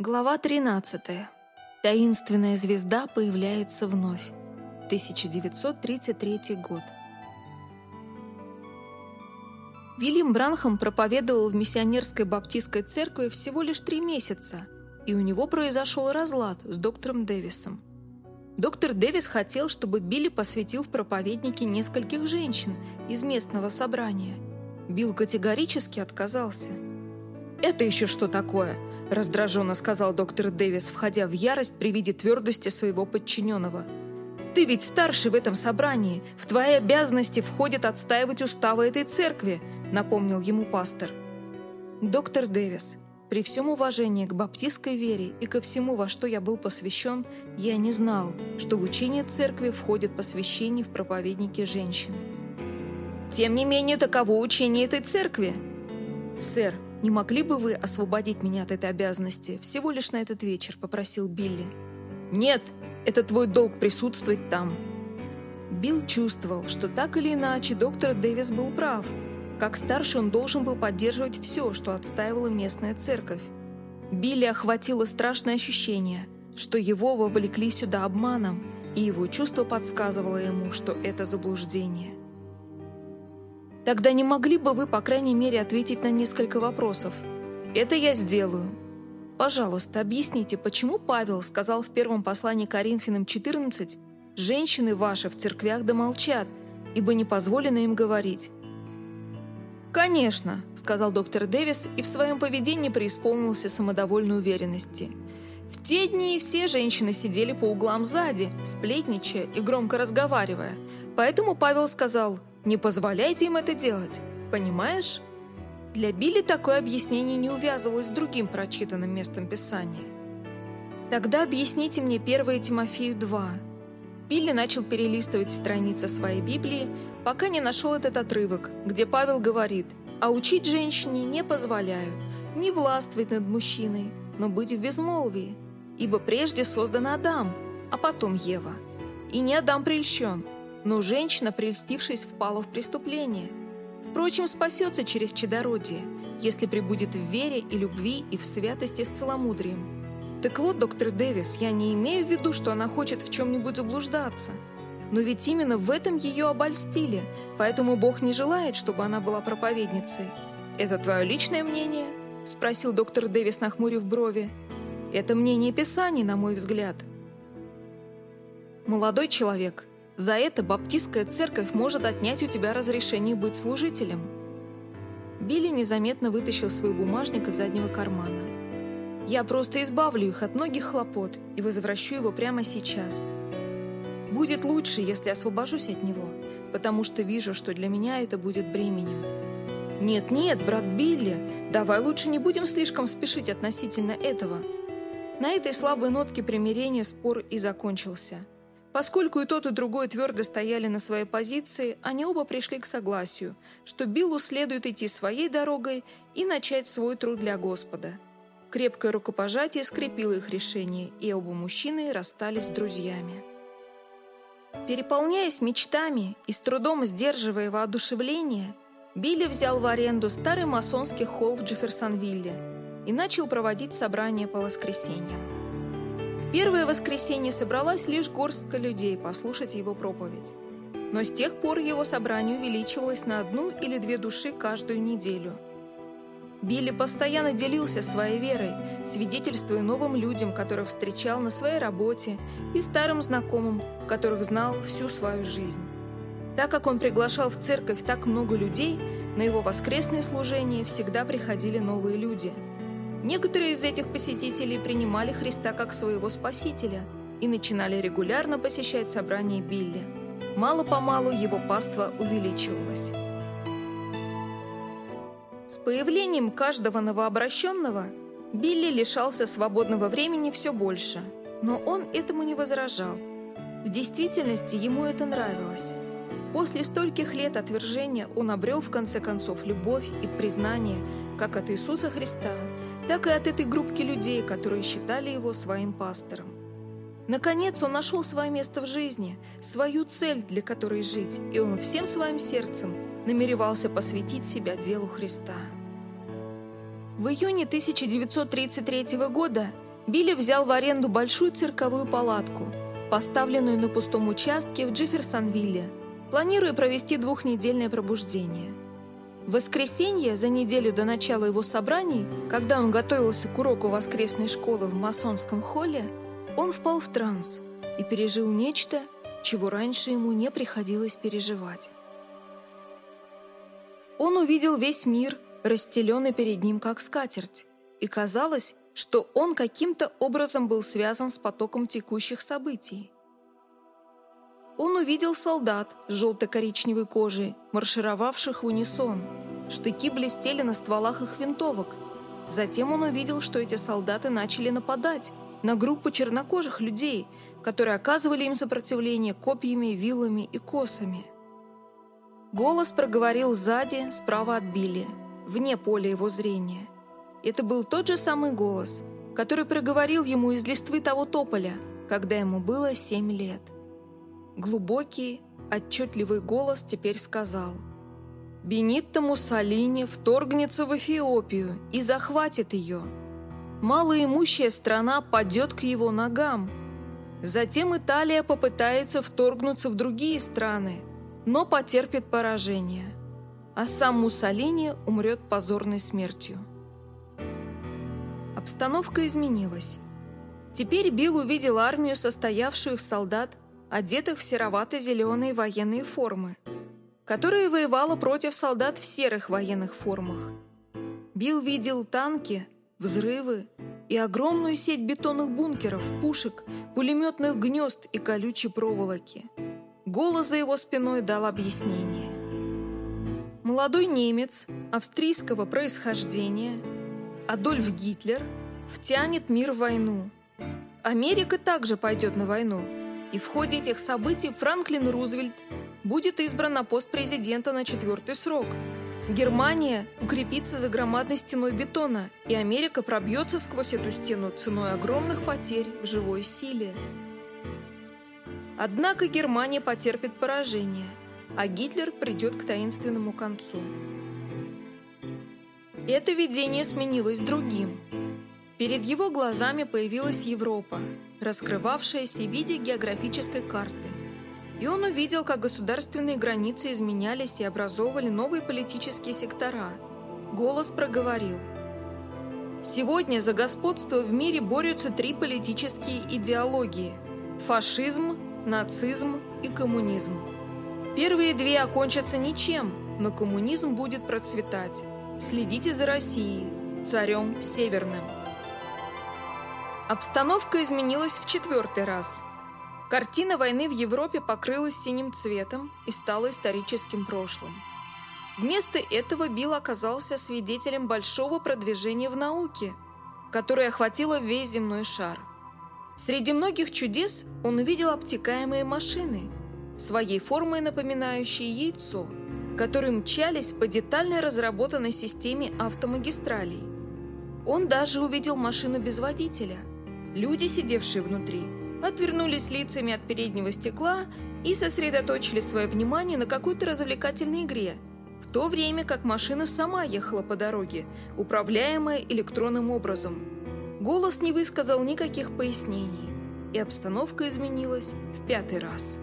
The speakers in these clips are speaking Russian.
Глава 13. Таинственная звезда появляется вновь. 1933 год. Вильям Бранхам проповедовал в миссионерской баптистской церкви всего лишь три месяца, и у него произошел разлад с доктором Дэвисом. Доктор Дэвис хотел, чтобы Билли посвятил в проповедники нескольких женщин из местного собрания. Билл категорически отказался. «Это еще что такое?» – раздраженно сказал доктор Дэвис, входя в ярость при виде твердости своего подчиненного. «Ты ведь старший в этом собрании. В твои обязанности входит отстаивать уставы этой церкви», – напомнил ему пастор. «Доктор Дэвис, при всем уважении к баптистской вере и ко всему, во что я был посвящен, я не знал, что в учение церкви входит посвящение в проповедники женщин. Тем не менее, таково учение этой церкви. Сэр, «Не могли бы вы освободить меня от этой обязанности всего лишь на этот вечер?» – попросил Билли. «Нет, это твой долг присутствовать там». Билл чувствовал, что так или иначе доктор Дэвис был прав. Как старший он должен был поддерживать все, что отстаивала местная церковь. Билли охватило страшное ощущение, что его вовлекли сюда обманом, и его чувство подсказывало ему, что это заблуждение. Тогда не могли бы вы, по крайней мере, ответить на несколько вопросов? Это я сделаю. Пожалуйста, объясните, почему Павел сказал в первом послании Коринфянам 14 «Женщины ваши в церквях да молчат, ибо не позволено им говорить». «Конечно», — сказал доктор Дэвис и в своем поведении преисполнился самодовольной уверенности. В те дни все женщины сидели по углам сзади, сплетничая и громко разговаривая. Поэтому Павел сказал не позволяйте им это делать, понимаешь? Для Билли такое объяснение не увязывалось с другим прочитанным местом Писания. Тогда объясните мне 1 Тимофею 2. Билли начал перелистывать страницы своей Библии, пока не нашел этот отрывок, где Павел говорит «А учить женщине не позволяю, не властвовать над мужчиной, но быть в безмолвии, ибо прежде создан Адам, а потом Ева. И не Адам прельщен, но женщина, прельстившись, впала в преступление. Впрочем, спасется через чадородие, если прибудет в вере и любви и в святости с целомудрием. Так вот, доктор Дэвис, я не имею в виду, что она хочет в чем-нибудь заблуждаться. Но ведь именно в этом ее обольстили, поэтому Бог не желает, чтобы она была проповедницей. «Это твое личное мнение?» – спросил доктор Дэвис, нахмурив брови. «Это мнение Писаний, на мой взгляд». «Молодой человек, за это баптистская церковь может отнять у тебя разрешение быть служителем». Билли незаметно вытащил свой бумажник из заднего кармана. «Я просто избавлю их от многих хлопот и возвращу его прямо сейчас. Будет лучше, если освобожусь от него, потому что вижу, что для меня это будет бременем». «Нет-нет, брат Билли, давай лучше не будем слишком спешить относительно этого». На этой слабой нотке примирения спор и закончился – Поскольку и тот, и другой твердо стояли на своей позиции, они оба пришли к согласию, что Биллу следует идти своей дорогой и начать свой труд для Господа. Крепкое рукопожатие скрепило их решение, и оба мужчины расстались с друзьями. Переполняясь мечтами и с трудом сдерживая воодушевление, Билли взял в аренду старый масонский холл в Джефферсонвилле и начал проводить собрания по воскресеньям первое воскресенье собралась лишь горстка людей послушать его проповедь. Но с тех пор его собрание увеличивалось на одну или две души каждую неделю. Билли постоянно делился своей верой, свидетельствуя новым людям, которых встречал на своей работе, и старым знакомым, которых знал всю свою жизнь. Так как он приглашал в церковь так много людей, на его воскресные служения всегда приходили новые люди – Некоторые из этих посетителей принимали Христа как своего Спасителя и начинали регулярно посещать собрания Билли. Мало-помалу его паства увеличивалось. С появлением каждого новообращенного Билли лишался свободного времени все больше, но он этому не возражал. В действительности ему это нравилось. После стольких лет отвержения он обрел в конце концов любовь и признание как от Иисуса Христа, так и от этой группки людей, которые считали его своим пастором. Наконец он нашел свое место в жизни, свою цель, для которой жить, и он всем своим сердцем намеревался посвятить себя делу Христа. В июне 1933 года Билли взял в аренду большую цирковую палатку, поставленную на пустом участке в Джефферсонвилле, планируя провести двухнедельное пробуждение. В воскресенье, за неделю до начала его собраний, когда он готовился к уроку воскресной школы в масонском холле, он впал в транс и пережил нечто, чего раньше ему не приходилось переживать. Он увидел весь мир, расстеленный перед ним как скатерть, и казалось, что он каким-то образом был связан с потоком текущих событий. Он увидел солдат с желто-коричневой кожей, маршировавших в унисон. Штыки блестели на стволах их винтовок. Затем он увидел, что эти солдаты начали нападать на группу чернокожих людей, которые оказывали им сопротивление копьями, вилами и косами. Голос проговорил сзади, справа от Билли, вне поля его зрения. Это был тот же самый голос, который проговорил ему из листвы того тополя, когда ему было семь лет. Глубокий, отчетливый голос теперь сказал «Бенитто Муссолини вторгнется в Эфиопию и захватит ее. Малоимущая страна падет к его ногам. Затем Италия попытается вторгнуться в другие страны, но потерпит поражение, а сам Муссолини умрет позорной смертью». Обстановка изменилась. Теперь Билл увидел армию, состоявшую из солдат, одетых в серовато-зеленые военные формы, которая воевала против солдат в серых военных формах. Билл видел танки, взрывы и огромную сеть бетонных бункеров, пушек, пулеметных гнезд и колючей проволоки. Голос за его спиной дал объяснение. Молодой немец австрийского происхождения Адольф Гитлер втянет мир в войну. Америка также пойдет на войну – и в ходе этих событий Франклин Рузвельт будет избран на пост президента на четвертый срок. Германия укрепится за громадной стеной бетона, и Америка пробьется сквозь эту стену ценой огромных потерь в живой силе. Однако Германия потерпит поражение, а Гитлер придет к таинственному концу. Это видение сменилось другим. Перед его глазами появилась Европа – раскрывавшаяся в виде географической карты. И он увидел, как государственные границы изменялись и образовывали новые политические сектора. Голос проговорил. Сегодня за господство в мире борются три политические идеологии – фашизм, нацизм и коммунизм. Первые две окончатся ничем, но коммунизм будет процветать. Следите за Россией, царем Северным. Обстановка изменилась в четвертый раз. Картина войны в Европе покрылась синим цветом и стала историческим прошлым. Вместо этого Билл оказался свидетелем большого продвижения в науке, которое охватило весь земной шар. Среди многих чудес он увидел обтекаемые машины, своей формой напоминающие яйцо, которые мчались по детально разработанной системе автомагистралей. Он даже увидел машину без водителя – Люди, сидевшие внутри, отвернулись лицами от переднего стекла и сосредоточили свое внимание на какой-то развлекательной игре, в то время как машина сама ехала по дороге, управляемая электронным образом. Голос не высказал никаких пояснений, и обстановка изменилась в пятый раз.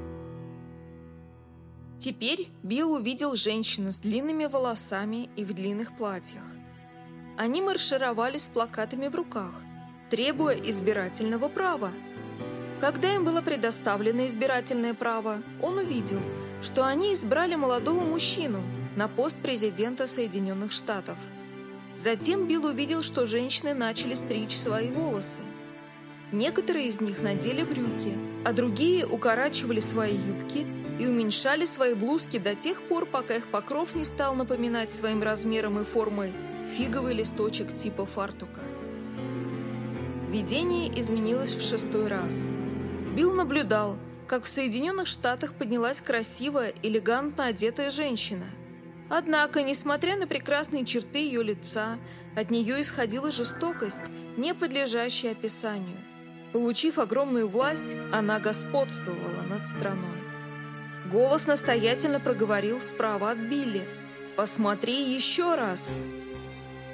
Теперь Билл увидел женщин с длинными волосами и в длинных платьях. Они маршировали с плакатами в руках – требуя избирательного права. Когда им было предоставлено избирательное право, он увидел, что они избрали молодого мужчину на пост президента Соединенных Штатов. Затем Билл увидел, что женщины начали стричь свои волосы. Некоторые из них надели брюки, а другие укорачивали свои юбки и уменьшали свои блузки до тех пор, пока их покров не стал напоминать своим размером и формой фиговый листочек типа фартука. Видение изменилось в шестой раз. Билл наблюдал, как в Соединенных Штатах поднялась красивая, элегантно одетая женщина. Однако, несмотря на прекрасные черты ее лица, от нее исходила жестокость, не подлежащая описанию. Получив огромную власть, она господствовала над страной. Голос настоятельно проговорил справа от Билли. «Посмотри еще раз!»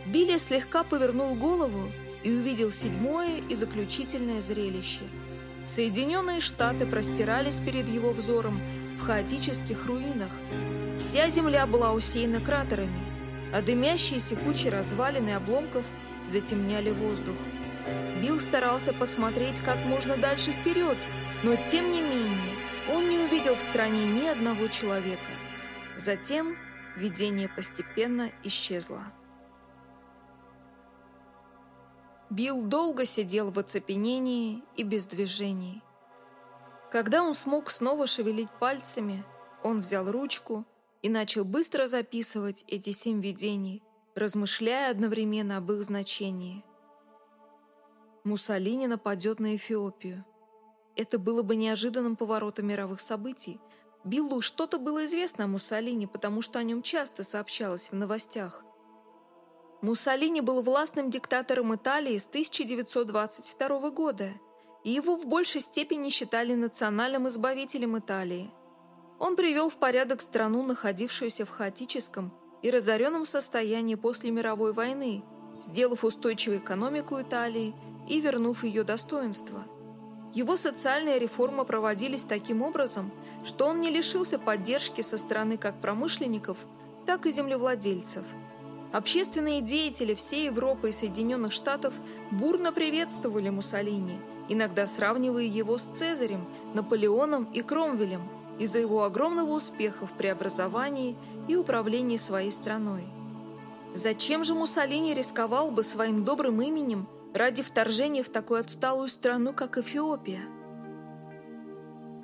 Билли слегка повернул голову и увидел седьмое и заключительное зрелище. Соединенные Штаты простирались перед его взором в хаотических руинах. Вся земля была усеяна кратерами, а дымящиеся кучи развалин и обломков затемняли воздух. Билл старался посмотреть как можно дальше вперед, но тем не менее он не увидел в стране ни одного человека. Затем видение постепенно исчезло. Билл долго сидел в оцепенении и без движений. Когда он смог снова шевелить пальцами, он взял ручку и начал быстро записывать эти семь видений, размышляя одновременно об их значении. Муссолини нападет на Эфиопию. Это было бы неожиданным поворотом мировых событий. Биллу что-то было известно о Муссолини, потому что о нем часто сообщалось в новостях. Муссолини был властным диктатором Италии с 1922 года, и его в большей степени считали национальным избавителем Италии. Он привел в порядок страну, находившуюся в хаотическом и разоренном состоянии после мировой войны, сделав устойчивой экономику Италии и вернув ее достоинство. Его социальные реформы проводились таким образом, что он не лишился поддержки со стороны как промышленников, так и землевладельцев – Общественные деятели всей Европы и Соединенных Штатов бурно приветствовали Муссолини, иногда сравнивая его с Цезарем, Наполеоном и Кромвелем из-за его огромного успеха в преобразовании и управлении своей страной. Зачем же Муссолини рисковал бы своим добрым именем ради вторжения в такую отсталую страну, как Эфиопия?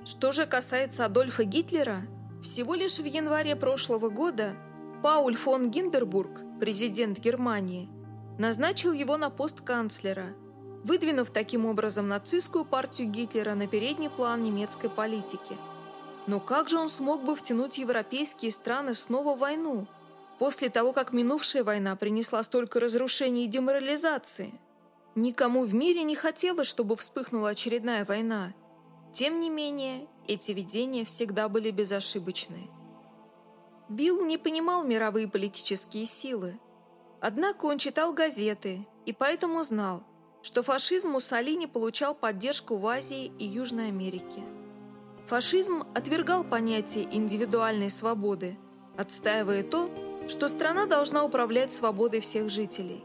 Что же касается Адольфа Гитлера, всего лишь в январе прошлого года Пауль фон Гиндербург президент Германии, назначил его на пост канцлера, выдвинув таким образом нацистскую партию Гитлера на передний план немецкой политики. Но как же он смог бы втянуть европейские страны снова в войну, после того, как минувшая война принесла столько разрушений и деморализации? Никому в мире не хотелось, чтобы вспыхнула очередная война. Тем не менее, эти видения всегда были безошибочны. Билл не понимал мировые политические силы. Однако он читал газеты и поэтому знал, что фашизм Муссолини получал поддержку в Азии и Южной Америке. Фашизм отвергал понятие индивидуальной свободы, отстаивая то, что страна должна управлять свободой всех жителей.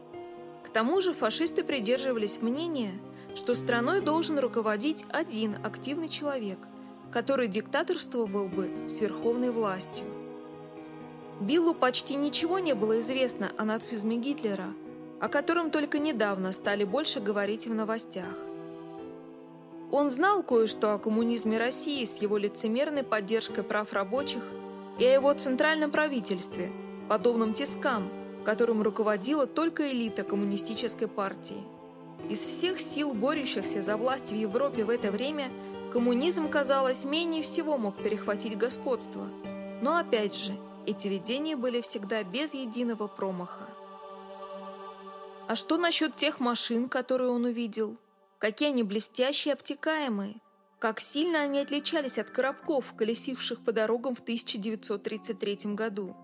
К тому же фашисты придерживались мнения, что страной должен руководить один активный человек, который диктаторствовал бы с верховной властью. Биллу почти ничего не было известно о нацизме Гитлера, о котором только недавно стали больше говорить в новостях. Он знал кое-что о коммунизме России с его лицемерной поддержкой прав рабочих и о его центральном правительстве, подобном тискам, которым руководила только элита коммунистической партии. Из всех сил, борющихся за власть в Европе в это время, коммунизм, казалось, менее всего мог перехватить господство. Но опять же, эти видения были всегда без единого промаха. А что насчет тех машин, которые он увидел? Какие они блестящие и обтекаемые? Как сильно они отличались от коробков, колесивших по дорогам в 1933 году?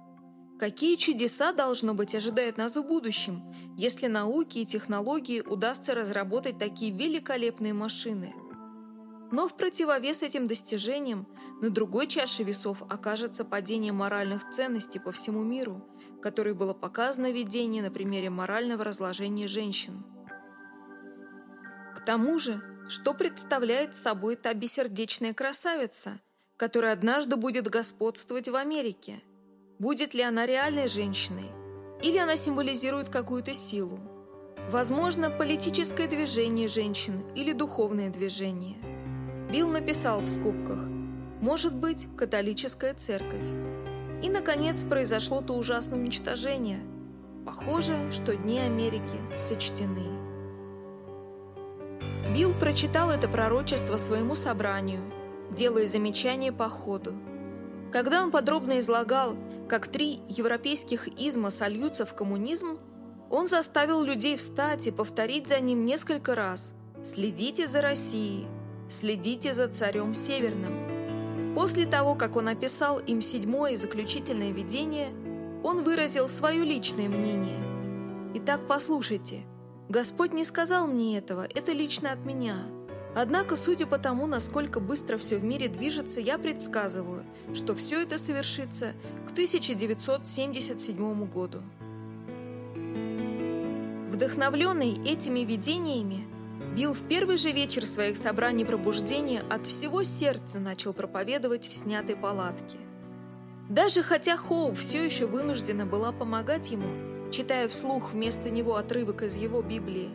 Какие чудеса, должно быть, ожидают нас в будущем, если науке и технологии удастся разработать такие великолепные машины – но в противовес этим достижениям на другой чаше весов окажется падение моральных ценностей по всему миру, которое было показано в видении на примере морального разложения женщин. К тому же, что представляет собой та бессердечная красавица, которая однажды будет господствовать в Америке? Будет ли она реальной женщиной? Или она символизирует какую-то силу? Возможно, политическое движение женщин или духовное движение – Билл написал в скобках «Может быть, католическая церковь». И, наконец, произошло то ужасное уничтожение. Похоже, что дни Америки сочтены. Билл прочитал это пророчество своему собранию, делая замечания по ходу. Когда он подробно излагал, как три европейских изма сольются в коммунизм, он заставил людей встать и повторить за ним несколько раз «Следите за Россией, следите за царем Северным. После того, как он описал им седьмое и заключительное видение, он выразил свое личное мнение. Итак, послушайте. Господь не сказал мне этого, это лично от меня. Однако, судя по тому, насколько быстро все в мире движется, я предсказываю, что все это совершится к 1977 году. Вдохновленный этими видениями, Билл в первый же вечер своих собраний пробуждения от всего сердца начал проповедовать в снятой палатке. Даже хотя Хоуп все еще вынуждена была помогать ему, читая вслух вместо него отрывок из его Библии,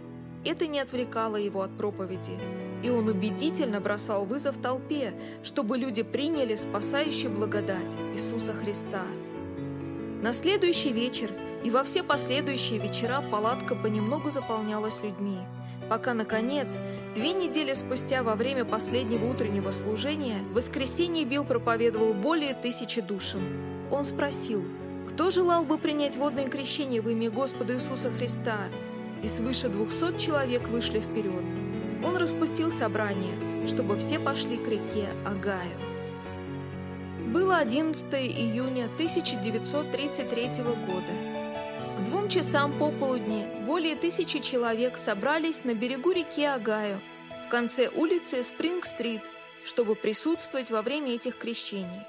это не отвлекало его от проповеди, и он убедительно бросал вызов толпе, чтобы люди приняли спасающую благодать Иисуса Христа. На следующий вечер и во все последующие вечера палатка понемногу заполнялась людьми, пока, наконец, две недели спустя во время последнего утреннего служения в воскресенье Билл проповедовал более тысячи душам. Он спросил, кто желал бы принять водное крещение в имя Господа Иисуса Христа, и свыше двухсот человек вышли вперед. Он распустил собрание, чтобы все пошли к реке Агаю. Было 11 июня 1933 года. К двум часам пополудни более тысячи человек собрались на берегу реки Агаю в конце улицы Спринг-стрит, чтобы присутствовать во время этих крещений.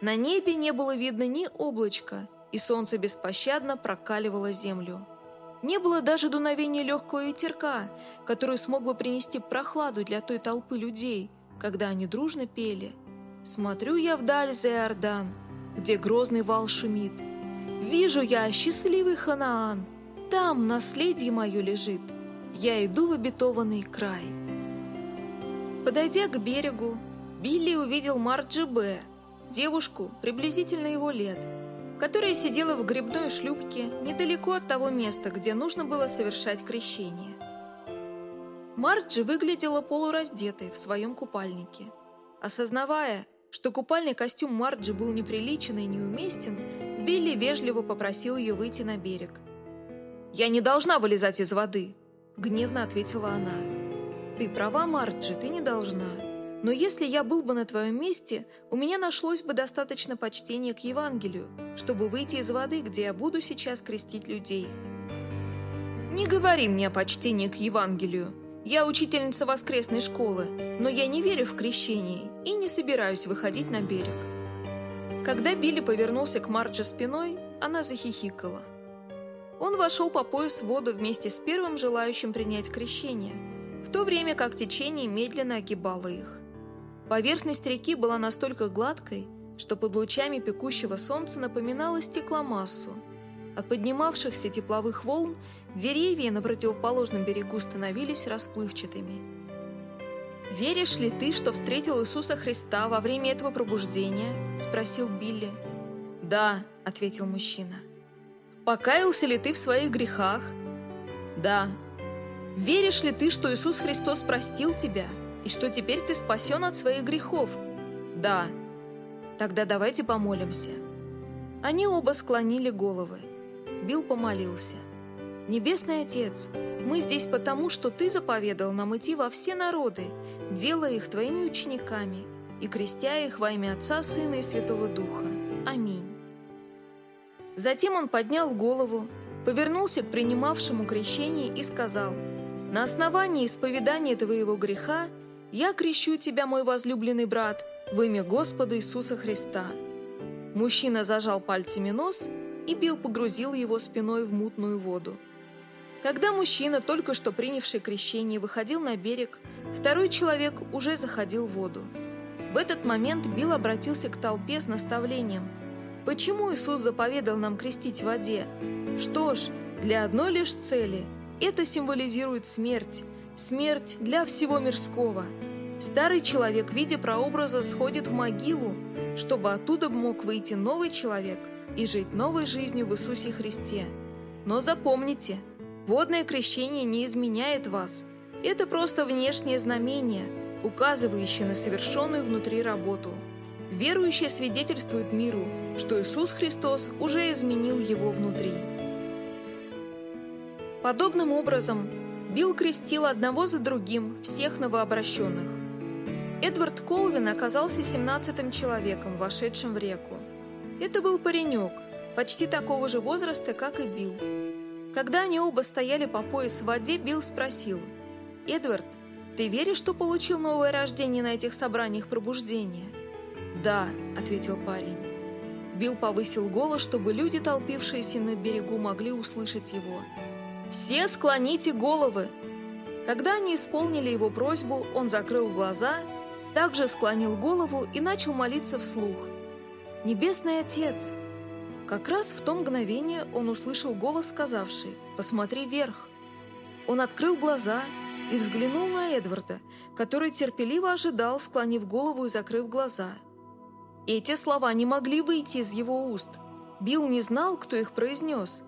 На небе не было видно ни облачка, и солнце беспощадно прокаливало землю. Не было даже дуновения легкого ветерка, который смог бы принести прохладу для той толпы людей, когда они дружно пели «Смотрю я вдаль за Иордан, где грозный вал шумит. Вижу я счастливый Ханаан, там наследие мое лежит. Я иду в обетованный край». Подойдя к берегу, Билли увидел Марджи Б., девушку приблизительно его лет – которая сидела в грибной шлюпке недалеко от того места, где нужно было совершать крещение. Марджи выглядела полураздетой в своем купальнике. Осознавая, что купальный костюм Марджи был неприличен и неуместен, Билли вежливо попросил ее выйти на берег. «Я не должна вылезать из воды», — гневно ответила она. «Ты права, Марджи, ты не должна. Но если я был бы на твоем месте, у меня нашлось бы достаточно почтения к Евангелию, чтобы выйти из воды, где я буду сейчас крестить людей. Не говори мне о почтении к Евангелию. Я учительница воскресной школы, но я не верю в крещение и не собираюсь выходить на берег. Когда Билли повернулся к Марджи спиной, она захихикала. Он вошел по пояс в воду вместе с первым желающим принять крещение, в то время как течение медленно огибало их. Поверхность реки была настолько гладкой, что под лучами пекущего солнца напоминала стекломассу. От поднимавшихся тепловых волн деревья на противоположном берегу становились расплывчатыми. «Веришь ли ты, что встретил Иисуса Христа во время этого пробуждения?» – спросил Билли. «Да», – ответил мужчина. «Покаялся ли ты в своих грехах?» «Да». «Веришь ли ты, что Иисус Христос простил тебя?» и что теперь ты спасен от своих грехов. Да. Тогда давайте помолимся. Они оба склонили головы. Билл помолился. Небесный Отец, мы здесь потому, что Ты заповедал нам идти во все народы, делая их Твоими учениками и крестя их во имя Отца, Сына и Святого Духа. Аминь. Затем он поднял голову, повернулся к принимавшему крещение и сказал, «На основании исповедания Твоего греха «Я крещу тебя, мой возлюбленный брат, в имя Господа Иисуса Христа». Мужчина зажал пальцами нос, и Билл погрузил его спиной в мутную воду. Когда мужчина, только что принявший крещение, выходил на берег, второй человек уже заходил в воду. В этот момент Билл обратился к толпе с наставлением. Почему Иисус заповедал нам крестить в воде? Что ж, для одной лишь цели. Это символизирует смерть, Смерть для всего мирского. Старый человек в виде прообраза сходит в могилу, чтобы оттуда мог выйти новый человек и жить новой жизнью в Иисусе Христе. Но запомните, водное крещение не изменяет вас. Это просто внешнее знамение, указывающее на совершенную внутри работу. Верующие свидетельствуют миру, что Иисус Христос уже изменил его внутри. Подобным образом, Билл крестил одного за другим всех новообращенных. Эдвард Колвин оказался семнадцатым человеком, вошедшим в реку. Это был паренек, почти такого же возраста, как и Билл. Когда они оба стояли по пояс в воде, Билл спросил, «Эдвард, ты веришь, что получил новое рождение на этих собраниях пробуждения?» «Да», — ответил парень. Билл повысил голос, чтобы люди, толпившиеся на берегу, могли услышать его. «Все склоните головы!» Когда они исполнили его просьбу, он закрыл глаза, также склонил голову и начал молиться вслух. «Небесный Отец!» Как раз в то мгновение он услышал голос, сказавший «Посмотри вверх!». Он открыл глаза и взглянул на Эдварда, который терпеливо ожидал, склонив голову и закрыв глаза. Эти слова не могли выйти из его уст. Билл не знал, кто их произнес.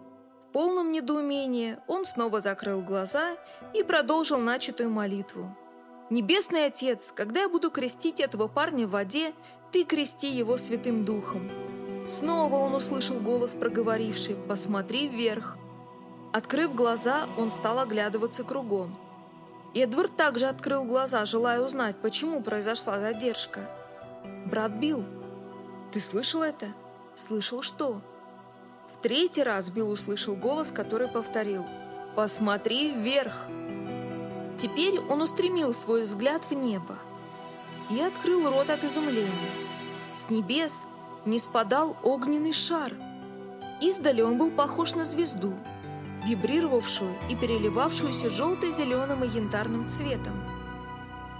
В полном недоумении он снова закрыл глаза и продолжил начатую молитву. «Небесный Отец, когда я буду крестить этого парня в воде, ты крести его Святым Духом». Снова он услышал голос, проговоривший «Посмотри вверх». Открыв глаза, он стал оглядываться кругом. Эдвард также открыл глаза, желая узнать, почему произошла задержка. «Брат Билл, ты слышал это?» «Слышал что?» В третий раз Билл услышал голос, который повторил «Посмотри вверх!». Теперь он устремил свой взгляд в небо и открыл рот от изумления. С небес не спадал огненный шар. Издали он был похож на звезду – вибрировавшую и переливавшуюся желто-зеленым и янтарным цветом.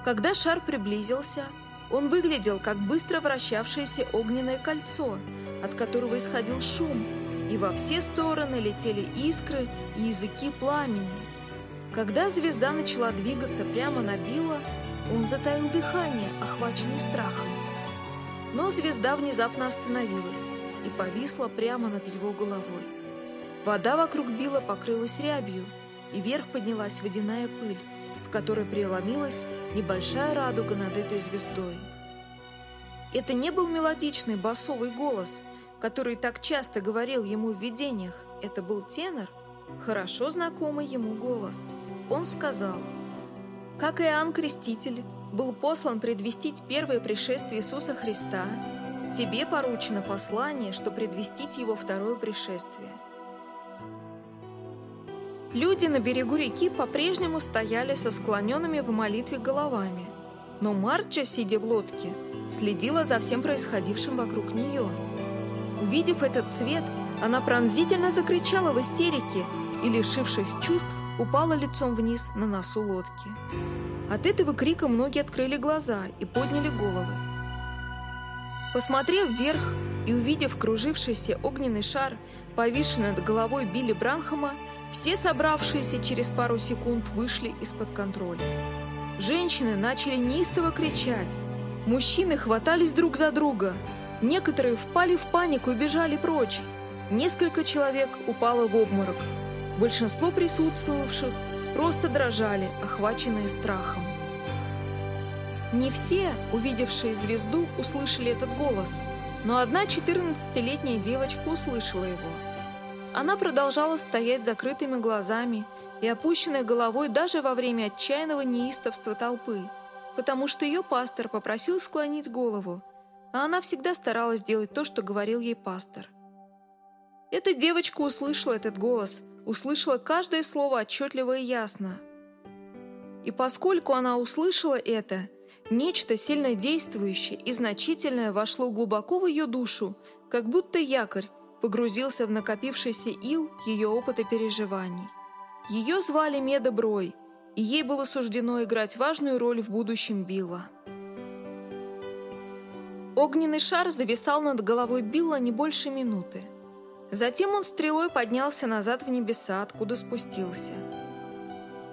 Когда шар приблизился, он выглядел как быстро вращавшееся огненное кольцо, от которого исходил шум, и во все стороны летели искры и языки пламени. Когда звезда начала двигаться прямо на Билла, он затаил дыхание, охваченный страхом. Но звезда внезапно остановилась и повисла прямо над его головой. Вода вокруг Билла покрылась рябью, и вверх поднялась водяная пыль, в которой преломилась небольшая радуга над этой звездой. Это не был мелодичный басовый голос, который так часто говорил ему в видениях. Это был тенор, хорошо знакомый ему голос. Он сказал, «Как Иоанн Креститель был послан предвестить первое пришествие Иисуса Христа, тебе поручено послание, что предвестить его второе пришествие». Люди на берегу реки по-прежнему стояли со склоненными в молитве головами. Но Марча, сидя в лодке, следила за всем происходившим вокруг нее. Увидев этот свет, она пронзительно закричала в истерике и, лишившись чувств, упала лицом вниз на носу лодки. От этого крика многие открыли глаза и подняли головы. Посмотрев вверх и увидев кружившийся огненный шар, повисший над головой Билли Бранхама, все собравшиеся через пару секунд вышли из-под контроля. Женщины начали неистово кричать. Мужчины хватались друг за друга. Некоторые впали в панику и бежали прочь. Несколько человек упало в обморок. Большинство присутствовавших просто дрожали, охваченные страхом. Не все, увидевшие звезду, услышали этот голос, но одна 14-летняя девочка услышала его. Она продолжала стоять закрытыми глазами и опущенной головой даже во время отчаянного неистовства толпы, потому что ее пастор попросил склонить голову, а она всегда старалась делать то, что говорил ей пастор. Эта девочка услышала этот голос, услышала каждое слово отчетливо и ясно. И поскольку она услышала это, нечто сильно действующее и значительное вошло глубоко в ее душу, как будто якорь, погрузился в накопившийся ил ее опыта переживаний. Ее звали Меда Брой, и ей было суждено играть важную роль в будущем Билла. Огненный шар зависал над головой Билла не больше минуты. Затем он стрелой поднялся назад в небеса, откуда спустился.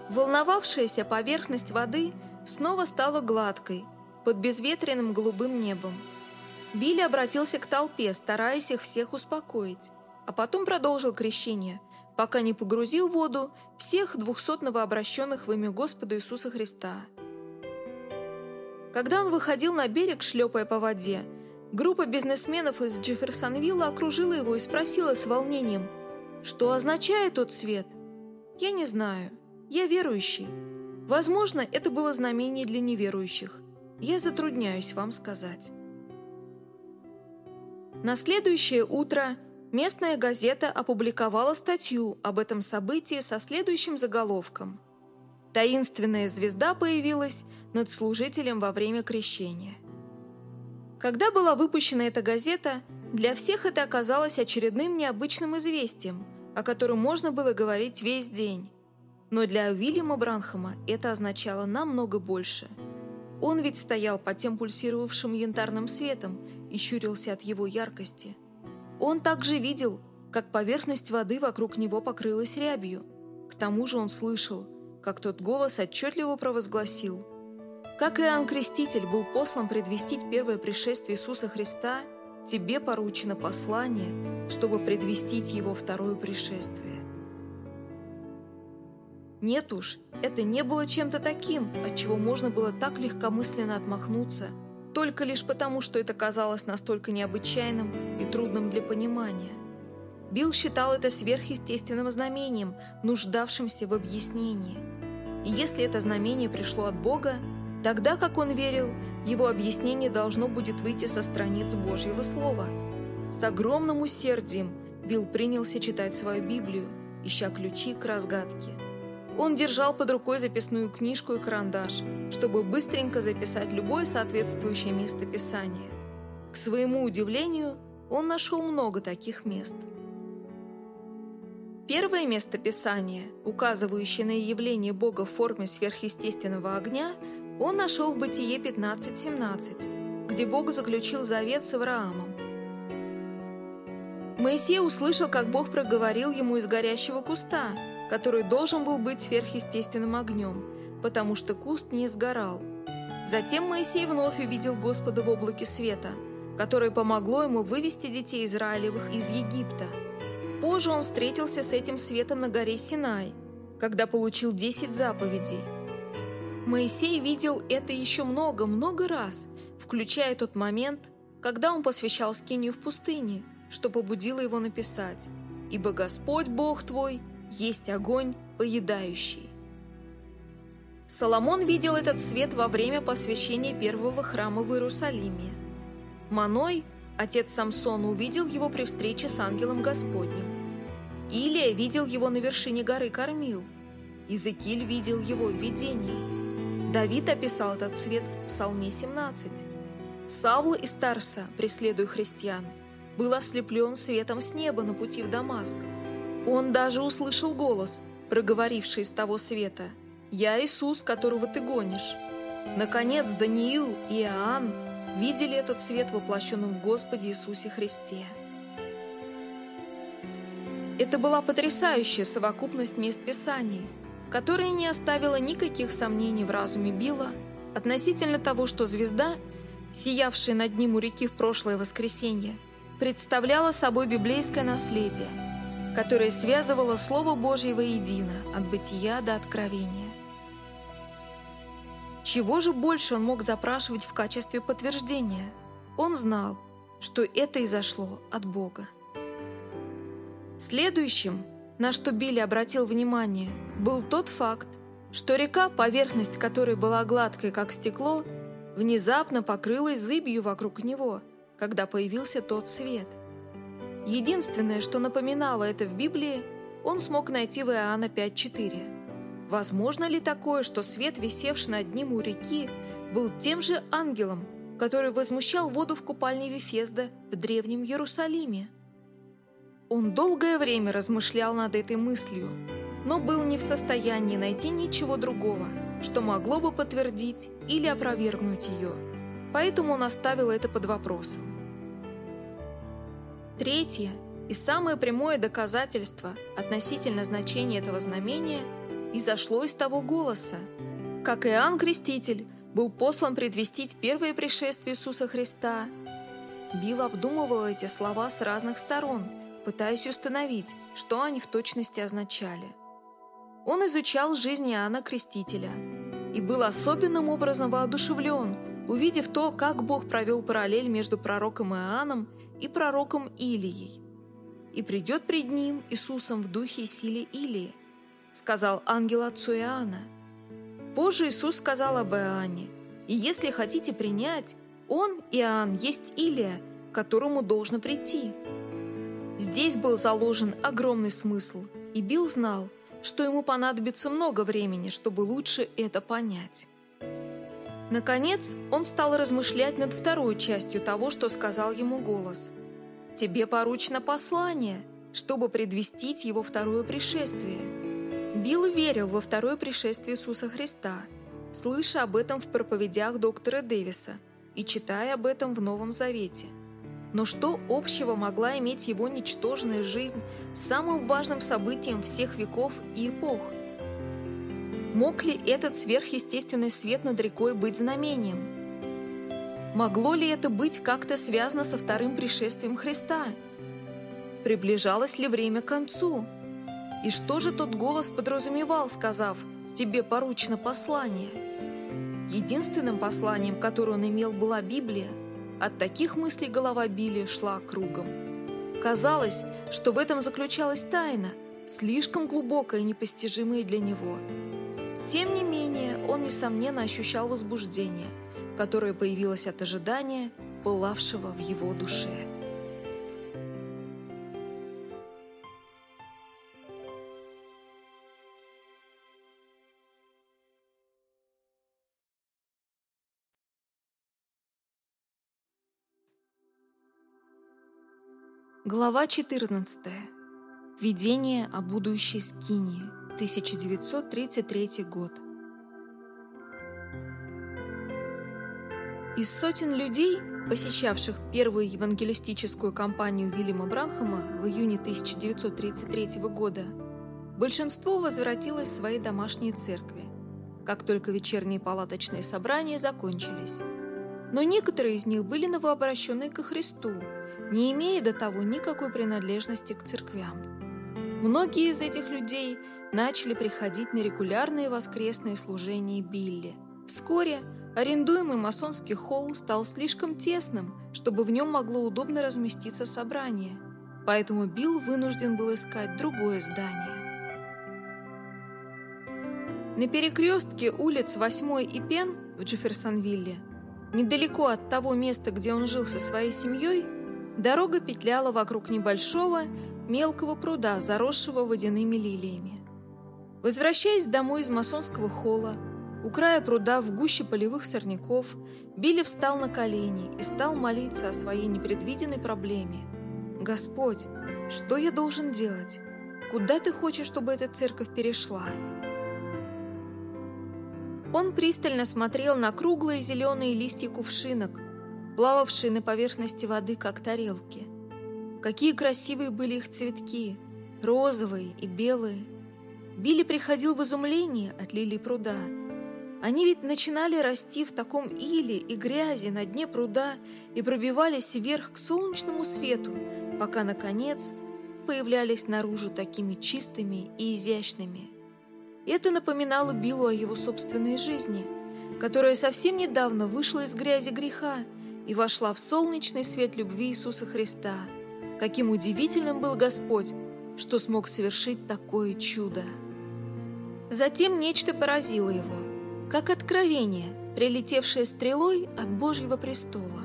Волновавшаяся поверхность воды снова стала гладкой, под безветренным голубым небом. Билли обратился к толпе, стараясь их всех успокоить, а потом продолжил крещение, пока не погрузил в воду всех двухсот новообращенных в имя Господа Иисуса Христа. Когда он выходил на берег, шлепая по воде, группа бизнесменов из Джефферсонвилла окружила его и спросила с волнением, что означает тот свет. «Я не знаю. Я верующий. Возможно, это было знамение для неверующих. Я затрудняюсь вам сказать». На следующее утро местная газета опубликовала статью об этом событии со следующим заголовком «Таинственная звезда появилась над служителем во время крещения». Когда была выпущена эта газета, для всех это оказалось очередным необычным известием, о котором можно было говорить весь день. Но для Уильяма Бранхама это означало намного больше. Он ведь стоял под тем пульсировавшим янтарным светом и щурился от его яркости. Он также видел, как поверхность воды вокруг него покрылась рябью. К тому же он слышал, как тот голос отчетливо провозгласил – как Иоанн Креститель был послан предвестить первое пришествие Иисуса Христа, тебе поручено послание, чтобы предвестить его второе пришествие. Нет уж, это не было чем-то таким, от чего можно было так легкомысленно отмахнуться, только лишь потому, что это казалось настолько необычайным и трудным для понимания. Билл считал это сверхъестественным знамением, нуждавшимся в объяснении. И если это знамение пришло от Бога, Тогда, как он верил, его объяснение должно будет выйти со страниц Божьего Слова. С огромным усердием Билл принялся читать свою Библию, ища ключи к разгадке. Он держал под рукой записную книжку и карандаш, чтобы быстренько записать любое соответствующее место Писания. К своему удивлению, он нашел много таких мест. Первое место Писания, указывающее на явление Бога в форме сверхъестественного огня – он нашел в Бытие 15.17, где Бог заключил завет с Авраамом. Моисей услышал, как Бог проговорил ему из горящего куста, который должен был быть сверхъестественным огнем, потому что куст не сгорал. Затем Моисей вновь увидел Господа в облаке света, которое помогло ему вывести детей Израилевых из Египта. Позже он встретился с этим светом на горе Синай, когда получил десять заповедей – Моисей видел это еще много-много раз, включая тот момент, когда он посвящал скинию в пустыне, что побудило его написать «Ибо Господь Бог твой есть огонь поедающий». Соломон видел этот свет во время посвящения первого храма в Иерусалиме. Маной, отец Самсона, увидел его при встрече с ангелом Господним. Илия видел его на вершине горы Кормил. Изекиль видел его в видении. Давид описал этот свет в Псалме 17. Савл из Тарса, преследуя христиан, был ослеплен светом с неба на пути в Дамаск. Он даже услышал голос, проговоривший из того света «Я Иисус, которого ты гонишь». Наконец, Даниил и Иоанн видели этот свет воплощенным в Господе Иисусе Христе. Это была потрясающая совокупность мест Писаний – которая не оставила никаких сомнений в разуме Билла относительно того, что звезда, сиявшая над ним у реки в прошлое воскресенье, представляла собой библейское наследие, которое связывало Слово Божье воедино от бытия до откровения. Чего же больше он мог запрашивать в качестве подтверждения? Он знал, что это изошло от Бога. Следующим – на что Билли обратил внимание, был тот факт, что река, поверхность которой была гладкой, как стекло, внезапно покрылась зыбью вокруг него, когда появился тот свет. Единственное, что напоминало это в Библии, он смог найти в Иоанна 5.4. Возможно ли такое, что свет, висевший над ним у реки, был тем же ангелом, который возмущал воду в купальне Вифезда в Древнем Иерусалиме? Он долгое время размышлял над этой мыслью, но был не в состоянии найти ничего другого, что могло бы подтвердить или опровергнуть ее, поэтому он оставил это под вопросом. Третье и самое прямое доказательство относительно значения этого знамения изошло из того голоса. Как Иоанн Креститель был послан предвестить первое пришествие Иисуса Христа, Билл обдумывал эти слова с разных сторон – пытаясь установить, что они в точности означали. Он изучал жизнь Иоанна Крестителя и был особенным образом воодушевлен, увидев то, как Бог провел параллель между пророком Иоанном и пророком Илией. «И придет пред ним Иисусом в духе и силе Илии», сказал ангел отцу Иоанна. Позже Иисус сказал об Иоанне, «И если хотите принять, он, Иоанн, есть Илия, к которому должно прийти». Здесь был заложен огромный смысл, и Билл знал, что ему понадобится много времени, чтобы лучше это понять. Наконец, он стал размышлять над второй частью того, что сказал ему голос. «Тебе поручено послание, чтобы предвестить его второе пришествие». Билл верил во второе пришествие Иисуса Христа, слыша об этом в проповедях доктора Дэвиса и читая об этом в Новом Завете. Но что общего могла иметь его ничтожная жизнь с самым важным событием всех веков и эпох? Мог ли этот сверхъестественный свет над рекой быть знамением? Могло ли это быть как-то связано со вторым пришествием Христа? Приближалось ли время к концу? И что же тот голос подразумевал, сказав «Тебе поручено послание»? Единственным посланием, которое он имел, была Библия. От таких мыслей голова Билли шла кругом. Казалось, что в этом заключалась тайна, слишком глубокая и непостижимая для него. Тем не менее, он, несомненно, ощущал возбуждение, которое появилось от ожидания, пылавшего в его душе. Глава 14. Видение о будущей Скинии. 1933 год. Из сотен людей, посещавших первую евангелистическую кампанию Вильяма Бранхама в июне 1933 года, большинство возвратилось в свои домашние церкви, как только вечерние палаточные собрания закончились. Но некоторые из них были новообращенные ко Христу – не имея до того никакой принадлежности к церквям. Многие из этих людей начали приходить на регулярные воскресные служения Билли. Вскоре арендуемый масонский холл стал слишком тесным, чтобы в нем могло удобно разместиться собрание, поэтому Билл вынужден был искать другое здание. На перекрестке улиц 8 и Пен в Джефферсонвилле, недалеко от того места, где он жил со своей семьей, Дорога петляла вокруг небольшого, мелкого пруда, заросшего водяными лилиями. Возвращаясь домой из масонского холла, у края пруда в гуще полевых сорняков, Билли встал на колени и стал молиться о своей непредвиденной проблеме. «Господь, что я должен делать? Куда ты хочешь, чтобы эта церковь перешла?» Он пристально смотрел на круглые зеленые листья кувшинок, плававшие на поверхности воды, как тарелки. Какие красивые были их цветки, розовые и белые. Билли приходил в изумление от лилий пруда. Они ведь начинали расти в таком иле и грязи на дне пруда и пробивались вверх к солнечному свету, пока, наконец, появлялись наружу такими чистыми и изящными. Это напоминало Биллу о его собственной жизни, которая совсем недавно вышла из грязи греха и вошла в солнечный свет любви Иисуса Христа. Каким удивительным был Господь, что смог совершить такое чудо. Затем нечто поразило его, как откровение, прилетевшее стрелой от Божьего престола.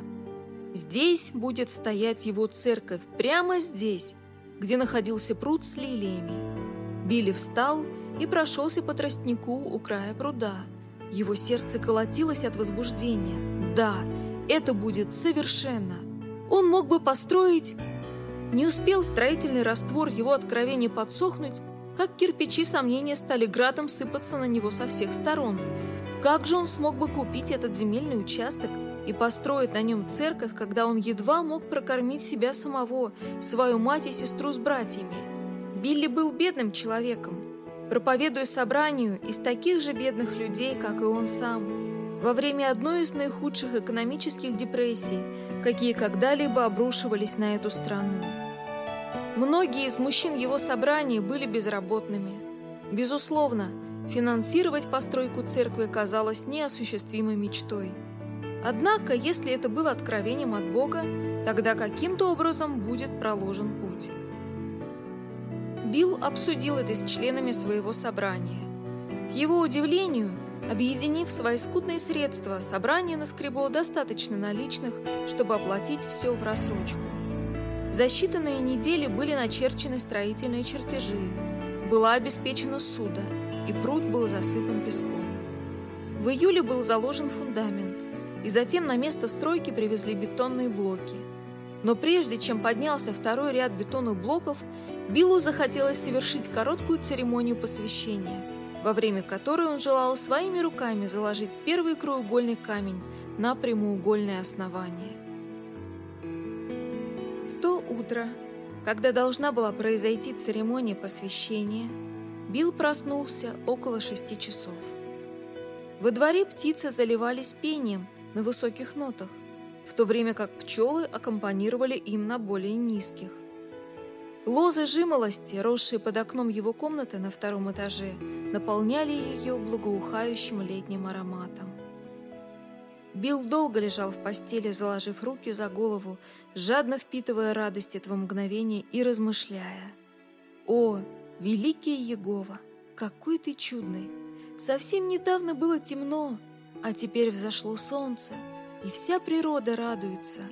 Здесь будет стоять его церковь, прямо здесь, где находился пруд с лилиями. Билли встал и прошелся по тростнику у края пруда. Его сердце колотилось от возбуждения. Да, это будет совершенно. Он мог бы построить... Не успел строительный раствор его откровений подсохнуть, как кирпичи сомнения стали градом сыпаться на него со всех сторон. Как же он смог бы купить этот земельный участок и построить на нем церковь, когда он едва мог прокормить себя самого, свою мать и сестру с братьями? Билли был бедным человеком, проповедуя собранию из таких же бедных людей, как и он сам во время одной из наихудших экономических депрессий, какие когда-либо обрушивались на эту страну. Многие из мужчин его собрания были безработными. Безусловно, финансировать постройку церкви казалось неосуществимой мечтой. Однако, если это было откровением от Бога, тогда каким-то образом будет проложен путь. Билл обсудил это с членами своего собрания. К его удивлению, Объединив свои скудные средства, собрание наскребло достаточно наличных, чтобы оплатить все в рассрочку. За считанные недели были начерчены строительные чертежи, была обеспечена суда, и пруд был засыпан песком. В июле был заложен фундамент, и затем на место стройки привезли бетонные блоки. Но прежде чем поднялся второй ряд бетонных блоков, Биллу захотелось совершить короткую церемонию посвящения, во время которой он желал своими руками заложить первый краеугольный камень на прямоугольное основание. В то утро, когда должна была произойти церемония посвящения, Билл проснулся около шести часов. Во дворе птицы заливались пением на высоких нотах, в то время как пчелы аккомпанировали им на более низких. Лозы жимолости, росшие под окном его комнаты на втором этаже, наполняли ее благоухающим летним ароматом. Билл долго лежал в постели, заложив руки за голову, жадно впитывая радость этого мгновения и размышляя. «О, великий Егова, какой ты чудный! Совсем недавно было темно, а теперь взошло солнце, и вся природа радуется.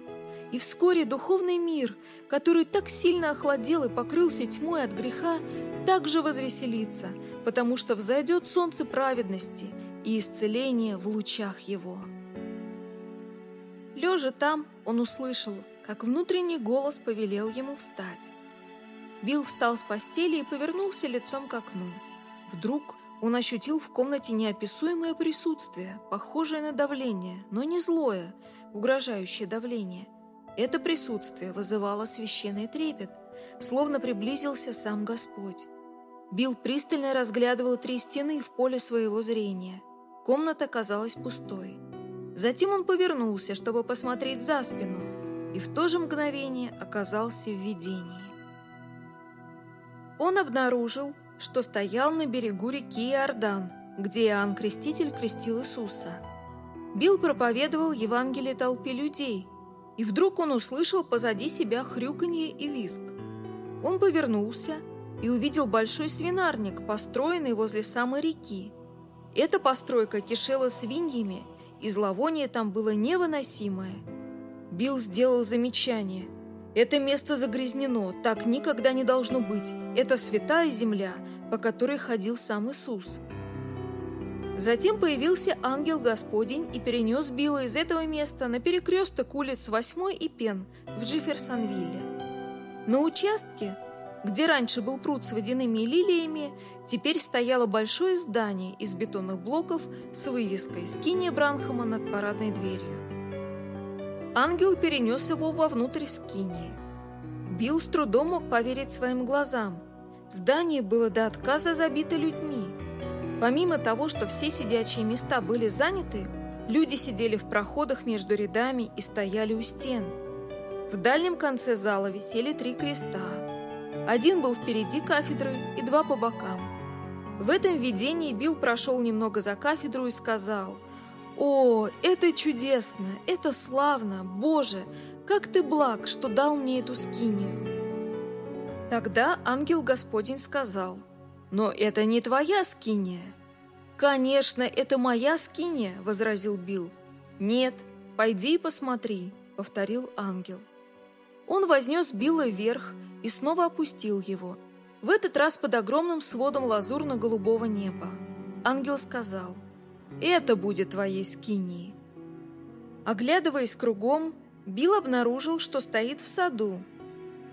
И вскоре духовный мир, который так сильно охладел и покрылся тьмой от греха, также возвеселится, потому что взойдет солнце праведности и исцеления в лучах его». Лежа там, он услышал, как внутренний голос повелел ему встать. Билл встал с постели и повернулся лицом к окну. Вдруг он ощутил в комнате неописуемое присутствие, похожее на давление, но не злое, угрожающее давление. Это присутствие вызывало священный трепет, словно приблизился сам Господь. Билл пристально разглядывал три стены в поле своего зрения. Комната казалась пустой. Затем он повернулся, чтобы посмотреть за спину, и в то же мгновение оказался в видении. Он обнаружил, что стоял на берегу реки Иордан, где Иоанн Креститель крестил Иисуса. Билл проповедовал Евангелие толпе людей, и вдруг он услышал позади себя хрюканье и визг. Он повернулся и увидел большой свинарник, построенный возле самой реки. Эта постройка кишела свиньями и зловоние там было невыносимое. Билл сделал замечание. «Это место загрязнено, так никогда не должно быть. Это святая земля, по которой ходил сам Иисус». Затем появился ангел Господень и перенес Билла из этого места на перекресток улиц 8 и Пен в Джефферсонвилле. На участке, где раньше был пруд с водяными лилиями, теперь стояло большое здание из бетонных блоков с вывеской «Скиния Бранхама над парадной дверью». Ангел перенес его вовнутрь скинии. Билл с трудом мог поверить своим глазам. Здание было до отказа забито людьми. Помимо того, что все сидячие места были заняты, люди сидели в проходах между рядами и стояли у стен. В дальнем конце зала висели три креста – один был впереди кафедры и два по бокам. В этом видении Билл прошел немного за кафедру и сказал, «О, это чудесно, это славно, Боже, как ты благ, что дал мне эту скинию!» Тогда ангел Господень сказал, «Но это не твоя скиния». «Конечно, это моя скиния», — возразил Билл. «Нет, пойди и посмотри», — повторил ангел. Он вознес Билла вверх и снова опустил его, в этот раз под огромным сводом лазурно-голубого неба. Ангел сказал, «Это будет твоей скинии». Оглядываясь кругом, Билл обнаружил, что стоит в саду.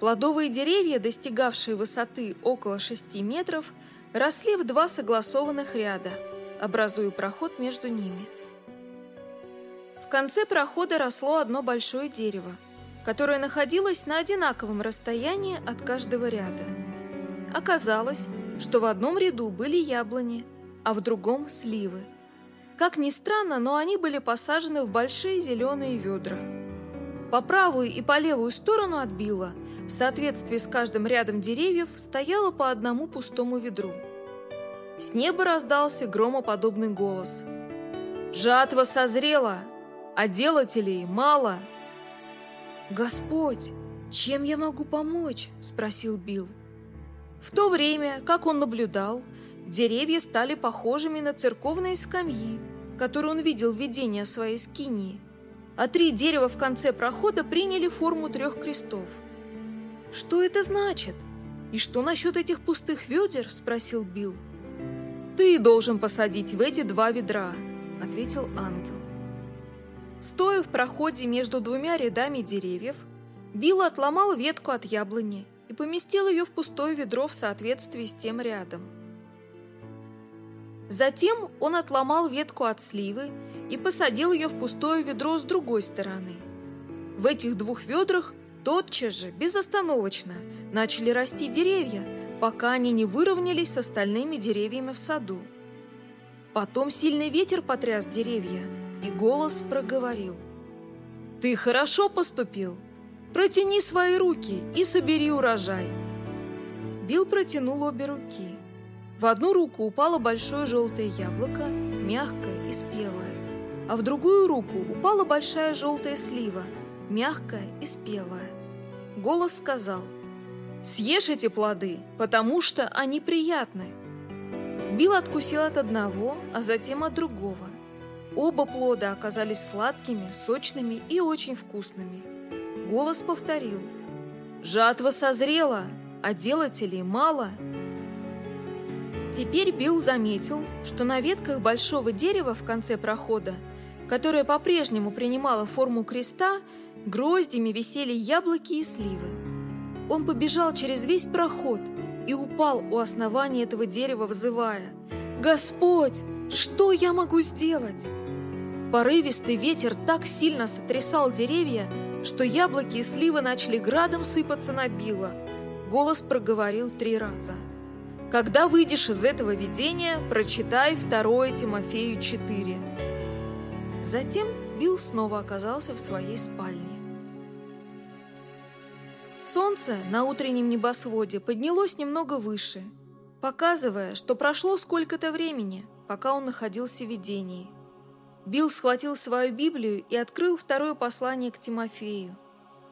Плодовые деревья, достигавшие высоты около шести метров, росли в два согласованных ряда, образуя проход между ними. В конце прохода росло одно большое дерево – которая находилась на одинаковом расстоянии от каждого ряда. Оказалось, что в одном ряду были яблони, а в другом – сливы. Как ни странно, но они были посажены в большие зеленые ведра. По правую и по левую сторону от Билла, в соответствии с каждым рядом деревьев, стояло по одному пустому ведру. С неба раздался громоподобный голос. «Жатва созрела, а делателей мало!» «Господь, чем я могу помочь?» – спросил Билл. В то время, как он наблюдал, деревья стали похожими на церковные скамьи, которые он видел в видении своей скинии, а три дерева в конце прохода приняли форму трех крестов. «Что это значит? И что насчет этих пустых ведер?» – спросил Билл. «Ты должен посадить в эти два ведра», – ответил ангел. Стоя в проходе между двумя рядами деревьев, Билл отломал ветку от яблони и поместил ее в пустое ведро в соответствии с тем рядом. Затем он отломал ветку от сливы и посадил ее в пустое ведро с другой стороны. В этих двух ведрах тотчас же, безостановочно, начали расти деревья, пока они не выровнялись с остальными деревьями в саду. Потом сильный ветер потряс деревья, и голос проговорил. «Ты хорошо поступил. Протяни свои руки и собери урожай». Билл протянул обе руки. В одну руку упало большое желтое яблоко, мягкое и спелое, а в другую руку упала большая желтая слива, мягкая и спелая. Голос сказал, «Съешь эти плоды, потому что они приятны». Билл откусил от одного, а затем от другого. Оба плода оказались сладкими, сочными и очень вкусными. Голос повторил, «Жатва созрела, а делателей мало». Теперь Билл заметил, что на ветках большого дерева в конце прохода, которое по-прежнему принимало форму креста, гроздями висели яблоки и сливы. Он побежал через весь проход и упал у основания этого дерева, взывая «Господь, что я могу сделать?» Порывистый ветер так сильно сотрясал деревья, что яблоки и сливы начали градом сыпаться на Билла. Голос проговорил три раза – когда выйдешь из этого видения, прочитай 2 Тимофею 4. Затем Билл снова оказался в своей спальне. Солнце на утреннем небосводе поднялось немного выше, показывая, что прошло сколько-то времени, пока он находился в видении. Билл схватил свою Библию и открыл второе послание к Тимофею.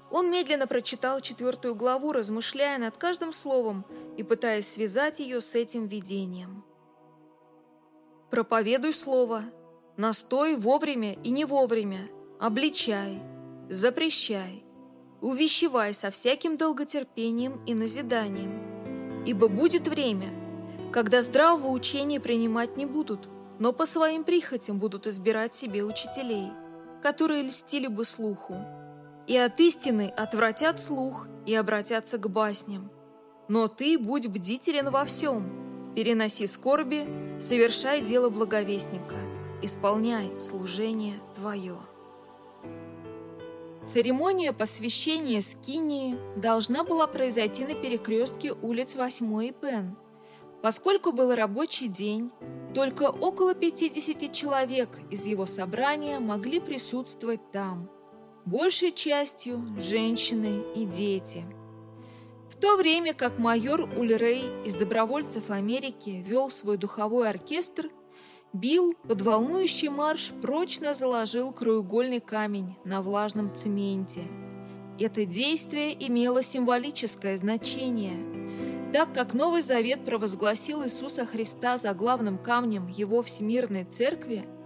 Он медленно прочитал четвертую главу, размышляя над каждым словом и пытаясь связать ее с этим видением. «Проповедуй слово, настой вовремя и не вовремя, обличай, запрещай, увещевай со всяким долготерпением и назиданием, ибо будет время, когда здравого учения принимать не будут, но по своим прихотям будут избирать себе учителей, которые льстили бы слуху, и от истины отвратят слух и обратятся к басням. Но ты будь бдителен во всем, переноси скорби, совершай дело благовестника, исполняй служение твое. Церемония посвящения Скинии должна была произойти на перекрестке улиц 8 и Пен. Поскольку был рабочий день, только около 50 человек из его собрания могли присутствовать там – большей частью женщины и дети. В то время как майор Ульрей из добровольцев Америки вел свой духовой оркестр, Билл под волнующий марш прочно заложил краеугольный камень на влажном цементе. Это действие имело символическое значение, так как Новый Завет провозгласил Иисуса Христа за главным камнем его Всемирной Церкви –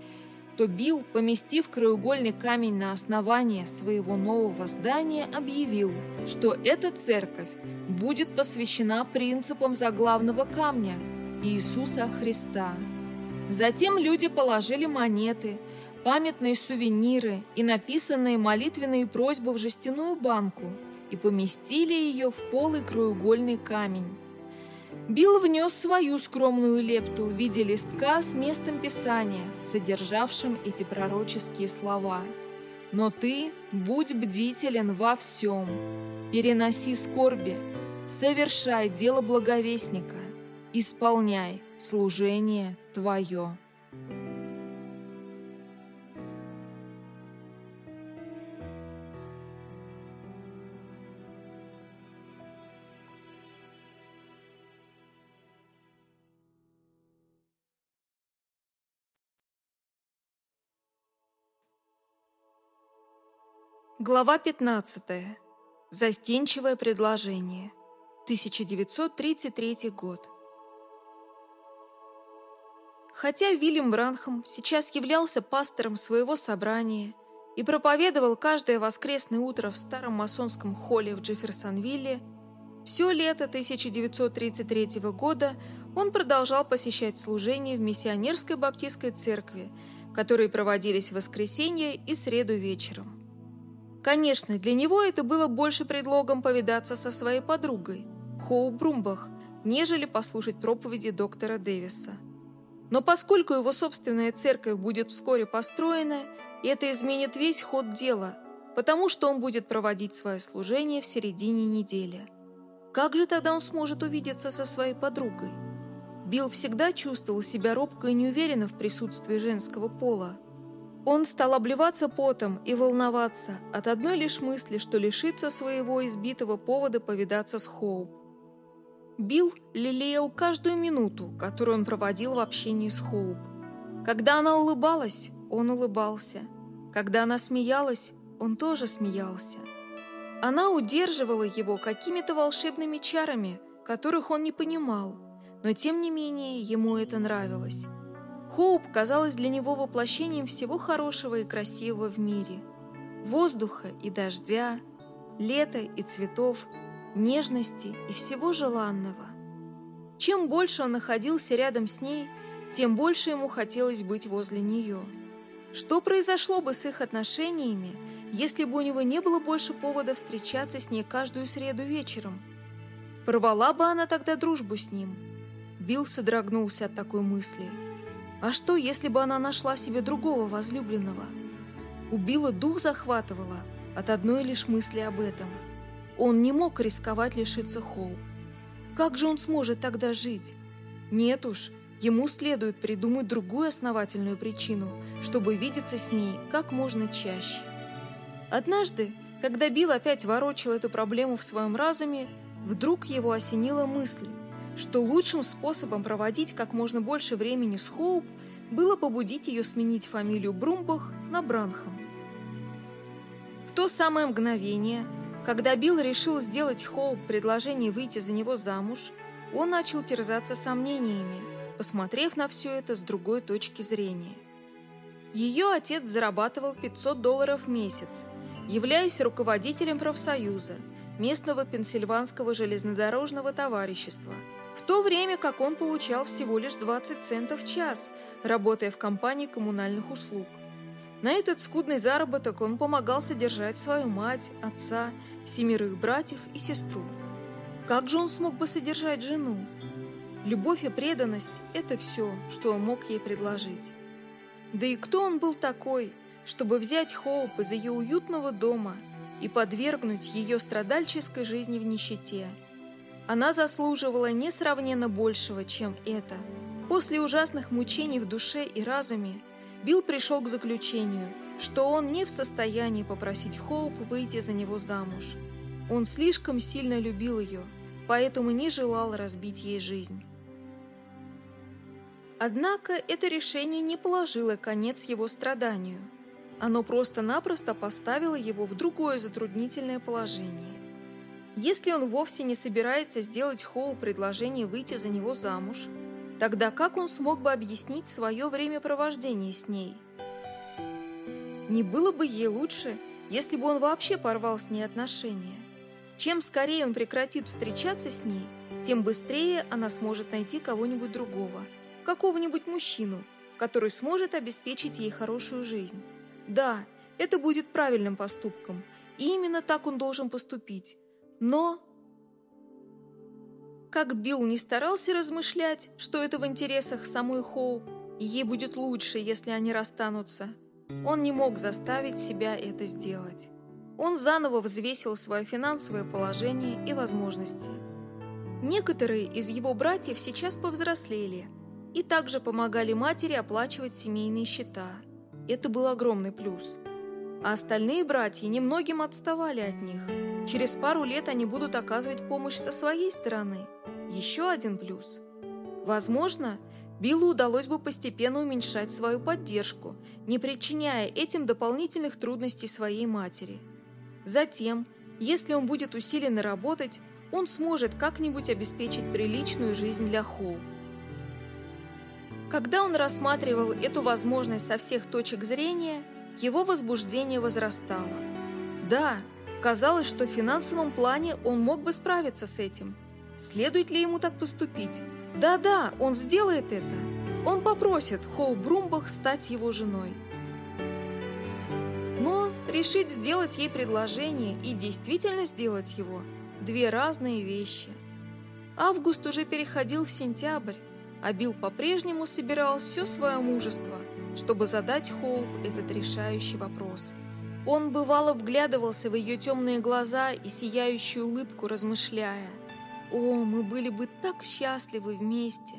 то Билл, поместив краеугольный камень на основание своего нового здания, объявил, что эта церковь будет посвящена принципам заглавного камня Иисуса Христа. Затем люди положили монеты, памятные сувениры и написанные молитвенные просьбы в жестяную банку и поместили ее в полый краеугольный камень. Билл внес свою скромную лепту в виде листка с местом Писания, содержавшим эти пророческие слова. «Но ты будь бдителен во всем, переноси скорби, совершай дело благовестника, исполняй служение твое». Глава 15. Застенчивое предложение. 1933 год. Хотя Вильям Бранхам сейчас являлся пастором своего собрания и проповедовал каждое воскресное утро в старом масонском холле в Джефферсонвилле, Все лето 1933 года он продолжал посещать служения в миссионерской баптистской церкви, которые проводились в воскресенье и среду вечером. Конечно, для него это было больше предлогом повидаться со своей подругой, Хоу Брумбах, нежели послушать проповеди доктора Дэвиса. Но поскольку его собственная церковь будет вскоре построена, это изменит весь ход дела, потому что он будет проводить свое служение в середине недели. Как же тогда он сможет увидеться со своей подругой? Билл всегда чувствовал себя робко и неуверенно в присутствии женского пола. Он стал обливаться потом и волноваться от одной лишь мысли, что лишится своего избитого повода повидаться с Хоуп. Билл лелеял каждую минуту, которую он проводил в общении с Хоуп. Когда она улыбалась, он улыбался. Когда она смеялась, он тоже смеялся. Она удерживала его какими-то волшебными чарами, которых он не понимал, но тем не менее ему это нравилось. Хоуп казалась для него воплощением всего хорошего и красивого в мире. Воздуха и дождя, лета и цветов, нежности и всего желанного. Чем больше он находился рядом с ней, тем больше ему хотелось быть возле нее. Что произошло бы с их отношениями, если бы у него не было больше повода встречаться с ней каждую среду вечером? Порвала бы она тогда дружбу с ним? Билл содрогнулся от такой мысли – а что, если бы она нашла себе другого возлюбленного? Убила дух захватывала от одной лишь мысли об этом. Он не мог рисковать лишиться Хоу. Как же он сможет тогда жить? Нет уж, ему следует придумать другую основательную причину, чтобы видеться с ней как можно чаще. Однажды, когда Билл опять ворочил эту проблему в своем разуме, вдруг его осенила мысль, что лучшим способом проводить как можно больше времени с Хоуп было побудить ее сменить фамилию Брумбах на Бранхам. В то самое мгновение, когда Билл решил сделать Хоуп предложение выйти за него замуж, он начал терзаться сомнениями, посмотрев на все это с другой точки зрения. Ее отец зарабатывал 500 долларов в месяц, являясь руководителем профсоюза, местного пенсильванского железнодорожного товарищества – в то время как он получал всего лишь 20 центов в час, работая в компании коммунальных услуг. На этот скудный заработок он помогал содержать свою мать, отца, семерых братьев и сестру. Как же он смог бы содержать жену? Любовь и преданность – это все, что он мог ей предложить. Да и кто он был такой, чтобы взять Хоуп из ее уютного дома и подвергнуть ее страдальческой жизни в нищете – она заслуживала несравненно большего, чем это. После ужасных мучений в душе и разуме Билл пришел к заключению, что он не в состоянии попросить Хоуп выйти за него замуж. Он слишком сильно любил ее, поэтому не желал разбить ей жизнь. Однако это решение не положило конец его страданию. Оно просто-напросто поставило его в другое затруднительное положение. Если он вовсе не собирается сделать Хоу предложение выйти за него замуж, тогда как он смог бы объяснить свое времяпровождение с ней? Не было бы ей лучше, если бы он вообще порвал с ней отношения. Чем скорее он прекратит встречаться с ней, тем быстрее она сможет найти кого-нибудь другого, какого-нибудь мужчину, который сможет обеспечить ей хорошую жизнь. Да, это будет правильным поступком, и именно так он должен поступить, но... Как Билл не старался размышлять, что это в интересах самой Хоуп, ей будет лучше, если они расстанутся, он не мог заставить себя это сделать. Он заново взвесил свое финансовое положение и возможности. Некоторые из его братьев сейчас повзрослели и также помогали матери оплачивать семейные счета. Это был огромный плюс. А остальные братья немногим отставали от них – Через пару лет они будут оказывать помощь со своей стороны. Еще один плюс. Возможно, Биллу удалось бы постепенно уменьшать свою поддержку, не причиняя этим дополнительных трудностей своей матери. Затем, если он будет усиленно работать, он сможет как-нибудь обеспечить приличную жизнь для Хоу. Когда он рассматривал эту возможность со всех точек зрения, его возбуждение возрастало. Да, Казалось, что в финансовом плане он мог бы справиться с этим. Следует ли ему так поступить? Да-да, он сделает это. Он попросит Хоу Брумбах стать его женой. Но решить сделать ей предложение и действительно сделать его – две разные вещи. Август уже переходил в сентябрь, а Билл по-прежнему собирал все свое мужество, чтобы задать Хоуп этот решающий вопрос. Он бывало вглядывался в ее темные глаза и сияющую улыбку, размышляя – о, мы были бы так счастливы вместе.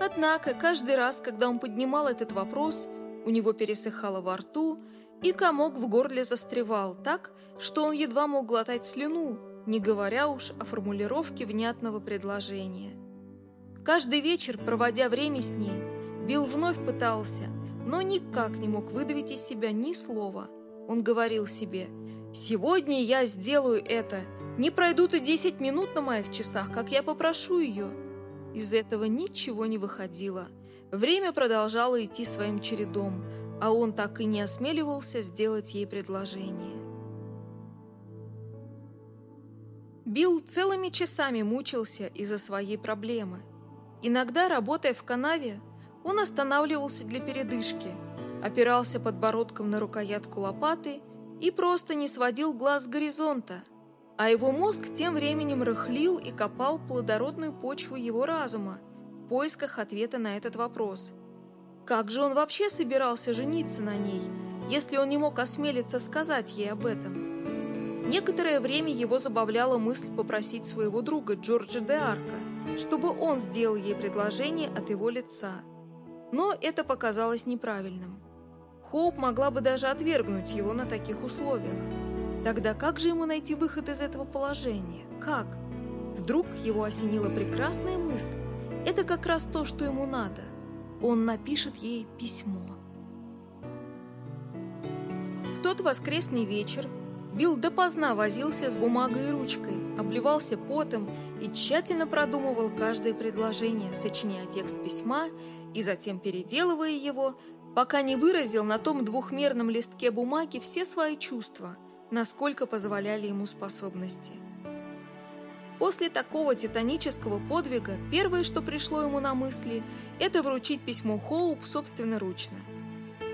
Однако каждый раз, когда он поднимал этот вопрос, у него пересыхало во рту, и комок в горле застревал так, что он едва мог глотать слюну, не говоря уж о формулировке внятного предложения. Каждый вечер, проводя время с ней, Билл вновь пытался, но никак не мог выдавить из себя ни слова. Он говорил себе «Сегодня я сделаю это, не пройдут и десять минут на моих часах, как я попрошу ее. Из этого ничего не выходило. Время продолжало идти своим чередом, а он так и не осмеливался сделать ей предложение. Билл целыми часами мучился из-за своей проблемы. Иногда, работая в канаве, он останавливался для передышки, опирался подбородком на рукоятку лопаты и просто не сводил глаз с горизонта – а его мозг тем временем рыхлил и копал плодородную почву его разума в поисках ответа на этот вопрос. Как же он вообще собирался жениться на ней, если он не мог осмелиться сказать ей об этом? Некоторое время его забавляла мысль попросить своего друга Джорджа де Арка, чтобы он сделал ей предложение от его лица. Но это показалось неправильным. Хоуп могла бы даже отвергнуть его на таких условиях. Тогда как же ему найти выход из этого положения? Как? Вдруг его осенила прекрасная мысль. Это как раз то, что ему надо. Он напишет ей письмо. В тот воскресный вечер Билл допоздна возился с бумагой и ручкой, обливался потом и тщательно продумывал каждое предложение, сочиняя текст письма и затем переделывая его, пока не выразил на том двухмерном листке бумаги все свои чувства – насколько позволяли ему способности. После такого титанического подвига первое, что пришло ему на мысли, это вручить письмо Хоуп собственноручно.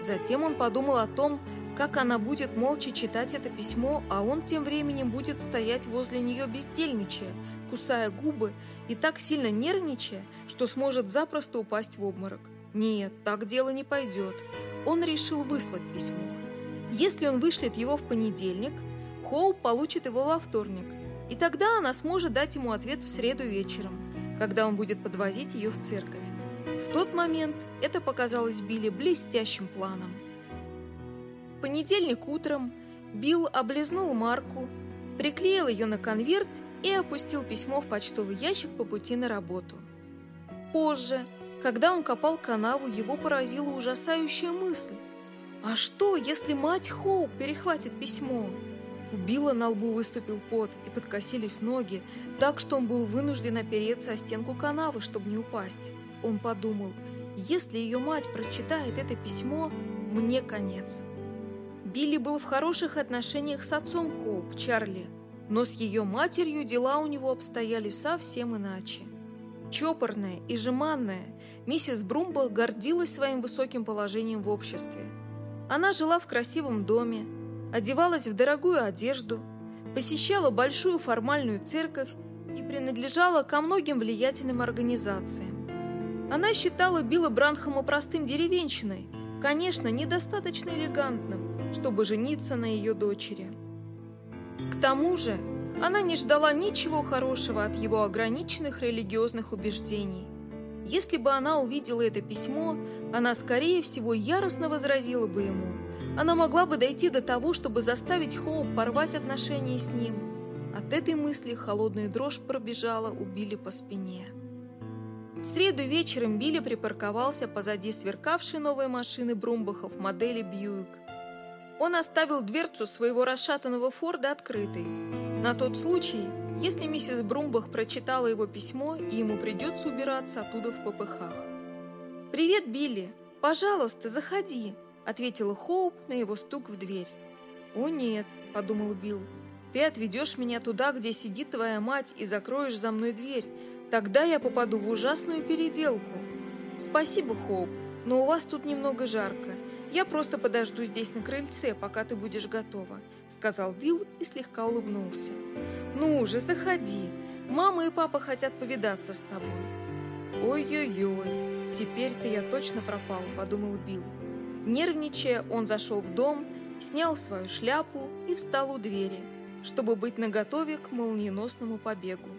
Затем он подумал о том, как она будет молча читать это письмо, а он тем временем будет стоять возле нее бездельничая, кусая губы и так сильно нервничая, что сможет запросто упасть в обморок. Нет, так дело не пойдет. Он решил выслать письмо. Если он вышлет его в понедельник, Хоуп получит его во вторник, и тогда она сможет дать ему ответ в среду вечером, когда он будет подвозить ее в церковь. В тот момент это показалось Билли блестящим планом. В понедельник утром Билл облизнул марку, приклеил ее на конверт и опустил письмо в почтовый ящик по пути на работу. Позже, когда он копал канаву, его поразила ужасающая мысль. А что, если мать Хоуп перехватит письмо? У Билла на лбу выступил пот и подкосились ноги, так что он был вынужден опереться о стенку канавы, чтобы не упасть. Он подумал, если ее мать прочитает это письмо, мне конец. Билли был в хороших отношениях с отцом Хоуп, Чарли, но с ее матерью дела у него обстояли совсем иначе. Чопорная и жеманная, миссис Брумба гордилась своим высоким положением в обществе – она жила в красивом доме, одевалась в дорогую одежду, посещала большую формальную церковь и принадлежала ко многим влиятельным организациям. Она считала Билла Бранхама простым деревенщиной, конечно, недостаточно элегантным, чтобы жениться на ее дочери. К тому же она не ждала ничего хорошего от его ограниченных религиозных убеждений – если бы она увидела это письмо, она, скорее всего, яростно возразила бы ему. Она могла бы дойти до того, чтобы заставить Хоуп порвать отношения с ним. От этой мысли холодная дрожь пробежала у Билли по спине. В среду вечером Билли припарковался позади сверкавшей новой машины Брумбахов модели Бьюик. Он оставил дверцу своего расшатанного Форда открытой, на тот случай, если миссис Брумбах прочитала его письмо, и ему придется убираться оттуда в попыхах. «Привет, Билли! Пожалуйста, заходи!» — ответила Хоуп на его стук в дверь. «О нет», — подумал Билл, — Ты отведешь меня туда, где сидит твоя мать, и закроешь за мной дверь. Тогда я попаду в ужасную переделку. Спасибо, Хоуп, но у вас тут немного жарко. Я просто подожду здесь на крыльце, пока ты будешь готова», — сказал Билл и слегка улыбнулся. «Ну уже заходи. Мама и папа хотят повидаться с тобой». «Ой-ой-ой, теперь-то я точно пропал», — подумал Билл. Нервничая, он зашел в дом, снял свою шляпу и встал у двери, чтобы быть наготове к молниеносному побегу.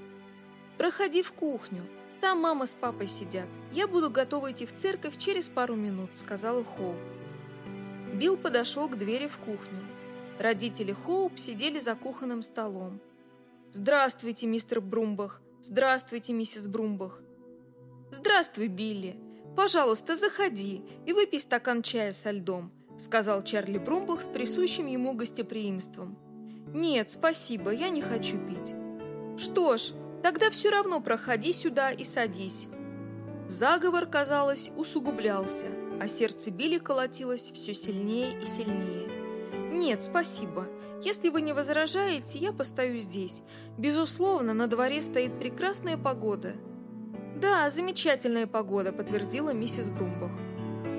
«Проходи в кухню. Там мама с папой сидят. Я буду готова идти в церковь через пару минут», — сказала Хоуп. Билл подошел к двери в кухню. Родители Хоуп сидели за кухонным столом. «Здравствуйте, мистер Брумбах! Здравствуйте, миссис Брумбах!» «Здравствуй, Билли! Пожалуйста, заходи и выпей стакан чая со льдом», сказал Чарли Брумбах с присущим ему гостеприимством. «Нет, спасибо, я не хочу пить». «Что ж, тогда все равно проходи сюда и садись». Заговор, казалось, усугублялся – а сердце Билли колотилось все сильнее и сильнее. «Нет, спасибо. Если вы не возражаете, я постою здесь. Безусловно, на дворе стоит прекрасная погода». «Да, замечательная погода», — подтвердила миссис Брумбах.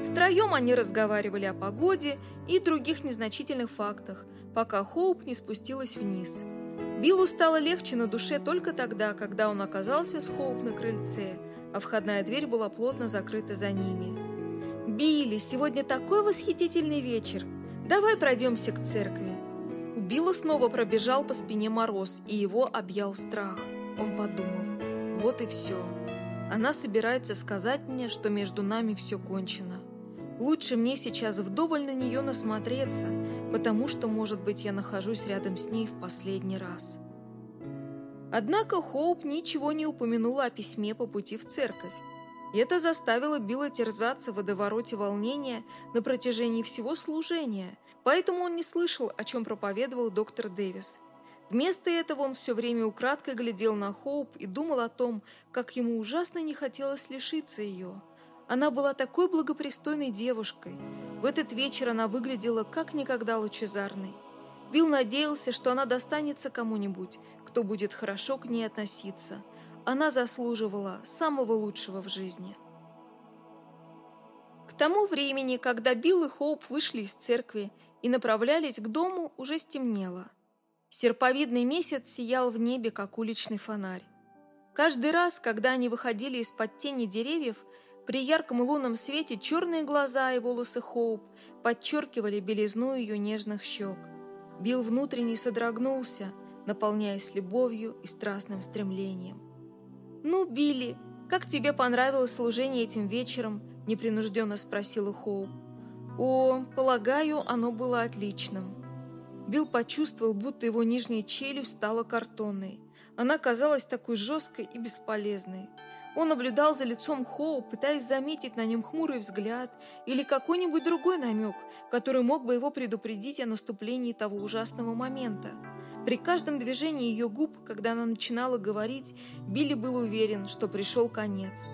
Втроем они разговаривали о погоде и других незначительных фактах, пока Хоуп не спустилась вниз. Биллу стало легче на душе только тогда, когда он оказался с Хоуп на крыльце, а входная дверь была плотно закрыта за ними. «Билли, сегодня такой восхитительный вечер. Давай пройдемся к церкви». У Билла снова пробежал по спине мороз, и его объял страх. Он подумал, вот и все. Она собирается сказать мне, что между нами все кончено. Лучше мне сейчас вдоволь на нее насмотреться, потому что, может быть, я нахожусь рядом с ней в последний раз. Однако Хоуп ничего не упомянула о письме по пути в церковь. И это заставило Билла терзаться в водовороте волнения на протяжении всего служения, поэтому он не слышал, о чем проповедовал доктор Дэвис. Вместо этого он все время украдкой глядел на Хоуп и думал о том, как ему ужасно не хотелось лишиться ее. Она была такой благопристойной девушкой. В этот вечер она выглядела как никогда лучезарной. Билл надеялся, что она достанется кому-нибудь, кто будет хорошо к ней относиться – она заслуживала самого лучшего в жизни. К тому времени, когда Билл и Хоуп вышли из церкви и направлялись к дому, уже стемнело. Серповидный месяц сиял в небе, как уличный фонарь. Каждый раз, когда они выходили из-под тени деревьев, при ярком лунном свете черные глаза и волосы Хоуп подчеркивали белизну ее нежных щек. Билл внутренне содрогнулся, наполняясь любовью и страстным стремлением. «Ну, Билли, как тебе понравилось служение этим вечером?» – непринужденно спросила Хоу. «О, полагаю, оно было отличным». Билл почувствовал, будто его нижняя челюсть стала картонной. Она казалась такой жесткой и бесполезной. Он наблюдал за лицом Хоу, пытаясь заметить на нем хмурый взгляд или какой-нибудь другой намек, который мог бы его предупредить о наступлении того ужасного момента. При каждом движении ее губ, когда она начинала говорить, Билли был уверен, что пришел конец.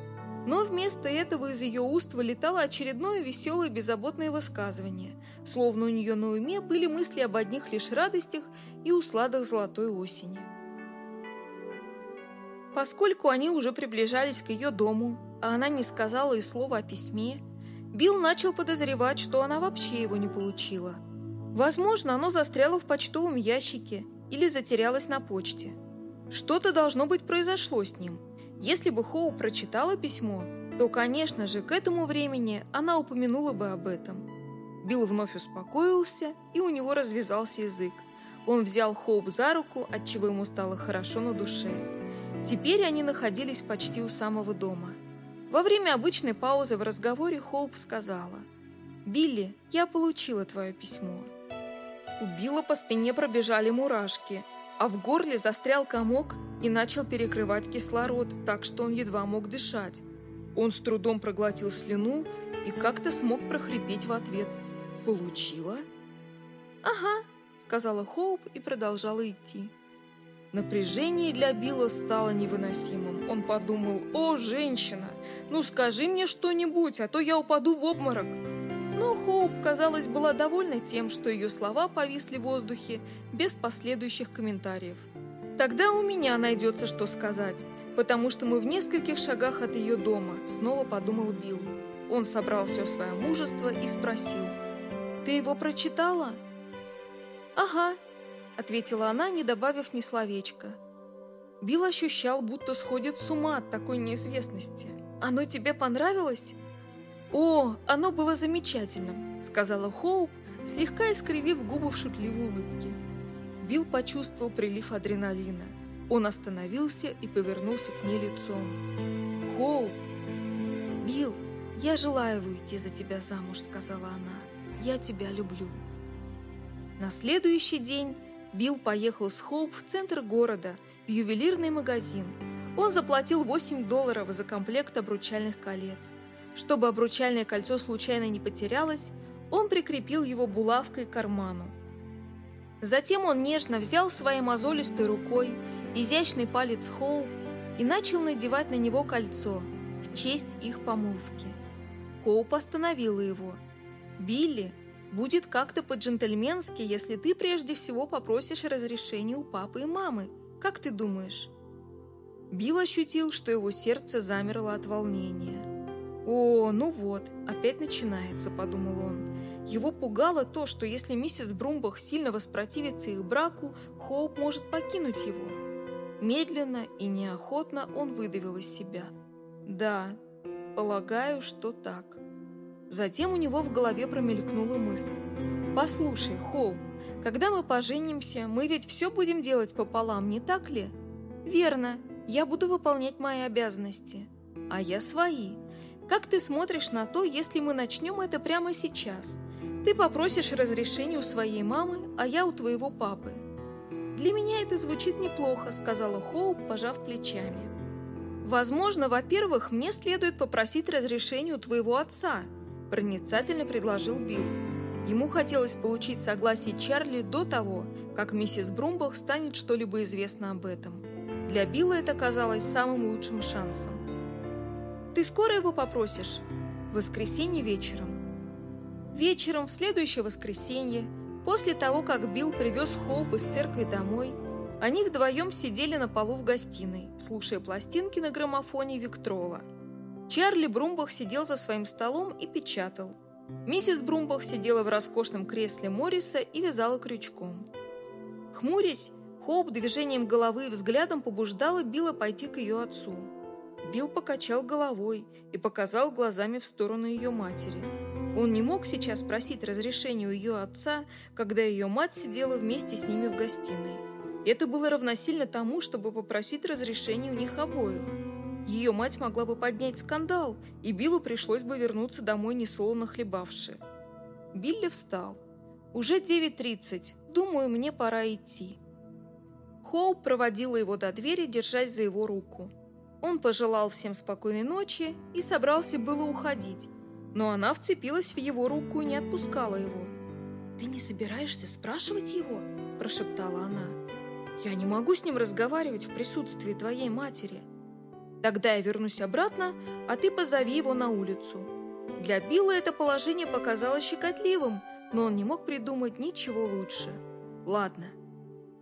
Но вместо этого из ее уст вылетало очередное веселое беззаботное высказывание, словно у нее на уме были мысли об одних лишь радостях и усладах золотой осени. Поскольку они уже приближались к ее дому, а она не сказала и слова о письме, Билл начал подозревать, что она вообще его не получила. Возможно, оно застряло в почтовом ящике – или затерялась на почте. Что-то должно быть произошло с ним. Если бы Хоу прочитала письмо, то, конечно же, к этому времени она упомянула бы об этом. Билл вновь успокоился, и у него развязался язык. Он взял Хоуп за руку, отчего ему стало хорошо на душе. Теперь они находились почти у самого дома. Во время обычной паузы в разговоре Хоуп сказала, «Билли, я получила твое письмо. У Билла по спине пробежали мурашки, а в горле застрял комок и начал перекрывать кислород, так что он едва мог дышать. Он с трудом проглотил слюну и как-то смог прохрипеть в ответ. «Получила?» «Ага», — сказала Хоуп и продолжала идти. Напряжение для Билла стало невыносимым. Он подумал, «О, женщина, ну скажи мне что-нибудь, а то я упаду в обморок». Но Хоуп, казалось, была довольна тем, что ее слова повисли в воздухе без последующих комментариев. «Тогда у меня найдется, что сказать, потому что мы в нескольких шагах от ее дома», — снова подумал Билл. Он собрал все свое мужество и спросил. «Ты его прочитала?» «Ага», — ответила она, не добавив ни словечка. Билл ощущал, будто сходит с ума от такой неизвестности. «Оно тебе понравилось?» «О, оно было замечательным», — сказала Хоуп, слегка искривив губы в шутливой улыбке. Билл почувствовал прилив адреналина. Он остановился и повернулся к ней лицом. «Хоуп!» «Билл, я желаю выйти за тебя замуж», — сказала она. «Я тебя люблю». На следующий день Билл поехал с Хоуп в центр города, в ювелирный магазин. Он заплатил 8 долларов за комплект обручальных колец. Чтобы обручальное кольцо случайно не потерялось, он прикрепил его булавкой к карману. Затем он нежно взял своей мозолистой рукой изящный палец Хоуп и начал надевать на него кольцо в честь их помолвки. Хоуп остановила его. «Билли, будет как-то по-джентльменски, если ты прежде всего попросишь разрешения у папы и мамы. Как ты думаешь?» Билл ощутил, что его сердце замерло от волнения. «О, ну вот, опять начинается», — подумал он. Его пугало то, что если миссис Брумбах сильно воспротивится их браку, Хоуп может покинуть его. Медленно и неохотно он выдавил из себя. «Да, полагаю, что так». Затем у него в голове промелькнула мысль. «Послушай, Хоуп, когда мы поженимся, мы ведь все будем делать пополам, не так ли?» «Верно, я буду выполнять мои обязанности, а я свои». Как ты смотришь на то, если мы начнем это прямо сейчас? Ты попросишь разрешения у своей мамы, а я у твоего папы. Для меня это звучит неплохо, сказала Хоуп, пожав плечами. Возможно, во-первых, мне следует попросить разрешения у твоего отца, проницательно предложил Билл. Ему хотелось получить согласие Чарли до того, как миссис Брумбах станет что-либо известно об этом. Для Билла это казалось самым лучшим шансом. Ты скоро его попросишь? В воскресенье вечером. Вечером в следующее воскресенье, после того, как Билл привез Хоуп из церкви домой, они вдвоем сидели на полу в гостиной, слушая пластинки на граммофоне Виктрола. Чарли Брумбах сидел за своим столом и печатал. Миссис Брумбах сидела в роскошном кресле Морриса и вязала крючком. Хмурясь, Хоуп движением головы и взглядом побуждала Билла пойти к ее отцу. Билл покачал головой и показал глазами в сторону ее матери. Он не мог сейчас просить разрешения у ее отца, когда ее мать сидела вместе с ними в гостиной. Это было равносильно тому, чтобы попросить разрешения у них обоих. Ее мать могла бы поднять скандал, и Биллу пришлось бы вернуться домой несолоно хлебавши. Билли встал. «Уже 9.30. Думаю, мне пора идти». Хоуп проводила его до двери, держась за его руку. Он пожелал всем спокойной ночи и собрался было уходить, но она вцепилась в его руку и не отпускала его. «Ты не собираешься спрашивать его?» – прошептала она. «Я не могу с ним разговаривать в присутствии твоей матери. Тогда я вернусь обратно, а ты позови его на улицу». Для Билла это положение показалось щекотливым, но он не мог придумать ничего лучше. «Ладно».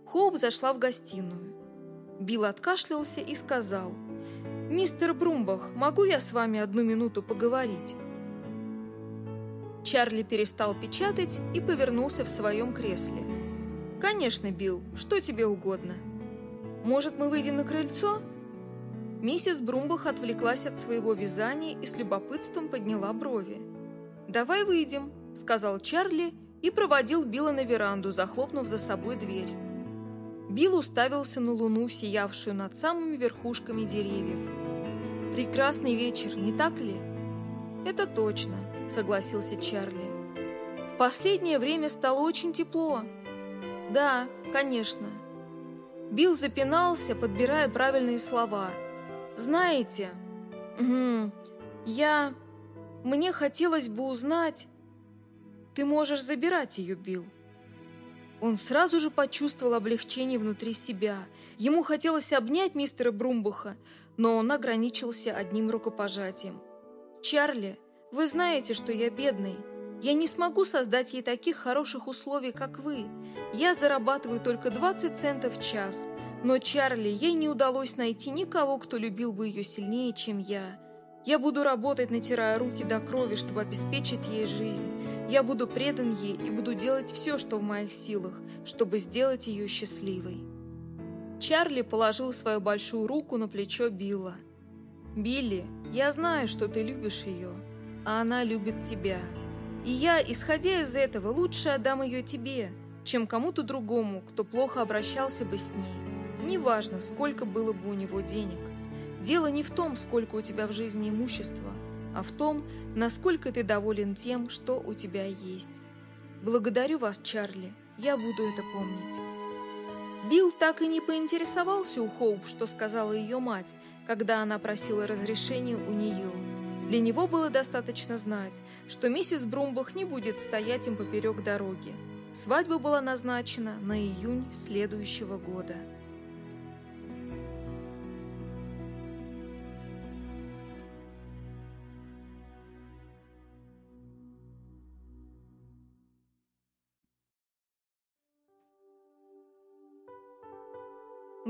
Хоуп зашла в гостиную. Билл откашлялся и сказал – «Мистер Брумбах, могу я с вами одну минуту поговорить?» Чарли перестал печатать и повернулся в своем кресле. «Конечно, Билл, что тебе угодно. Может, мы выйдем на крыльцо?» Миссис Брумбах отвлеклась от своего вязания и с любопытством подняла брови. «Давай выйдем», — сказал Чарли и проводил Билла на веранду, захлопнув за собой дверь. Билл уставился на луну, сиявшую над самыми верхушками деревьев. «Прекрасный вечер, не так ли?» «Это точно», — согласился Чарли. «В последнее время стало очень тепло». «Да, конечно». Билл запинался, подбирая правильные слова. «Знаете, угу, я... Мне хотелось бы узнать...» «Ты можешь забирать ее, Билл. Он сразу же почувствовал облегчение внутри себя. Ему хотелось обнять мистера Брумбаха, но он ограничился одним рукопожатием. «Чарли, вы знаете, что я бедный. Я не смогу создать ей таких хороших условий, как вы. Я зарабатываю только 20 центов в час. Но Чарли, ей не удалось найти никого, кто любил бы ее сильнее, чем я. Я буду работать, натирая руки до крови, чтобы обеспечить ей жизнь. Я буду предан ей и буду делать все, что в моих силах, чтобы сделать ее счастливой. Чарли положил свою большую руку на плечо Билла. «Билли, я знаю, что ты любишь ее, а она любит тебя. И я, исходя из этого, лучше отдам ее тебе, чем кому-то другому, кто плохо обращался бы с ней. Неважно, сколько было бы у него денег. Дело не в том, сколько у тебя в жизни имущества, а в том, насколько ты доволен тем, что у тебя есть. Благодарю вас, Чарли, я буду это помнить. Билл так и не поинтересовался у Хоуп, что сказала ее мать, когда она просила разрешения у нее. Для него было достаточно знать, что миссис Брумбах не будет стоять им поперек дороги. Свадьба была назначена на июнь следующего года.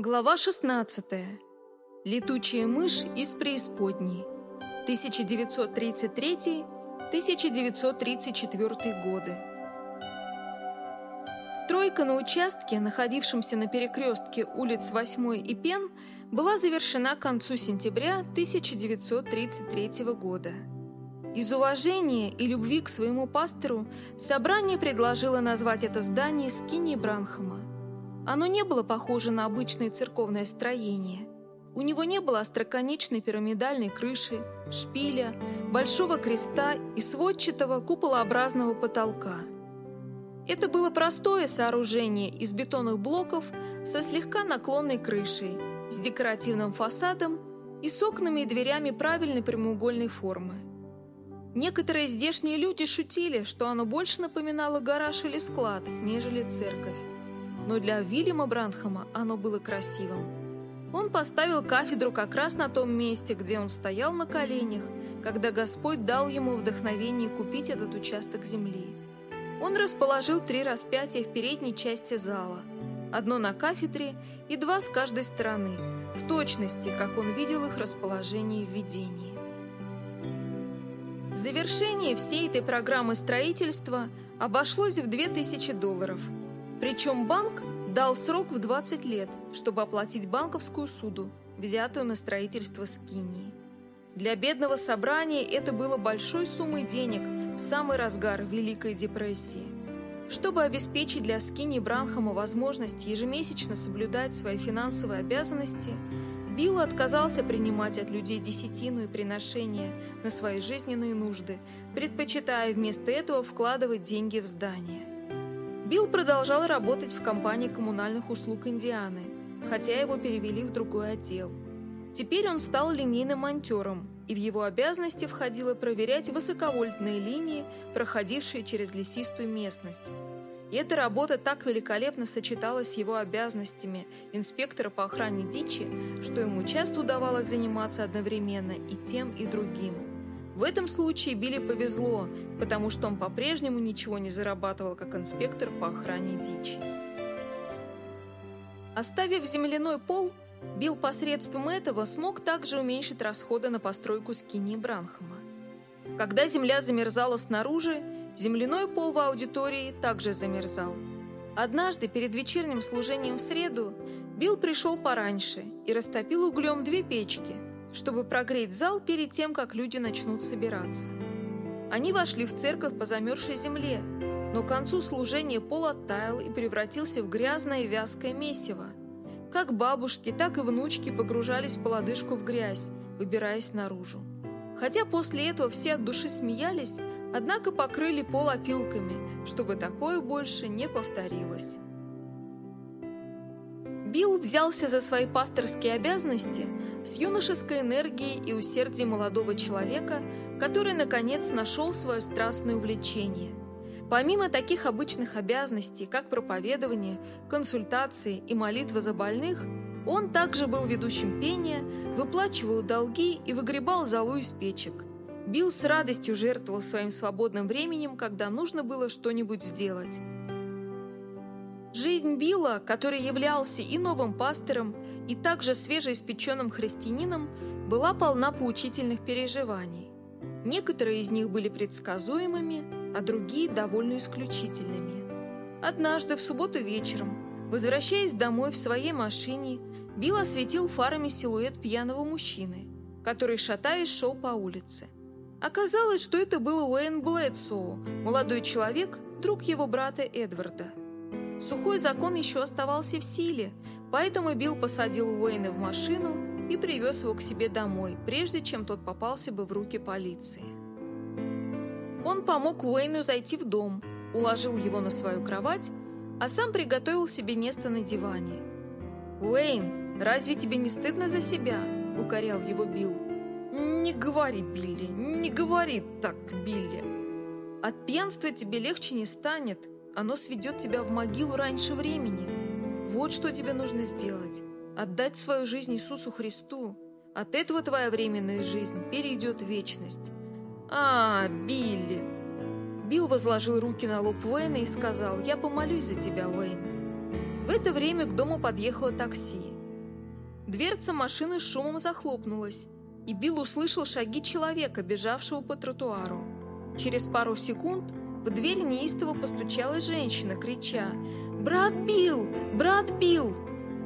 Глава 16. Летучая мышь из преисподней. 1933-1934 годы. Стройка на участке, находившемся на перекрестке улиц 8 и Пен, была завершена к концу сентября 1933 года. Из уважения и любви к своему пастору собрание предложило назвать это здание Скини Бранхама. Оно не было похоже на обычное церковное строение – у него не было остроконечной пирамидальной крыши, шпиля, большого креста и сводчатого куполообразного потолка. Это было простое сооружение из бетонных блоков со слегка наклонной крышей, с декоративным фасадом и с окнами и дверями правильной прямоугольной формы. Некоторые здешние люди шутили, что оно больше напоминало гараж или склад, нежели церковь. Но для Вильяма Бранхама оно было красивым. Он поставил кафедру как раз на том месте, где он стоял на коленях, когда Господь дал ему вдохновение купить этот участок земли. Он расположил три распятия в передней части зала, одно на кафедре и два с каждой стороны, в точности, как он видел их расположение в видении. Завершение всей этой программы строительства обошлось в 2000 долларов, причем банк дал срок в 20 лет, чтобы оплатить банковскую суду, взятую на строительство Скинии. Для бедного собрания это было большой суммой денег в самый разгар Великой депрессии. Чтобы обеспечить для Скини Бранхама возможность ежемесячно соблюдать свои финансовые обязанности, Билл отказался принимать от людей десятину и приношения на свои жизненные нужды, предпочитая вместо этого вкладывать деньги в здание. Билл продолжал работать в компании коммунальных услуг Индианы, хотя его перевели в другой отдел. Теперь он стал линейным монтером, и в его обязанности входило проверять высоковольтные линии, проходившие через лесистую местность. И эта работа так великолепно сочеталась с его обязанностями инспектора по охране дичи, что ему часто удавалось заниматься одновременно и тем, и другим – в этом случае Билли повезло, потому что он по-прежнему ничего не зарабатывал как инспектор по охране дичи. Оставив земляной пол, Билл посредством этого смог также уменьшить расходы на постройку скини Бранхама. Когда земля замерзала снаружи, земляной пол в аудитории также замерзал. Однажды перед вечерним служением в среду Билл пришел пораньше и растопил углем две печки – чтобы прогреть зал перед тем, как люди начнут собираться. Они вошли в церковь по замерзшей земле, но к концу служения пол оттаял и превратился в грязное вязкое месиво. Как бабушки, так и внучки погружались по лодыжку в грязь, выбираясь наружу. Хотя после этого все от души смеялись, однако покрыли пол опилками, чтобы такое больше не повторилось. Билл взялся за свои пасторские обязанности с юношеской энергией и усердием молодого человека, который, наконец, нашел свое страстное увлечение. Помимо таких обычных обязанностей, как проповедование, консультации и молитва за больных, он также был ведущим пения, выплачивал долги и выгребал золу из печек. Билл с радостью жертвовал своим свободным временем, когда нужно было что-нибудь сделать. Жизнь Билла, который являлся и новым пастором, и также свежеиспеченным христианином, была полна поучительных переживаний. Некоторые из них были предсказуемыми, а другие довольно исключительными. Однажды, в субботу вечером, возвращаясь домой в своей машине, Билл осветил фарами силуэт пьяного мужчины, который, шатаясь, шел по улице. Оказалось, что это был Уэйн Блэдсоу, молодой человек, друг его брата Эдварда. Сухой закон еще оставался в силе, поэтому Билл посадил Уэйна в машину и привез его к себе домой, прежде чем тот попался бы в руки полиции. Он помог Уэйну зайти в дом, уложил его на свою кровать, а сам приготовил себе место на диване. «Уэйн, разве тебе не стыдно за себя?» – укорял его Билл. «Не говори, Билли, не говори так, Билли. От пьянства тебе легче не станет, оно сведет тебя в могилу раньше времени. Вот что тебе нужно сделать. Отдать свою жизнь Иисусу Христу. От этого твоя временная жизнь перейдет в вечность. А, Билли. Билл возложил руки на лоб Уэйна и сказал, «Я помолюсь за тебя, Уэйн». В это время к дому подъехало такси. Дверца машины шумом захлопнулась, и Билл услышал шаги человека, бежавшего по тротуару. Через пару секунд в дверь неистово постучала женщина, крича «Брат Билл! Брат Билл!»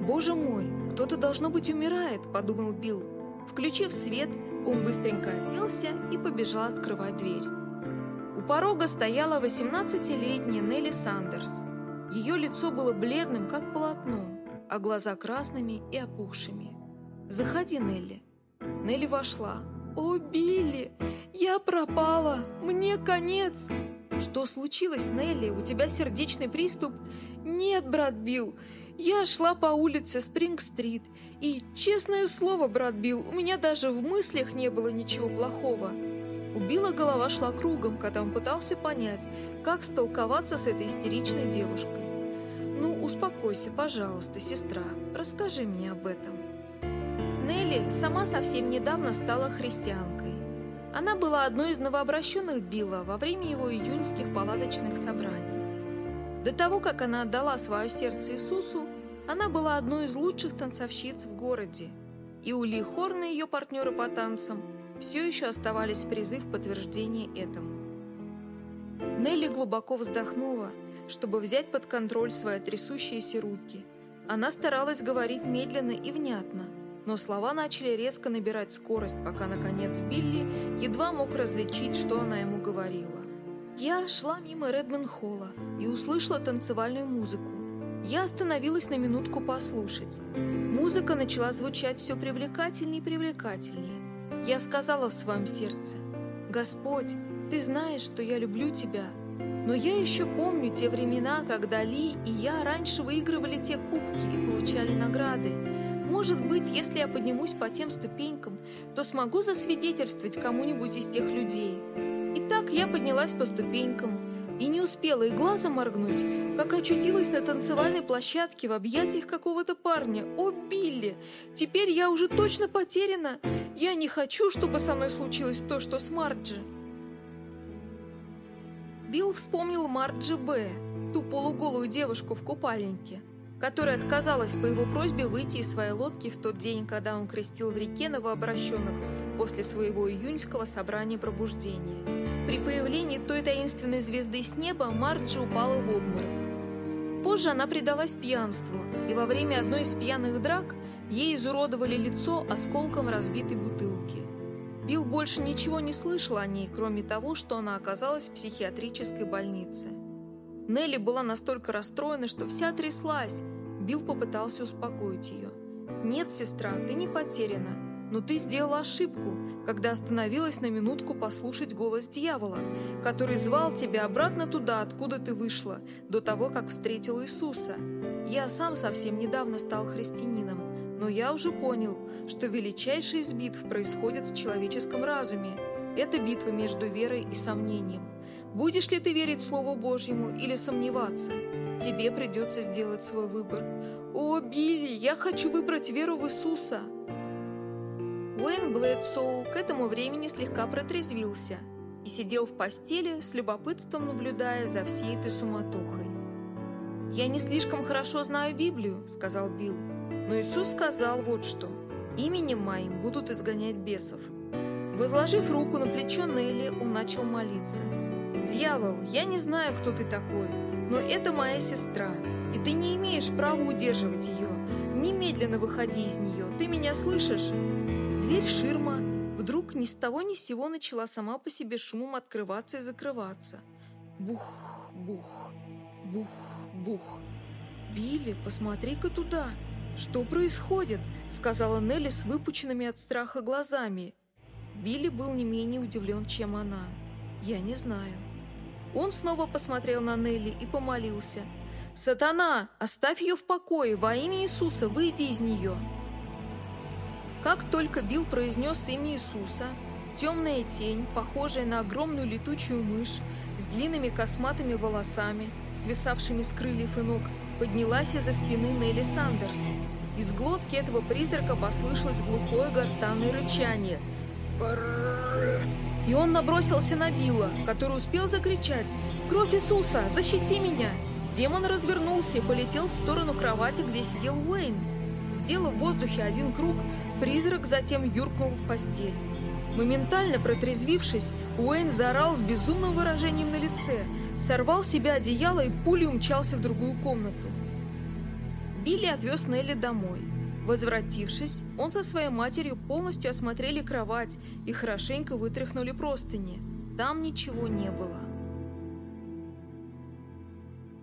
«Боже мой, кто-то, должно быть, умирает», — подумал Билл. Включив свет, он быстренько оделся и побежал открывать дверь. У порога стояла 18-летняя Нелли Сандерс. Ее лицо было бледным, как полотно, а глаза красными и опухшими. «Заходи, Нелли». Нелли вошла. «О, Билли, я пропала! Мне конец!» «Что случилось, Нелли? У тебя сердечный приступ?» «Нет, брат Билл, я шла по улице Спринг-стрит, и, честное слово, брат Билл, у меня даже в мыслях не было ничего плохого». У Билла голова шла кругом, когда он пытался понять, как столковаться с этой истеричной девушкой. «Ну, успокойся, пожалуйста, сестра, расскажи мне об этом». Нелли сама совсем недавно стала христианкой. Она была одной из новообращенных Билла во время его июньских палаточных собраний. До того, как она отдала свое сердце Иисусу, она была одной из лучших танцовщиц в городе, и у Ли Хорна ее партнеры по танцам все еще оставались призы в подтверждение этому. Нелли глубоко вздохнула, чтобы взять под контроль свои трясущиеся руки. Она старалась говорить медленно и внятно – но слова начали резко набирать скорость, пока, наконец, Билли едва мог различить, что она ему говорила. Я шла мимо Редман-холла и услышала танцевальную музыку. Я остановилась на минутку послушать. Музыка начала звучать все привлекательнее и привлекательнее. Я сказала в своем сердце, «Господь, Ты знаешь, что я люблю Тебя, но я еще помню те времена, когда Ли и я раньше выигрывали те кубки и получали награды. Может быть, если я поднимусь по тем ступенькам, то смогу засвидетельствовать кому-нибудь из тех людей. Итак, я поднялась по ступенькам и не успела и глазом моргнуть, как очутилась на танцевальной площадке в объятиях какого-то парня. О, Билли! Теперь я уже точно потеряна! Я не хочу, чтобы со мной случилось то, что с Марджи. Билл вспомнил Марджи Б., ту полуголую девушку в купальнике – которая отказалась по его просьбе выйти из своей лодки в тот день, когда он крестил в реке новообращенных после своего июньского собрания пробуждения. При появлении той таинственной звезды с неба Марджи упала в обморок. Позже она предалась пьянству, и во время одной из пьяных драк ей изуродовали лицо осколком разбитой бутылки. Билл больше ничего не слышал о ней, кроме того, что она оказалась в психиатрической больнице. Нелли была настолько расстроена, что вся тряслась. Билл попытался успокоить ее. «Нет, сестра, ты не потеряна. Но ты сделала ошибку, когда остановилась на минутку послушать голос дьявола, который звал тебя обратно туда, откуда ты вышла, до того, как встретил Иисуса. Я сам совсем недавно стал христианином, но я уже понял, что величайшая из битв происходит в человеческом разуме. Это битва между верой и сомнением. Будешь ли ты верить Слову Божьему или сомневаться? Тебе придется сделать свой выбор. О, Билли, я хочу выбрать веру в Иисуса. Уэйн Блэдсоу к этому времени слегка протрезвился и сидел в постели, с любопытством наблюдая за всей этой суматохой. «Я не слишком хорошо знаю Библию», — сказал Билл, «но Иисус сказал вот что. Именем моим будут изгонять бесов». Возложив руку на плечо Нелли, он начал молиться. «Дьявол, я не знаю, кто ты такой, но это моя сестра, и ты не имеешь права удерживать ее. Немедленно выходи из нее, ты меня слышишь?» Дверь ширма вдруг ни с того ни с сего начала сама по себе шумом открываться и закрываться. Бух, бух, бух, бух. «Билли, посмотри-ка туда! Что происходит?» — сказала Нелли с выпученными от страха глазами. Билли был не менее удивлен, чем она. «Я не знаю». Он снова посмотрел на Нелли и помолился. «Сатана, оставь ее в покое! Во имя Иисуса выйди из нее!» Как только Билл произнес имя Иисуса, темная тень, похожая на огромную летучую мышь, с длинными косматыми волосами, свисавшими с крыльев и ног, поднялась из-за спины Нелли Сандерс. Из глотки этого призрака послышалось глухое гортанное рычание. И он набросился на Билла, который успел закричать «Кровь Иисуса! Защити меня!» Демон развернулся и полетел в сторону кровати, где сидел Уэйн. Сделав в воздухе один круг, Призрак затем юркнул в постель. Моментально протрезвившись, Уэйн заорал с безумным выражением на лице, сорвал себе одеяло и пулей умчался в другую комнату. Билли отвез Нелли домой. Возвратившись, он со своей матерью полностью осмотрели кровать и хорошенько вытряхнули простыни. Там ничего не было.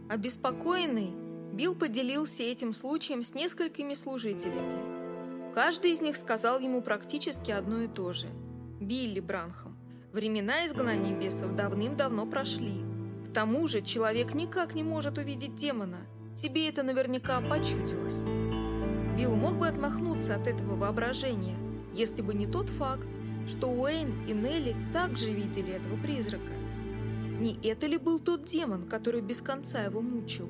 Обеспокоенный, Билл поделился этим случаем с несколькими служителями. Каждый из них сказал ему практически одно и то же. «Билли Бранхам, времена изгнания бесов давным-давно прошли. К тому же человек никак не может увидеть демона. Тебе это наверняка почудилось». Билл мог бы отмахнуться от этого воображения, если бы не тот факт, что Уэйн и Нелли также видели этого призрака. Не это ли был тот демон, который без конца его мучил?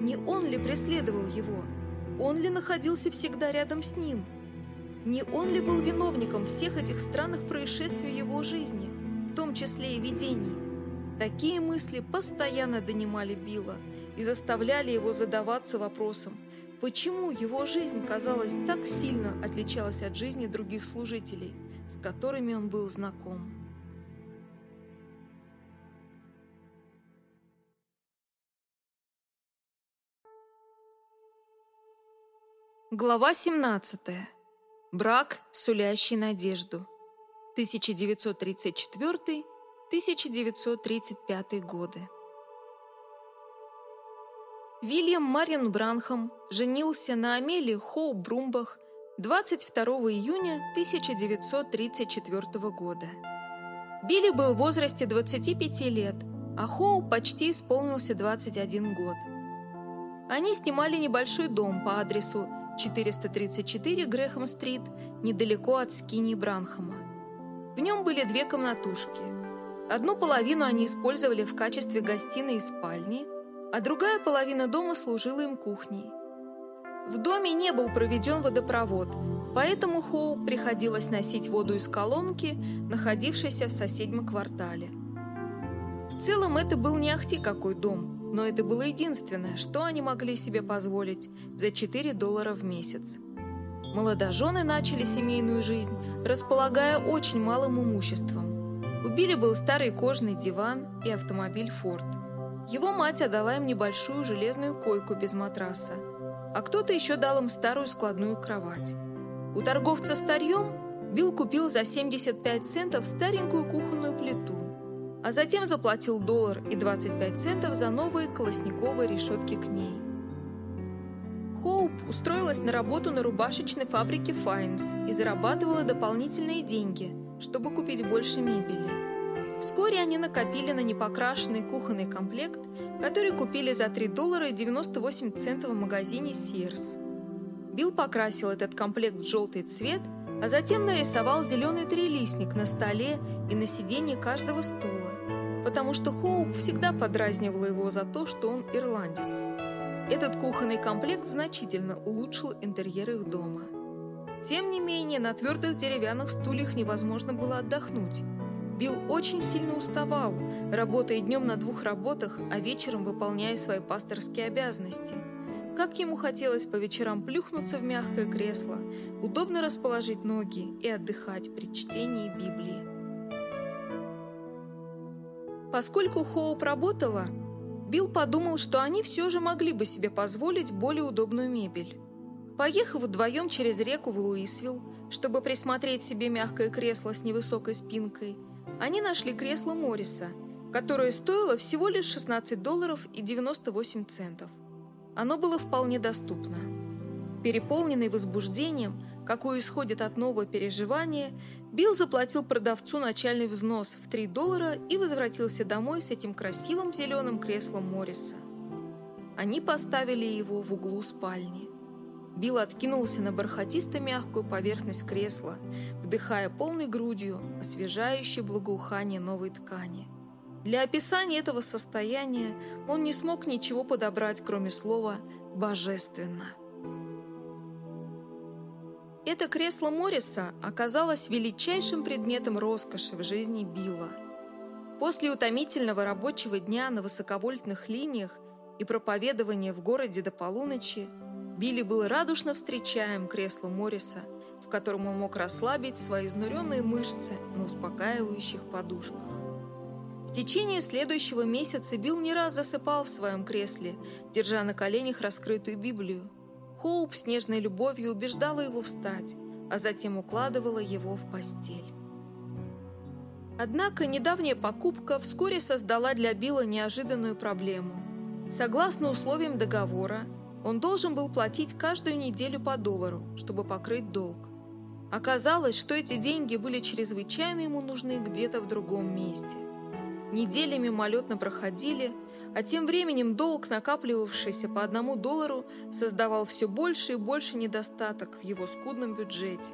Не он ли преследовал его? Он ли находился всегда рядом с ним? Не он ли был виновником всех этих странных происшествий его жизни, в том числе и видений? Такие мысли постоянно донимали Билла и заставляли его задаваться вопросом, почему его жизнь, казалось, так сильно отличалась от жизни других служителей, с которыми он был знаком. Глава 17. Брак, сулящий надежду. 1934-1935 годы. Вильям Марин Бранхам женился на Амелии Хоу Брумбах 22 июня 1934 года. Билли был в возрасте 25 лет, а Хоу почти исполнился 21 год. Они снимали небольшой дом по адресу 434 Грэхэм-стрит, недалеко от Скини Бранхама. В нем были две комнатушки. Одну половину они использовали в качестве гостиной и спальни, а другая половина дома служила им кухней. В доме не был проведен водопровод, поэтому Хоу приходилось носить воду из колонки, находившейся в соседнем квартале. В целом это был не ахти какой дом – но это было единственное, что они могли себе позволить за 4 доллара в месяц. Молодожены начали семейную жизнь, располагая очень малым имуществом. У Билли был старый кожаный диван и автомобиль «Форд». Его мать отдала им небольшую железную койку без матраса, а кто-то еще дал им старую складную кровать. У торговца старьем Билл купил за 75 центов старенькую кухонную плиту, а затем заплатил доллар и 25 центов за новые колосниковые решетки к ней. Хоуп устроилась на работу на рубашечной фабрике «Файнс» и зарабатывала дополнительные деньги, чтобы купить больше мебели. Вскоре они накопили на непокрашенный кухонный комплект, который купили за 3 доллара и 98 центов в магазине Sears. Билл покрасил этот комплект в желтый цвет – а затем нарисовал зеленый трилистник на столе и на сиденье каждого стула, потому что Хоуп всегда подразнивала его за то, что он ирландец. Этот кухонный комплект значительно улучшил интерьер их дома. Тем не менее, на твердых деревянных стульях невозможно было отдохнуть. Билл очень сильно уставал, работая днем на двух работах, а вечером выполняя свои пасторские обязанности. Как ему хотелось по вечерам плюхнуться в мягкое кресло, удобно расположить ноги и отдыхать при чтении Библии. Поскольку Хоуп работала, Билл подумал, что они все же могли бы себе позволить более удобную мебель. Поехав вдвоем через реку в Луисвилл, чтобы присмотреть себе мягкое кресло с невысокой спинкой, они нашли кресло Морриса, которое стоило всего лишь 16 долларов и 98 центов. Оно было вполне доступно. Переполненный возбуждением, какое исходит от нового переживания, Билл заплатил продавцу начальный взнос в 3 доллара и возвратился домой с этим красивым зеленым креслом Морриса. Они поставили его в углу спальни. Билл откинулся на бархатисто-мягкую поверхность кресла, вдыхая полной грудью освежающее благоухание новой ткани. Для описания этого состояния он не смог ничего подобрать, кроме слова «божественно». Это кресло Морриса оказалось величайшим предметом роскоши в жизни Билла. После утомительного рабочего дня на высоковольтных линиях и проповедования в городе до полуночи Билли был радушно встречаем креслу Морриса, в котором он мог расслабить свои изнуренные мышцы на успокаивающих подушках. В течение следующего месяца Билл не раз засыпал в своем кресле, держа на коленях раскрытую Библию. Хоуп с нежной любовью убеждала его встать, а затем укладывала его в постель. Однако недавняя покупка вскоре создала для Билла неожиданную проблему. Согласно условиям договора, он должен был платить каждую неделю по доллару, чтобы покрыть долг. Оказалось, что эти деньги были чрезвычайно ему нужны где-то в другом месте. Недели мимолетно проходили, а тем временем долг, накапливавшийся по одному доллару, создавал все больше и больше недостаток в его скудном бюджете.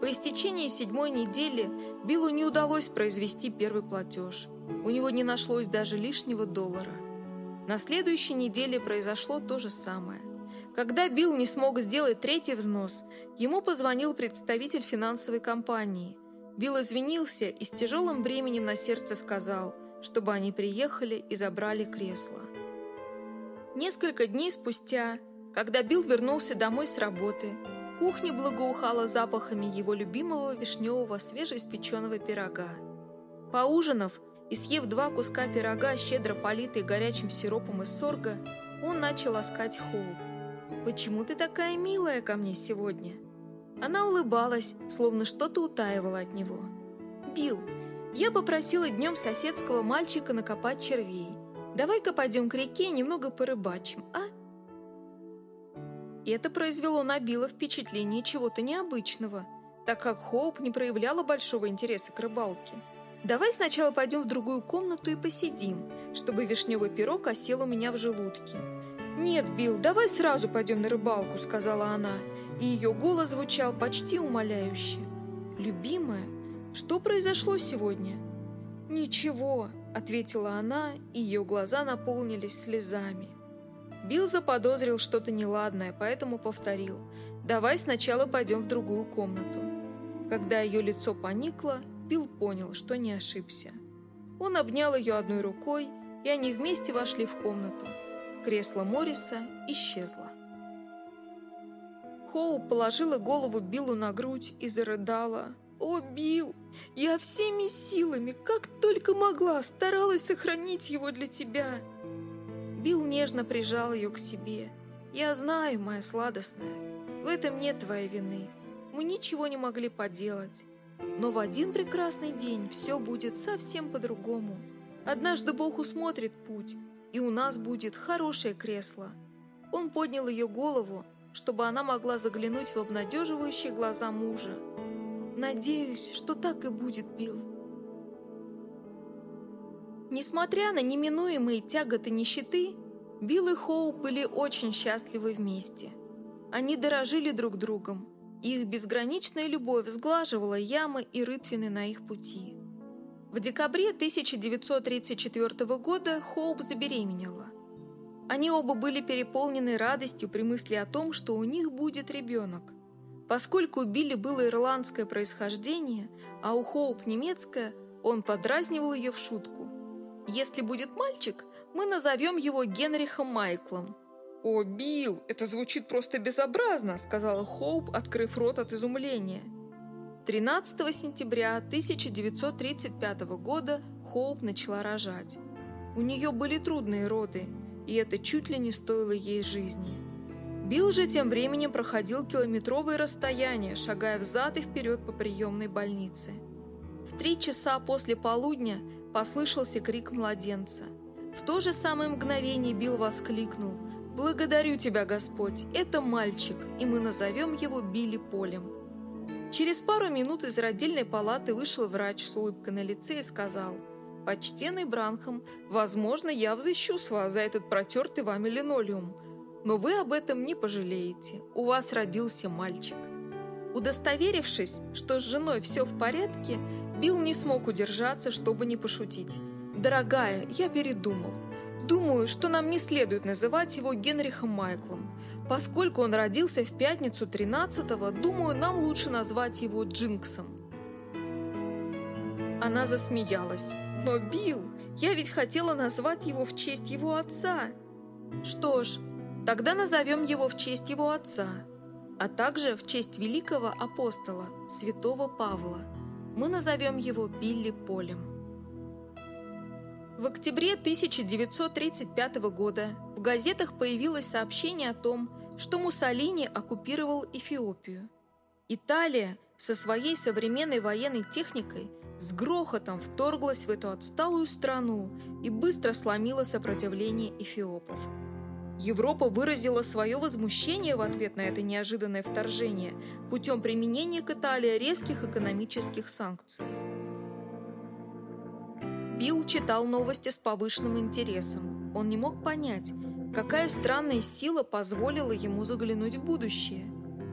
По истечении седьмой недели Биллу не удалось произвести первый платеж. У него не нашлось даже лишнего доллара. На следующей неделе произошло то же самое. Когда Билл не смог сделать третий взнос, ему позвонил представитель финансовой компании. Билл извинился и с тяжелым бременем на сердце сказал, чтобы они приехали и забрали кресло. Несколько дней спустя, когда Билл вернулся домой с работы, кухня благоухала запахами его любимого вишневого свежеиспеченного пирога. Поужинав, и съев два куска пирога, щедро политые горячим сиропом из сорга, он начал ласкать Хоуп. «Почему ты такая милая ко мне сегодня?» Она улыбалась, словно что-то утаивала от него. «Билл, я попросила днем соседского мальчика накопать червей. Давай-ка пойдем к реке и немного порыбачим, а?» Это произвело на Билла впечатление чего-то необычного, так как Хоуп не проявляла большого интереса к рыбалке. Давай сначала пойдем в другую комнату и посидим, чтобы вишневый пирог осел у меня в желудке. Нет, Билл, давай сразу пойдем на рыбалку, сказала она, и ее голос звучал почти умоляюще. Любимая, что произошло сегодня? Ничего, ответила она, и ее глаза наполнились слезами. Билл заподозрил что-то неладное, поэтому повторил. «Давай сначала пойдем в другую комнату». Когда ее лицо поникло, Билл понял, что не ошибся. Он обнял ее одной рукой, и они вместе вошли в комнату. Кресло Морриса исчезло. Хоу положила голову Биллу на грудь и зарыдала. «О, Билл, я всеми силами, как только могла, старалась сохранить его для тебя!» Билл нежно прижал ее к себе. «Я знаю, моя сладостная, в этом нет твоей вины. Мы ничего не могли поделать. Но в один прекрасный день все будет совсем по-другому. Однажды Бог усмотрит путь, и у нас будет хорошее кресло. Он поднял ее голову, чтобы она могла заглянуть в обнадеживающие глаза мужа. «Надеюсь, что так и будет, Билл». Несмотря на неминуемые тяготы нищеты, Билл и Хоу были очень счастливы вместе. Они дорожили друг другом, их безграничная любовь сглаживала ямы и рытвины на их пути. В декабре 1934 года Хоуп забеременела. Они оба были переполнены радостью при мысли о том, что у них будет ребенок. Поскольку у Билли было ирландское происхождение, а у Хоуп немецкое, он подразнивал ее в шутку. «Если будет мальчик, мы назовем его Генрихом Майклом». «О, Билл, это звучит просто безобразно», — сказала Хоуп, открыв рот от изумления. 13 сентября 1935 года Хоуп начала рожать. У нее были трудные роды, и это чуть ли не стоило ей жизни. Билл же тем временем проходил километровые расстояния, шагая взад и вперед по приемной больнице. В три часа после полудня послышался крик младенца. В то же самое мгновение Билл воскликнул «Благодарю тебя, Господь, это мальчик, и мы назовем его Билли Полем». Через пару минут из родильной палаты вышел врач с улыбкой на лице и сказал «Почтенный Бранхам, возможно, я взыщу с вас за этот протертый вами линолеум, но вы об этом не пожалеете. У вас родился мальчик». Удостоверившись, что с женой все в порядке, Билл не смог удержаться, чтобы не пошутить. «Дорогая, я передумал. Думаю, что нам не следует называть его Генрихом Майклом. Поскольку он родился в пятницу 13-го, думаю, нам лучше назвать его Джинксом». Она засмеялась. «Но, Билл, я ведь хотела назвать его в честь его отца». «Что ж, Тогда назовем его в честь его отца, а также в честь великого апостола, святого Павла. Мы назовем его Билли Полем. В октябре 1935 года в газетах появилось сообщение о том, что Муссолини оккупировал Эфиопию. Италия со своей современной военной техникой с грохотом вторглась в эту отсталую страну и быстро сломила сопротивление эфиопов. Европа выразила свое возмущение в ответ на это неожиданное вторжение путем применения к Италии резких экономических санкций. Билл читал новости с повышенным интересом. Он не мог понять, какая странная сила позволила ему заглянуть в будущее.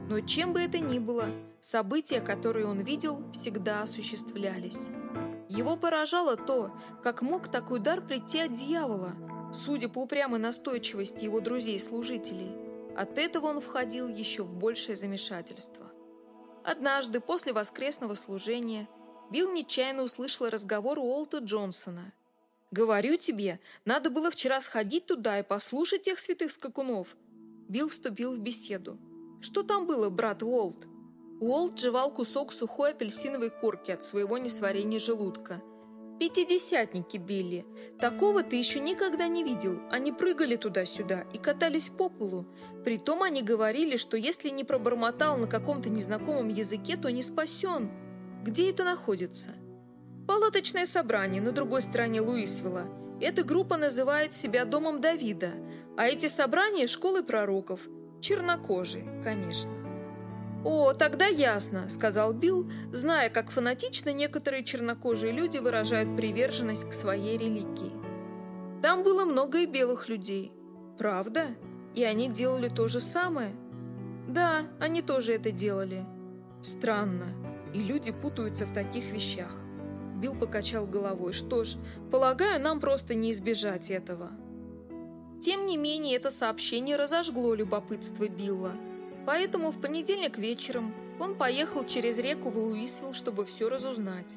Но чем бы это ни было, события, которые он видел, всегда осуществлялись. Его поражало то, как мог такой дар прийти от дьявола – Судя по упрямой настойчивости его друзей-служителей, от этого он входил еще в большее замешательство. Однажды, после воскресного служения, Билл нечаянно услышал разговор Уолта Джонсона. «Говорю тебе, надо было вчера сходить туда и послушать тех святых скакунов». Билл вступил в беседу. «Что там было, брат Уолт?» Уолт жевал кусок сухой апельсиновой корки от своего несварения желудка – Пятидесятники Билли. Такого ты еще никогда не видел. Они прыгали туда-сюда и катались по полу. Притом они говорили, что если не пробормотал на каком-то незнакомом языке, то не спасен. Где это находится? Палаточное собрание на другой стороне Луисвилла. Эта группа называет себя Домом Давида, а эти собрания – школой пророков. Чернокожие, конечно. «О, тогда ясно», — сказал Билл, зная, как фанатично некоторые чернокожие люди выражают приверженность к своей религии. Там было много и белых людей. Правда? И они делали то же самое? Да, они тоже это делали. Странно. И люди путаются в таких вещах. Билл покачал головой. Что ж, полагаю, нам просто не избежать этого. Тем не менее, это сообщение разожгло любопытство Билла. Поэтому в понедельник вечером он поехал через реку в Луисвилл, чтобы все разузнать.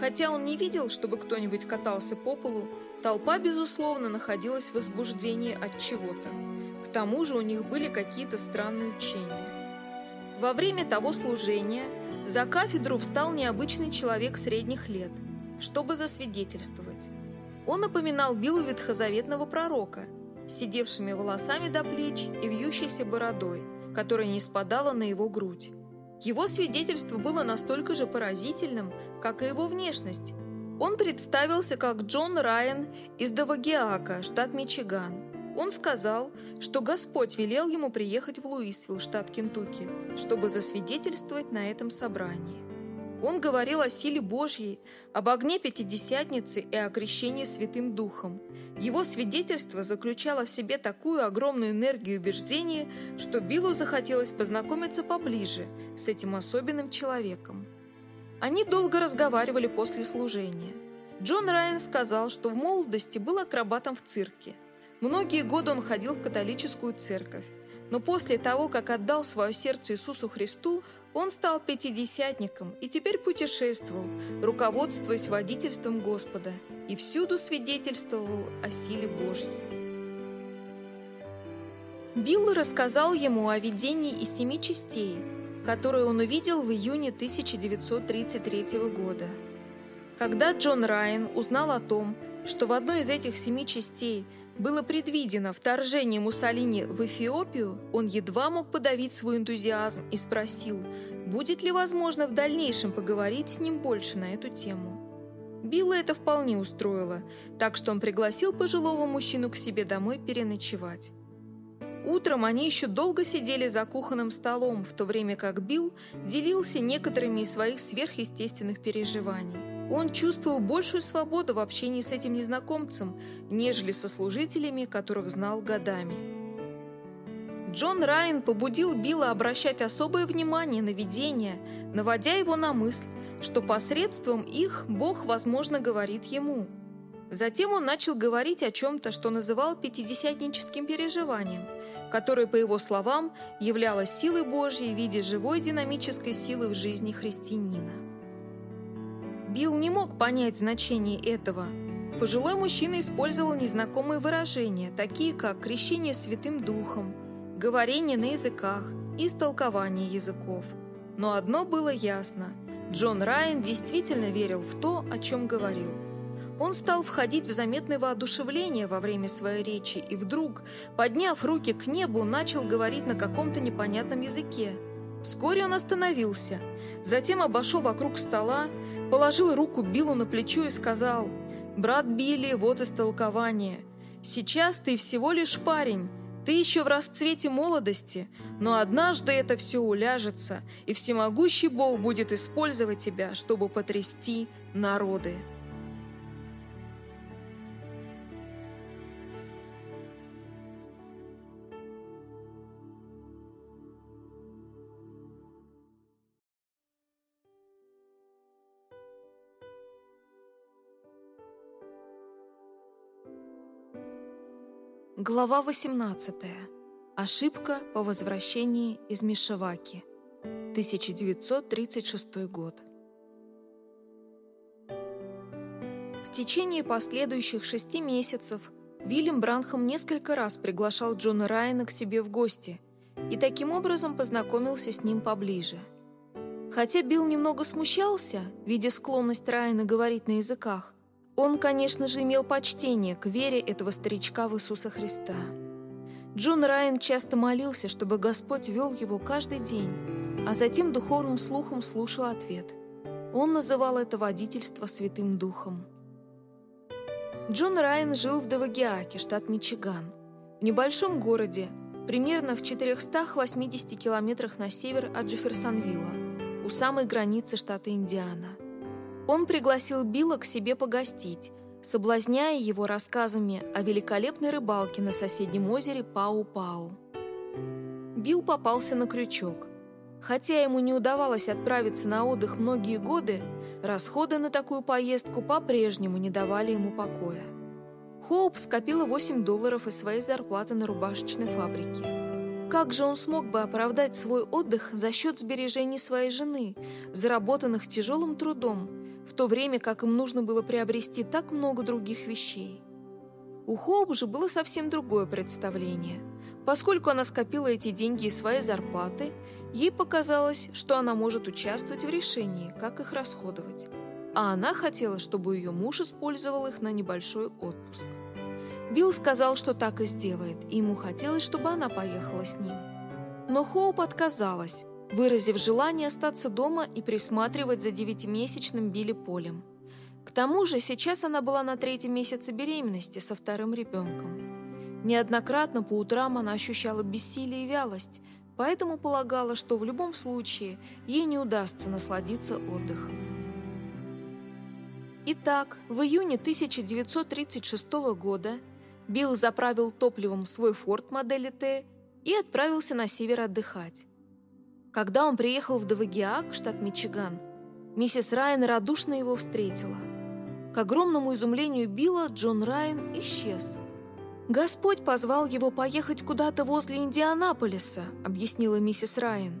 Хотя он не видел, чтобы кто-нибудь катался по полу, толпа, безусловно, находилась в возбуждении от чего-то. К тому же у них были какие-то странные учения. Во время того служения за кафедру встал необычный человек средних лет, чтобы засвидетельствовать. Он напоминал Биллу ветхозаветного пророка, сидевшими волосами до плеч и вьющейся бородой, которая не спадала на его грудь. Его свидетельство было настолько же поразительным, как и его внешность. Он представился как Джон Райан из Давагиака, штат Мичиган. Он сказал, что Господь велел ему приехать в Луисвилл, штат Кентукки, чтобы засвидетельствовать на этом собрании. Он говорил о силе Божьей, об огне Пятидесятницы и о крещении Святым Духом. Его свидетельство заключало в себе такую огромную энергию убеждения, что Биллу захотелось познакомиться поближе с этим особенным человеком. Они долго разговаривали после служения. Джон Райан сказал, что в молодости был акробатом в цирке. Многие годы он ходил в католическую церковь, Но после того, как отдал свое сердце Иисусу Христу, он стал пятидесятником и теперь путешествовал, руководствуясь водительством Господа, и всюду свидетельствовал о силе Божьей. Билл рассказал ему о видении из семи частей, которое он увидел в июне 1933 года. Когда Джон Райан узнал о том, что в одной из этих семи частей было предвидено вторжение Муссолини в Эфиопию, он едва мог подавить свой энтузиазм и спросил, будет ли возможно в дальнейшем поговорить с ним больше на эту тему. Билла это вполне устроило, так что он пригласил пожилого мужчину к себе домой переночевать. Утром они еще долго сидели за кухонным столом, в то время как Билл делился некоторыми из своих сверхъестественных переживаний. Он чувствовал большую свободу в общении с этим незнакомцем, нежели со служителями, которых знал годами. Джон Райан побудил Билла обращать особое внимание на видения, наводя его на мысль, что посредством их Бог, возможно, говорит ему. Затем он начал говорить о чем-то, что называл пятидесятническим переживанием, которое, по его словам, являлось силой Божьей в виде живой динамической силы в жизни христианина. Билл не мог понять значение этого. Пожилой мужчина использовал незнакомые выражения, такие как крещение Святым Духом, говорение на языках и истолкование языков. Но одно было ясно – Джон Райан действительно верил в то, о чем говорил. Он стал входить в заметное воодушевление во время своей речи и вдруг, подняв руки к небу, начал говорить на каком-то непонятном языке. Вскоре он остановился, затем обошел вокруг стола, положил руку Биллу на плечо и сказал, «Брат Билли, вот истолкование. Сейчас ты всего лишь парень, ты еще в расцвете молодости, но однажды это все уляжется, и всемогущий Бог будет использовать тебя, чтобы потрясти народы». Глава 18. Ошибка по возвращении из Мишеваки. 1936 год. В течение последующих шести месяцев Вильям Бранхам несколько раз приглашал Джона Райана к себе в гости и таким образом познакомился с ним поближе. Хотя Билл немного смущался, видя склонность Райана говорить на языках, он, конечно же, имел почтение к вере этого старичка в Иисуса Христа. Джон Райан часто молился, чтобы Господь вел его каждый день, а затем духовным слухом слушал ответ. Он называл это водительство Святым Духом. Джон Райан жил в Давагиаке, штат Мичиган, в небольшом городе, примерно в 480 километрах на север от Джефферсонвилла, у самой границы штата Индиана – он пригласил Билла к себе погостить, соблазняя его рассказами о великолепной рыбалке на соседнем озере Пау-Пау. Билл попался на крючок. Хотя ему не удавалось отправиться на отдых многие годы, расходы на такую поездку по-прежнему не давали ему покоя. Хоуп скопила 8 долларов из своей зарплаты на рубашечной фабрике. Как же он смог бы оправдать свой отдых за счет сбережений своей жены, заработанных тяжелым трудом, в то время как им нужно было приобрести так много других вещей. У Хоуп же было совсем другое представление. Поскольку она скопила эти деньги из своей зарплаты, ей показалось, что она может участвовать в решении, как их расходовать. А она хотела, чтобы ее муж использовал их на небольшой отпуск. Билл сказал, что так и сделает, и ему хотелось, чтобы она поехала с ним. Но Хоуп отказалась, выразив желание остаться дома и присматривать за девятимесячным Билли Полем. К тому же сейчас она была на третьем месяце беременности со вторым ребенком. Неоднократно по утрам она ощущала бессилие и вялость, поэтому полагала, что в любом случае ей не удастся насладиться отдыхом. Итак, в июне 1936 года Билл заправил топливом свой форт модели Т и отправился на север отдыхать. Когда он приехал в Давагиак, штат Мичиган, миссис Райан радушно его встретила. К огромному изумлению Билла Джон Райан исчез. «Господь позвал его поехать куда-то возле Индианаполиса», — объяснила миссис Райан.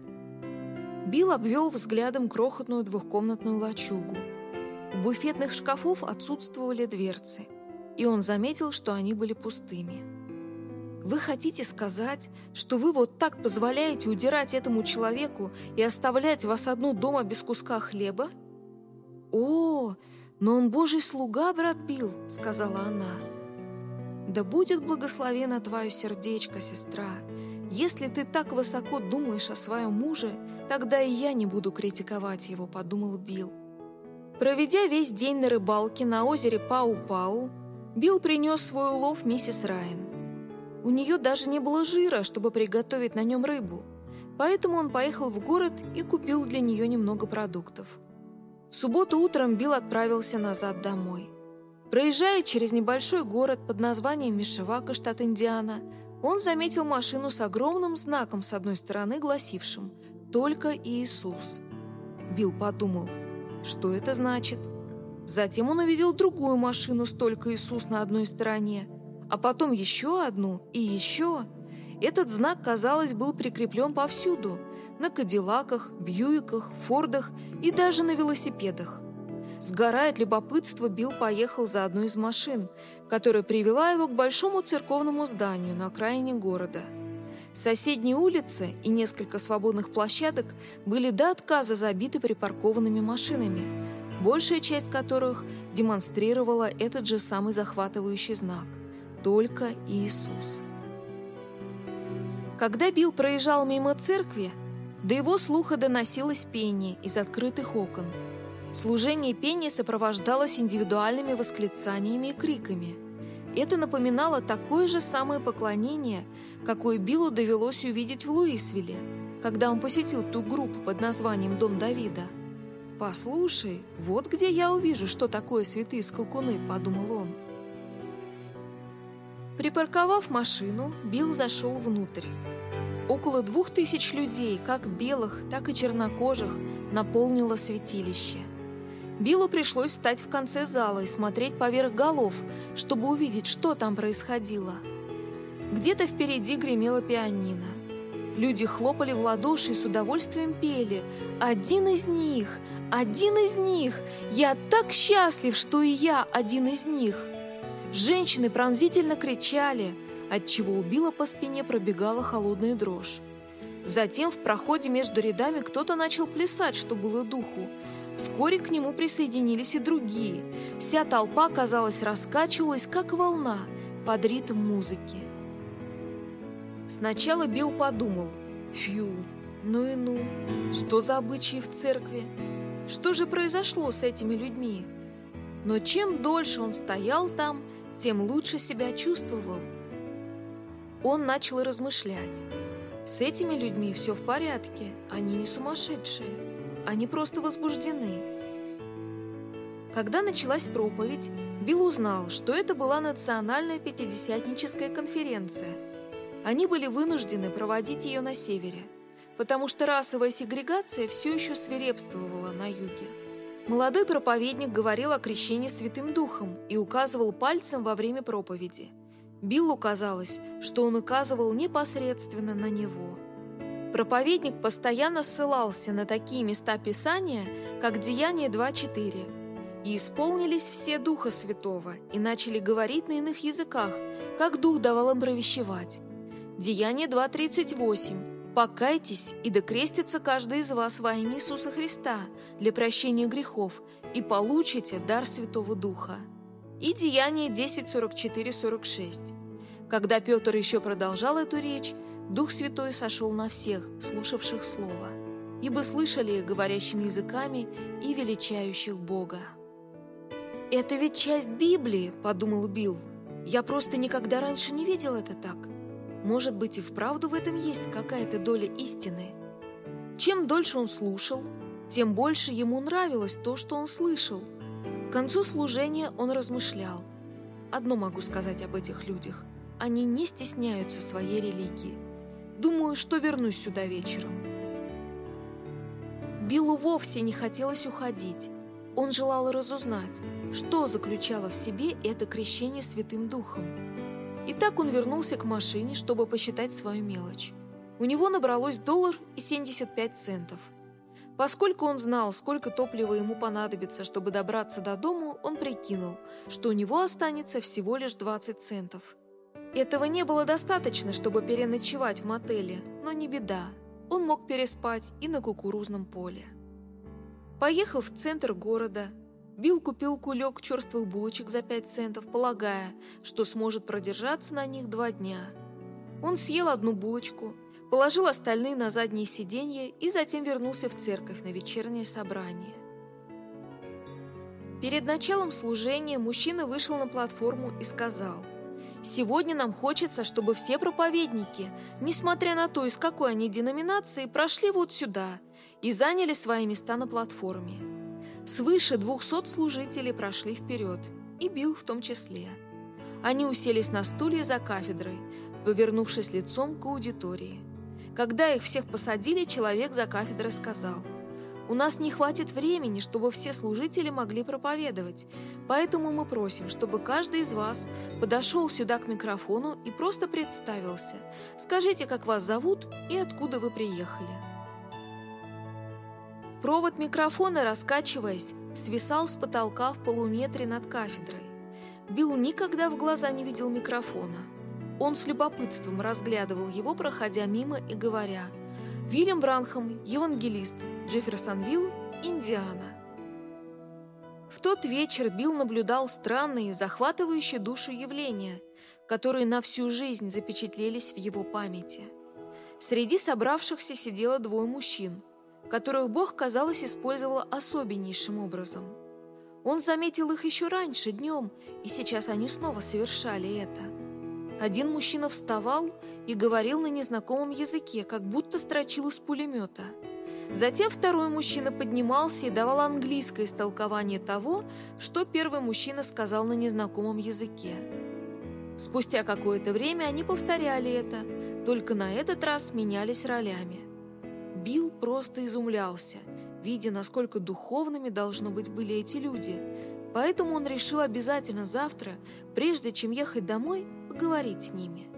Билл обвел взглядом крохотную двухкомнатную лачугу. У буфетных шкафов отсутствовали дверцы, и он заметил, что они были пустыми. «Вы хотите сказать, что вы вот так позволяете удирать этому человеку и оставлять вас одну дома без куска хлеба?» «О, но он божий слуга, брат Билл», — сказала она. Да будет благословено твое сердечко, сестра. Если ты так высоко думаешь о своем муже, тогда и я не буду критиковать его, подумал Билл. Проведя весь день на рыбалке на озере Пау-Пау, Билл принес свой улов миссис Райан. У нее даже не было жира, чтобы приготовить на нем рыбу, поэтому он поехал в город и купил для нее немного продуктов. В субботу утром Билл отправился назад домой. Проезжая через небольшой город под названием Мишевака, штат Индиана, он заметил машину с огромным знаком с одной стороны, гласившим «Только Иисус». Билл подумал, что это значит. Затем он увидел другую машину с «Только Иисус» на одной стороне, а потом еще одну и еще. Этот знак, казалось, был прикреплен повсюду – на Кадиллаках, Бьюиках, Фордах и даже на велосипедах. Сгорая от любопытства, Билл поехал за одной из машин, которая привела его к большому церковному зданию на окраине города. Соседние улицы и несколько свободных площадок были до отказа забиты припаркованными машинами, большая часть которых демонстрировала этот же самый захватывающий знак «Только Иисус». Когда Билл проезжал мимо церкви, до его слуха доносилось пение из открытых окон – Служение пения сопровождалось индивидуальными восклицаниями и криками. Это напоминало такое же самое поклонение, какое Биллу довелось увидеть в Луисвилле, когда он посетил ту группу под названием «Дом Давида». «Послушай, вот где я увижу, что такое святые скакуны», — подумал он. Припарковав машину, Билл зашел внутрь. Около двух тысяч людей, как белых, так и чернокожих, наполнило святилище. Биллу пришлось встать в конце зала и смотреть поверх голов, чтобы увидеть, что там происходило. Где-то впереди гремело пианино. Люди хлопали в ладоши и с удовольствием пели. «Один из них! Один из них! Я так счастлив, что и я один из них!» Женщины пронзительно кричали, отчего у Билла по спине пробегала холодная дрожь. Затем в проходе между рядами кто-то начал плясать, что было духу. Вскоре к нему присоединились и другие. Вся толпа, казалось, раскачивалась, как волна, под ритм музыки. Сначала Билл подумал, «Фью, ну и ну, что за обычаи в церкви? Что же произошло с этими людьми?» Но чем дольше он стоял там, тем лучше себя чувствовал. Он начал размышлять. С этими людьми все в порядке, они не сумасшедшие. Они просто возбуждены. Когда началась проповедь, Билл узнал, что это была национальная пятидесятническая конференция. Они были вынуждены проводить ее на севере, потому что расовая сегрегация все еще свирепствовала на юге. Молодой проповедник говорил о крещении Святым Духом и указывал пальцем во время проповеди. Биллу казалось, что он указывал непосредственно на него – Проповедник постоянно ссылался на такие места Писания, как Деяние 2.4. «И исполнились все Духа Святого, и начали говорить на иных языках, как Дух давал им провещевать». Деяние 2.38. «Покайтесь, и докрестится каждый из вас во имя Иисуса Христа для прощения грехов, и получите дар Святого Духа». И Деяние 10.44-46. Когда Петр еще продолжал эту речь, Дух Святой сошел на всех, слушавших Слово, ибо слышали их говорящими языками и величающих Бога. «Это ведь часть Библии», — подумал Билл. «Я просто никогда раньше не видел это так. Может быть, и вправду в этом есть какая-то доля истины». Чем дольше он слушал, тем больше ему нравилось то, что он слышал. К концу служения он размышлял. Одно могу сказать об этих людях. Они не стесняются своей религии. Думаю, что вернусь сюда вечером. Биллу вовсе не хотелось уходить. Он желал разузнать, что заключало в себе это крещение Святым Духом. И так он вернулся к машине, чтобы посчитать свою мелочь. У него набралось доллар и 75 центов. Поскольку он знал, сколько топлива ему понадобится, чтобы добраться до дому, он прикинул, что у него останется всего лишь 20 центов. Этого не было достаточно, чтобы переночевать в мотеле, но не беда. Он мог переспать и на кукурузном поле. Поехав в центр города, Билл купил кулек черствых булочек за 5 центов, полагая, что сможет продержаться на них два дня. Он съел одну булочку, положил остальные на заднее сиденье и затем вернулся в церковь на вечернее собрание. Перед началом служения мужчина вышел на платформу и сказал, «Сегодня нам хочется, чтобы все проповедники, несмотря на то, из какой они деноминации, прошли вот сюда и заняли свои места на платформе». Свыше двухсот служителей прошли вперед, и Билл в том числе. Они уселись на стулья за кафедрой, повернувшись лицом к аудитории. Когда их всех посадили, человек за кафедрой сказал, «У нас не хватит времени, чтобы все служители могли проповедовать, поэтому мы просим, чтобы каждый из вас подошел сюда к микрофону и просто представился. Скажите, как вас зовут и откуда вы приехали». Провод микрофона, раскачиваясь, свисал с потолка в полуметре над кафедрой. Билл никогда в глаза не видел микрофона. Он с любопытством разглядывал его, проходя мимо и говоря «Вильям Бранхам, евангелист, Джефферсонвилл, Индиана». В тот вечер Билл наблюдал странные, захватывающие душу явления, которые на всю жизнь запечатлелись в его памяти. Среди собравшихся сидело двое мужчин, которых Бог, казалось, использовал особеннейшим образом. Он заметил их еще раньше, днем, и сейчас они снова совершали это – один мужчина вставал и говорил на незнакомом языке, как будто строчил из пулемета. Затем второй мужчина поднимался и давал английское истолкование того, что первый мужчина сказал на незнакомом языке. Спустя какое-то время они повторяли это, только на этот раз менялись ролями. Билл просто изумлялся, видя, насколько духовными должно быть были эти люди, поэтому он решил обязательно завтра, прежде чем ехать домой, поговорить с ними.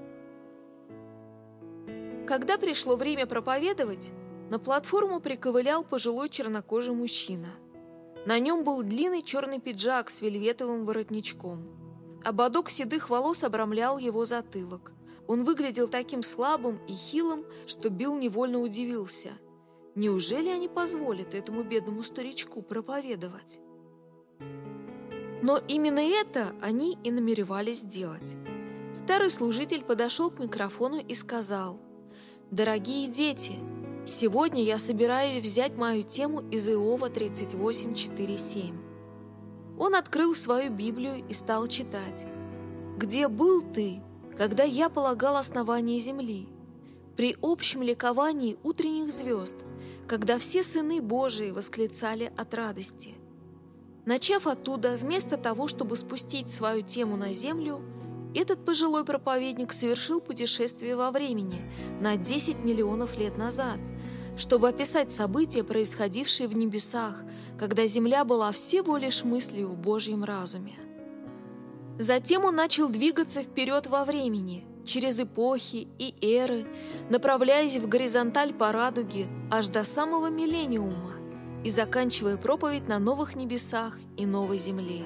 Когда пришло время проповедовать, на платформу приковылял пожилой чернокожий мужчина. На нем был длинный черный пиджак с вельветовым воротничком. Ободок седых волос обрамлял его затылок. Он выглядел таким слабым и хилым, что Билл невольно удивился. Неужели они позволят этому бедному старичку проповедовать? Но именно это они и намеревались сделать. Старый служитель подошел к микрофону и сказал, «Дорогие дети, сегодня я собираюсь взять мою тему из Иова 38.4.7». Он открыл свою Библию и стал читать. «Где был ты, когда я полагал основание земли? При общем ликовании утренних звезд, когда все сыны Божии восклицали от радости». Начав оттуда, вместо того, чтобы спустить свою тему на землю, этот пожилой проповедник совершил путешествие во времени на 10 миллионов лет назад, чтобы описать события, происходившие в небесах, когда Земля была всего лишь мыслью в Божьем разуме. Затем он начал двигаться вперед во времени, через эпохи и эры, направляясь в горизонталь по радуге аж до самого миллениума и заканчивая проповедь на новых небесах и новой земле.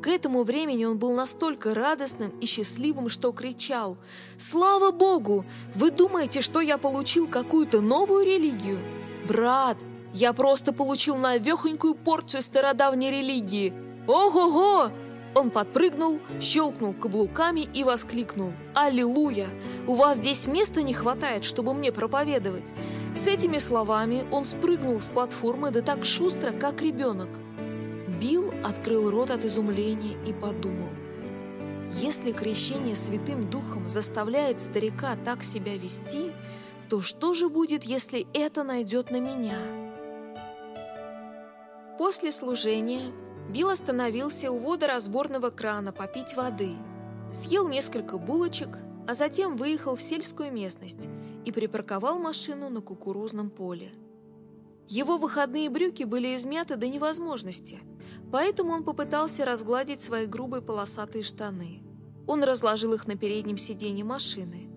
К этому времени он был настолько радостным и счастливым, что кричал «Слава Богу! Вы думаете, что я получил какую-то новую религию? Брат, я просто получил навехонькую порцию стародавней религии! Ого-го!» Он подпрыгнул, щелкнул каблуками и воскликнул «Аллилуйя! У вас здесь места не хватает, чтобы мне проповедовать!» С этими словами он спрыгнул с платформы да так шустро, как ребенок – Билл открыл рот от изумления и подумал. Если крещение Святым Духом заставляет старика так себя вести, то что же будет, если это найдет на меня? После служения Билл остановился у водоразборного крана попить воды, съел несколько булочек, а затем выехал в сельскую местность и припарковал машину на кукурузном поле. Его выходные брюки были измяты до невозможности – Поэтому он попытался разгладить свои грубые полосатые штаны. Он разложил их на переднем сиденье машины.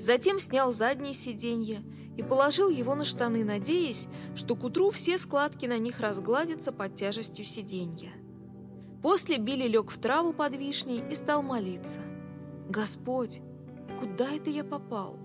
Затем снял заднее сиденье и положил его на штаны, надеясь, что к утру все складки на них разгладятся под тяжестью сиденья. После Билли лег в траву под вишней и стал молиться. «Господь, куда это я попал?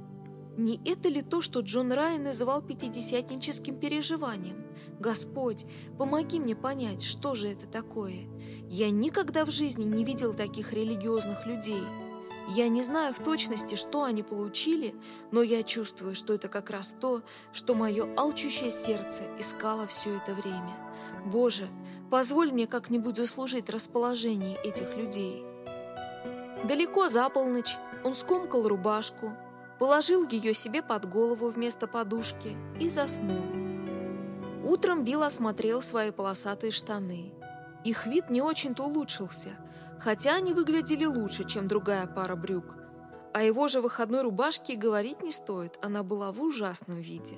Не это ли то, что Джон Райан называл пятидесятническим переживанием? Господь, помоги мне понять, что же это такое. Я никогда в жизни не видел таких религиозных людей». Я не знаю в точности, что они получили, но я чувствую, что это как раз то, что мое алчущее сердце искало все это время. Боже, позволь мне как-нибудь заслужить расположение этих людей. Далеко за полночь он скомкал рубашку, положил ее себе под голову вместо подушки и заснул. Утром Билл осмотрел свои полосатые штаны. Их вид не очень-то улучшился – хотя они выглядели лучше, чем другая пара брюк. О его же выходной рубашке говорить не стоит, она была в ужасном виде.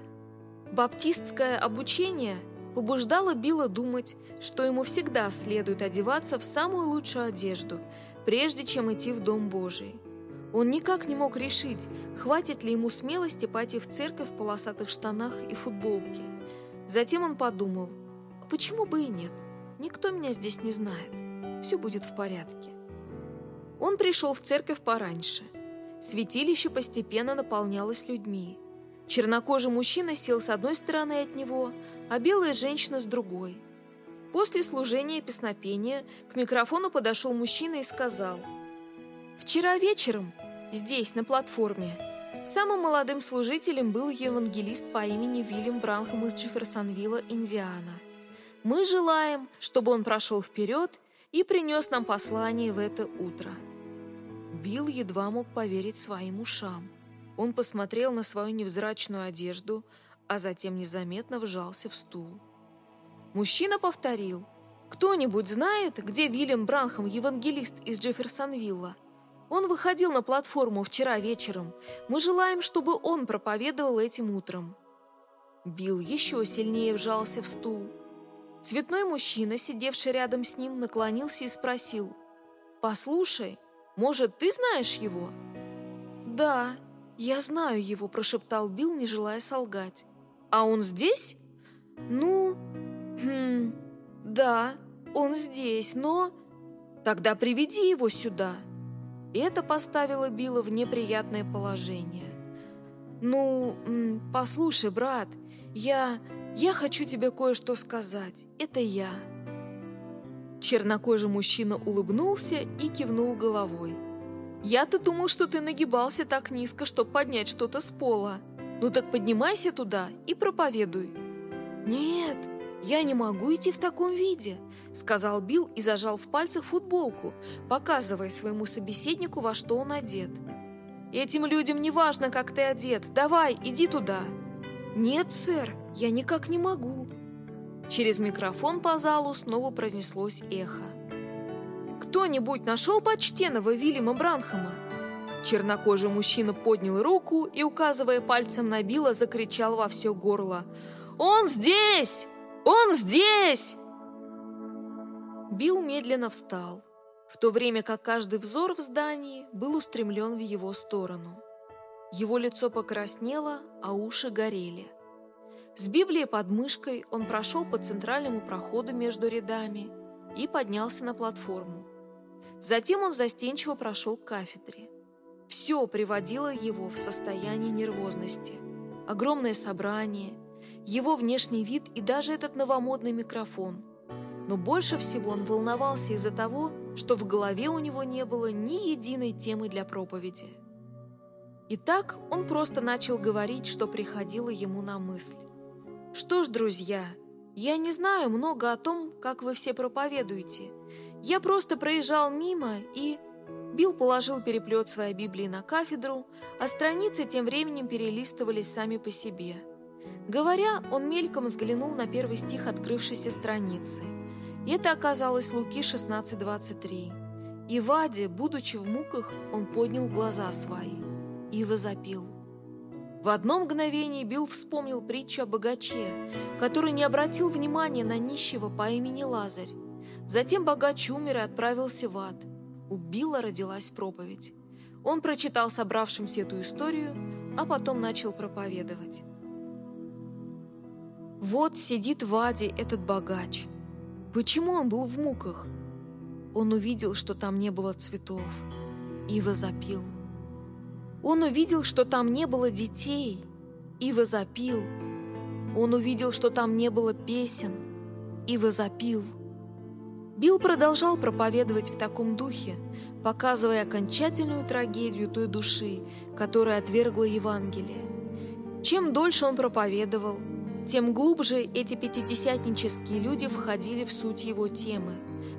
Баптистское обучение побуждало Билла думать, что ему всегда следует одеваться в самую лучшую одежду, прежде чем идти в Дом Божий. Он никак не мог решить, хватит ли ему смелости пойти в церковь в полосатых штанах и футболке. Затем он подумал, «А почему бы и нет, никто меня здесь не знает все будет в порядке. Он пришел в церковь пораньше. Святилище постепенно наполнялось людьми. Чернокожий мужчина сел с одной стороны от него, а белая женщина с другой. После служения песнопения к микрофону подошел мужчина и сказал «Вчера вечером, здесь, на платформе, самым молодым служителем был евангелист по имени Вильям Бранхам из Джефферсонвилла, Индиана. Мы желаем, чтобы он прошел вперед и принес нам послание в это утро. Билл едва мог поверить своим ушам. Он посмотрел на свою невзрачную одежду, а затем незаметно вжался в стул. Мужчина повторил. «Кто-нибудь знает, где Вильям Бранхам, евангелист из Джефферсонвилла? Он выходил на платформу вчера вечером. Мы желаем, чтобы он проповедовал этим утром». Билл еще сильнее вжался в стул. Цветной мужчина, сидевший рядом с ним, наклонился и спросил. «Послушай, может, ты знаешь его?» «Да, я знаю его», – прошептал Билл, не желая солгать. «А он здесь?» «Ну, хм, да, он здесь, но...» «Тогда приведи его сюда». Это поставило Билла в неприятное положение. «Ну, послушай, брат, я... «Я хочу тебе кое-что сказать. Это я». Чернокожий мужчина улыбнулся и кивнул головой. «Я-то думал, что ты нагибался так низко, чтобы поднять что-то с пола. Ну так поднимайся туда и проповедуй». «Нет, я не могу идти в таком виде», — сказал Билл и зажал в пальцах футболку, показывая своему собеседнику, во что он одет. «Этим людям не важно, как ты одет. Давай, иди туда». «Нет, сэр, я никак не могу». Через микрофон по залу снова произнеслось эхо. «Кто-нибудь нашел почтенного Вильяма Бранхама?» Чернокожий мужчина поднял руку и, указывая пальцем на Билла, закричал во все горло. «Он здесь! Он здесь!» Билл медленно встал, в то время как каждый взор в здании был устремлен в его сторону. Его лицо покраснело, а уши горели. С Библией под мышкой он прошел по центральному проходу между рядами и поднялся на платформу. Затем он застенчиво прошел к кафедре. Все приводило его в состояние нервозности. Огромное собрание, его внешний вид и даже этот новомодный микрофон. Но больше всего он волновался из-за того, что в голове у него не было ни единой темы для проповеди. И так он просто начал говорить, что приходило ему на мысль. Что ж, друзья, я не знаю много о том, как вы все проповедуете. Я просто проезжал мимо и... Билл положил переплет своей Библии на кафедру, а страницы тем временем перелистывались сами по себе. Говоря, он мельком взглянул на первый стих открывшейся страницы. Это оказалось Луки 16.23. «И в аде, будучи в муках, он поднял глаза свои и возопил». В одно мгновение Билл вспомнил притчу о богаче, который не обратил внимания на нищего по имени Лазарь. Затем богач умер и отправился в ад. у Билла родилась проповедь. Он прочитал собравшимся эту историю, а потом начал проповедовать. Вот сидит в Аде этот богач. Почему он был в муках? Он увидел, что там не было цветов, и возопил. Он увидел, что там не было детей, и возопил. Он увидел, что там не было песен, и возопил. Билл продолжал проповедовать в таком духе, показывая окончательную трагедию той души, которая отвергла Евангелие. Чем дольше он проповедовал, тем глубже эти пятидесятнические люди входили в суть его темы,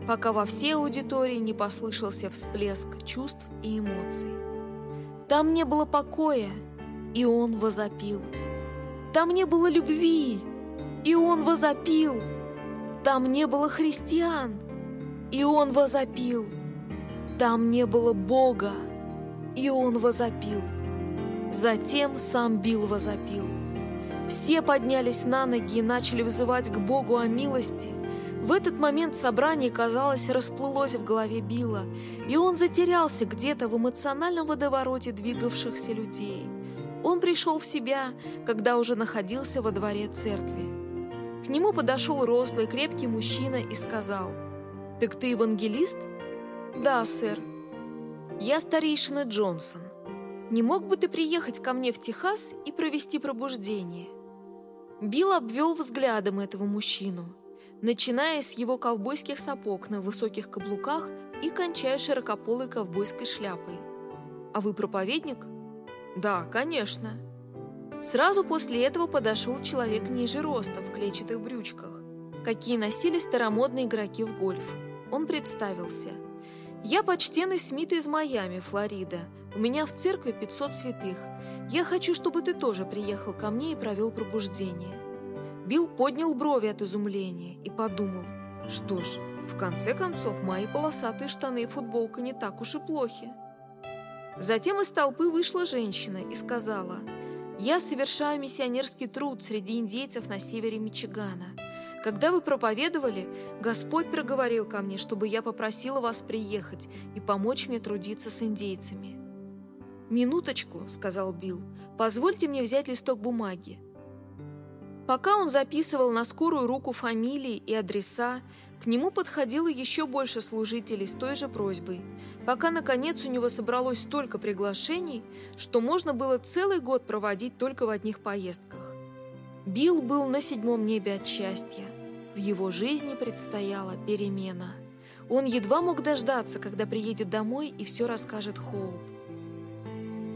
пока во всей аудитории не послышался всплеск чувств и эмоций. Там не было покоя, и он возопил. Там не было любви, и он возопил. Там не было христиан, и он возопил. Там не было Бога, и он возопил. Затем сам Билл возопил. Все поднялись на ноги и начали вызывать к Богу о милости. В этот момент собрание, казалось, расплылось в голове Билла, и он затерялся где-то в эмоциональном водовороте двигавшихся людей. Он пришел в себя, когда уже находился во дворе церкви. К нему подошел рослый, крепкий мужчина и сказал, «Так ты евангелист?» «Да, сэр». «Я старейшина Джонсон. Не мог бы ты приехать ко мне в Техас и провести пробуждение?» Билл обвел взглядом этого мужчину, начиная с его ковбойских сапог на высоких каблуках и кончая широкополой ковбойской шляпой. «А вы проповедник?» «Да, конечно». Сразу после этого подошел человек ниже роста в клетчатых брючках, какие носили старомодные игроки в гольф. Он представился. «Я почтенный Смит из Майами, Флорида. У меня в церкви 500 святых. Я хочу, чтобы ты тоже приехал ко мне и провел пробуждение». Билл поднял брови от изумления и подумал, что ж, в конце концов, мои полосатые штаны и футболка не так уж и плохи. Затем из толпы вышла женщина и сказала, «Я совершаю миссионерский труд среди индейцев на севере Мичигана. Когда вы проповедовали, Господь проговорил ко мне, чтобы я попросила вас приехать и помочь мне трудиться с индейцами. «Минуточку», — сказал Билл, — «позвольте мне взять листок бумаги». Пока он записывал на скорую руку фамилии и адреса, к нему подходило еще больше служителей с той же просьбой, пока, наконец, у него собралось столько приглашений, что можно было целый год проводить только в одних поездках. Билл был на седьмом небе от счастья. В его жизни предстояла перемена. Он едва мог дождаться, когда приедет домой и все расскажет Хоуп.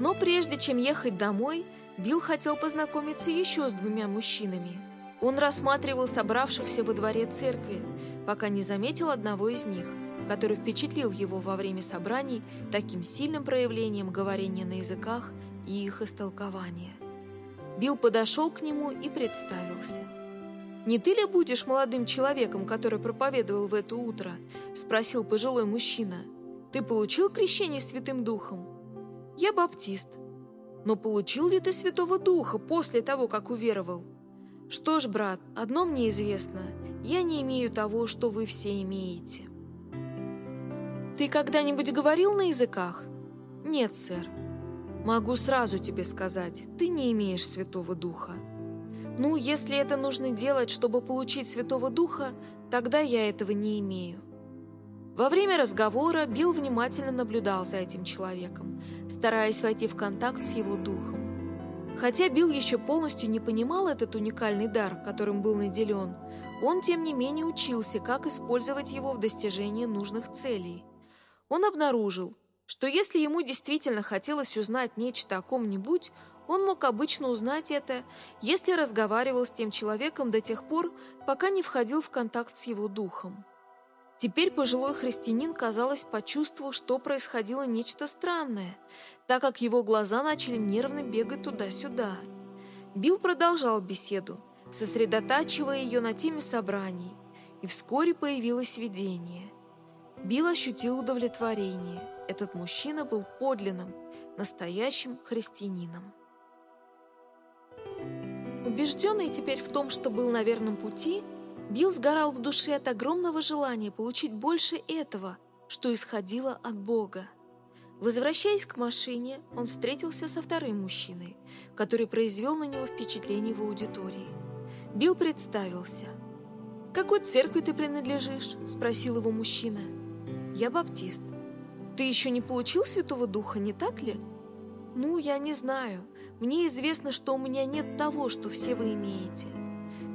Но прежде чем ехать домой, Билл хотел познакомиться еще с двумя мужчинами. Он рассматривал собравшихся во дворе церкви, пока не заметил одного из них, который впечатлил его во время собраний таким сильным проявлением говорения на языках и их истолкования. Билл подошел к нему и представился. «Не ты ли будешь молодым человеком, который проповедовал в это утро?» – спросил пожилой мужчина. «Ты получил крещение Святым Духом?» Я баптист. Но получил ли ты Святого Духа после того, как уверовал? Что ж, брат, одно мне известно. Я не имею того, что вы все имеете. Ты когда-нибудь говорил на языках? Нет, сэр. Могу сразу тебе сказать, ты не имеешь Святого Духа. Ну, если это нужно делать, чтобы получить Святого Духа, тогда я этого не имею. Во время разговора Билл внимательно наблюдал за этим человеком, стараясь войти в контакт с его духом. Хотя Билл еще полностью не понимал этот уникальный дар, которым был наделен, он, тем не менее, учился, как использовать его в достижении нужных целей. Он обнаружил, что если ему действительно хотелось узнать нечто о ком-нибудь, он мог обычно узнать это, если разговаривал с тем человеком до тех пор, пока не входил в контакт с его духом. Теперь пожилой христианин, казалось, почувствовал, что происходило нечто странное, так как его глаза начали нервно бегать туда-сюда. Билл продолжал беседу, сосредотачивая ее на теме собраний, и вскоре появилось видение. Билл ощутил удовлетворение. Этот мужчина был подлинным, настоящим христианином. Убежденный теперь в том, что был на верном пути, Билл сгорал в душе от огромного желания получить больше этого, что исходило от Бога. Возвращаясь к машине, он встретился со вторым мужчиной, который произвел на него впечатление в аудитории. Билл представился. «Какой церкви ты принадлежишь?» – спросил его мужчина. «Я баптист». «Ты еще не получил Святого Духа, не так ли?» «Ну, я не знаю. Мне известно, что у меня нет того, что все вы имеете».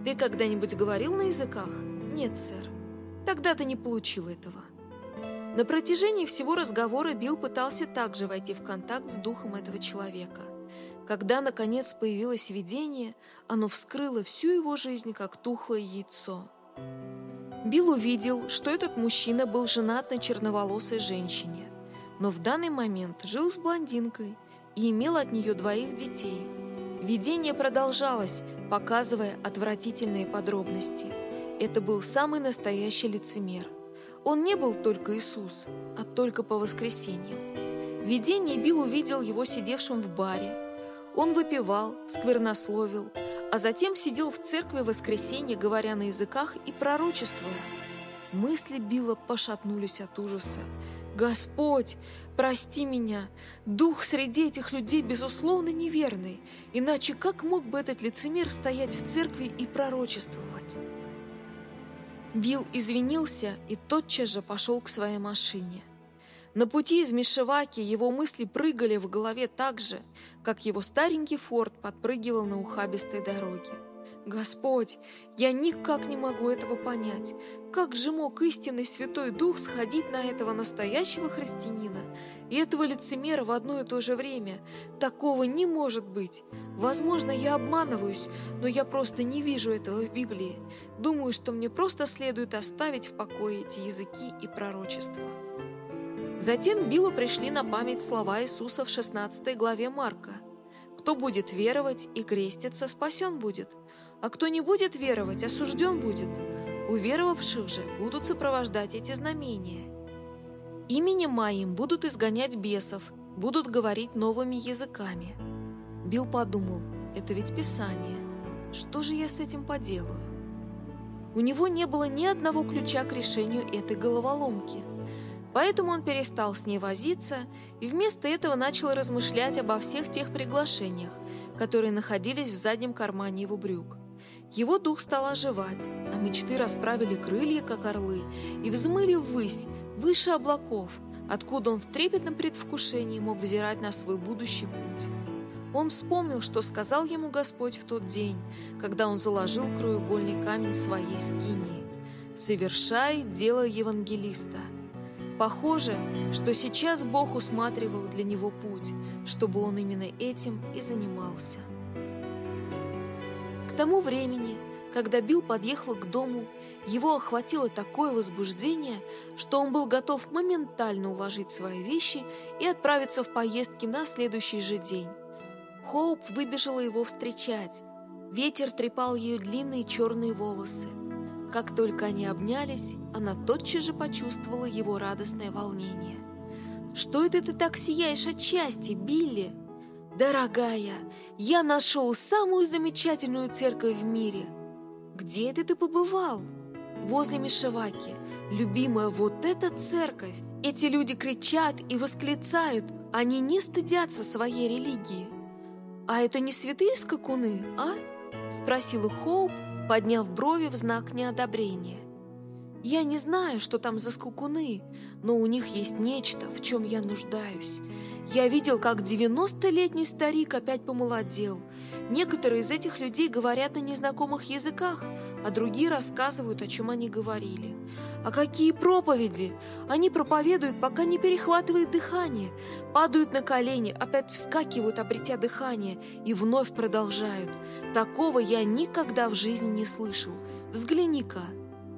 «Ты когда-нибудь говорил на языках?» «Нет, сэр». «Тогда ты не получил этого». На протяжении всего разговора Билл пытался также войти в контакт с духом этого человека. Когда, наконец, появилось видение, оно вскрыло всю его жизнь, как тухлое яйцо. Билл увидел, что этот мужчина был женат на черноволосой женщине, но в данный момент жил с блондинкой и имел от нее двоих детей. Видение продолжалось, показывая отвратительные подробности. Это был самый настоящий лицемер. Он не был только Иисус, а только по воскресеньям. В видении Билл увидел его сидевшим в баре. Он выпивал, сквернословил, а затем сидел в церкви в воскресенье, говоря на языках и пророчествуя. Мысли Билла пошатнулись от ужаса. «Господь, прости меня! Дух среди этих людей, безусловно, неверный. Иначе как мог бы этот лицемер стоять в церкви и пророчествовать?» Билл извинился и тотчас же пошел к своей машине. На пути из Мишеваки его мысли прыгали в голове так же, как его старенький форт подпрыгивал на ухабистой дороге. Господь, я никак не могу этого понять. Как же мог истинный Святой Дух сходить на этого настоящего христианина и этого лицемера в одно и то же время? Такого не может быть. Возможно, я обманываюсь, но я просто не вижу этого в Библии. Думаю, что мне просто следует оставить в покое эти языки и пророчества. Затем Биллу пришли на память слова Иисуса в 16 главе Марка. «Кто будет веровать и креститься, спасен будет» а кто не будет веровать, осужден будет. Уверовавших же будут сопровождать эти знамения. Именем моим будут изгонять бесов, будут говорить новыми языками. Билл подумал, это ведь Писание. Что же я с этим поделаю? У него не было ни одного ключа к решению этой головоломки. Поэтому он перестал с ней возиться и вместо этого начал размышлять обо всех тех приглашениях, которые находились в заднем кармане его брюк. Его дух стал оживать, а мечты расправили крылья, как орлы, и взмыли ввысь, выше облаков, откуда он в трепетном предвкушении мог взирать на свой будущий путь. Он вспомнил, что сказал ему Господь в тот день, когда он заложил краеугольный камень своей скинии. «Совершай дело евангелиста». Похоже, что сейчас Бог усматривал для него путь, чтобы он именно этим и занимался тому времени, когда Билл подъехал к дому, его охватило такое возбуждение, что он был готов моментально уложить свои вещи и отправиться в поездки на следующий же день. Хоуп выбежала его встречать. Ветер трепал ее длинные черные волосы. Как только они обнялись, она тотчас же почувствовала его радостное волнение. «Что это ты так сияешь от счастья, Билли?» «Дорогая, я нашел самую замечательную церковь в мире!» «Где это ты побывал?» «Возле Мишеваки. Любимая, вот эта церковь! Эти люди кричат и восклицают, они не стыдятся своей религии!» «А это не святые скакуны, а?» — спросила Хоуп, подняв брови в знак неодобрения. «Я не знаю, что там за скакуны, но у них есть нечто, в чем я нуждаюсь. Я видел, как 90-летний старик опять помолодел. Некоторые из этих людей говорят на незнакомых языках, а другие рассказывают, о чем они говорили. А какие проповеди! Они проповедуют, пока не перехватывает дыхание, падают на колени, опять вскакивают, обретя дыхание, и вновь продолжают. Такого я никогда в жизни не слышал. Взгляни-ка!»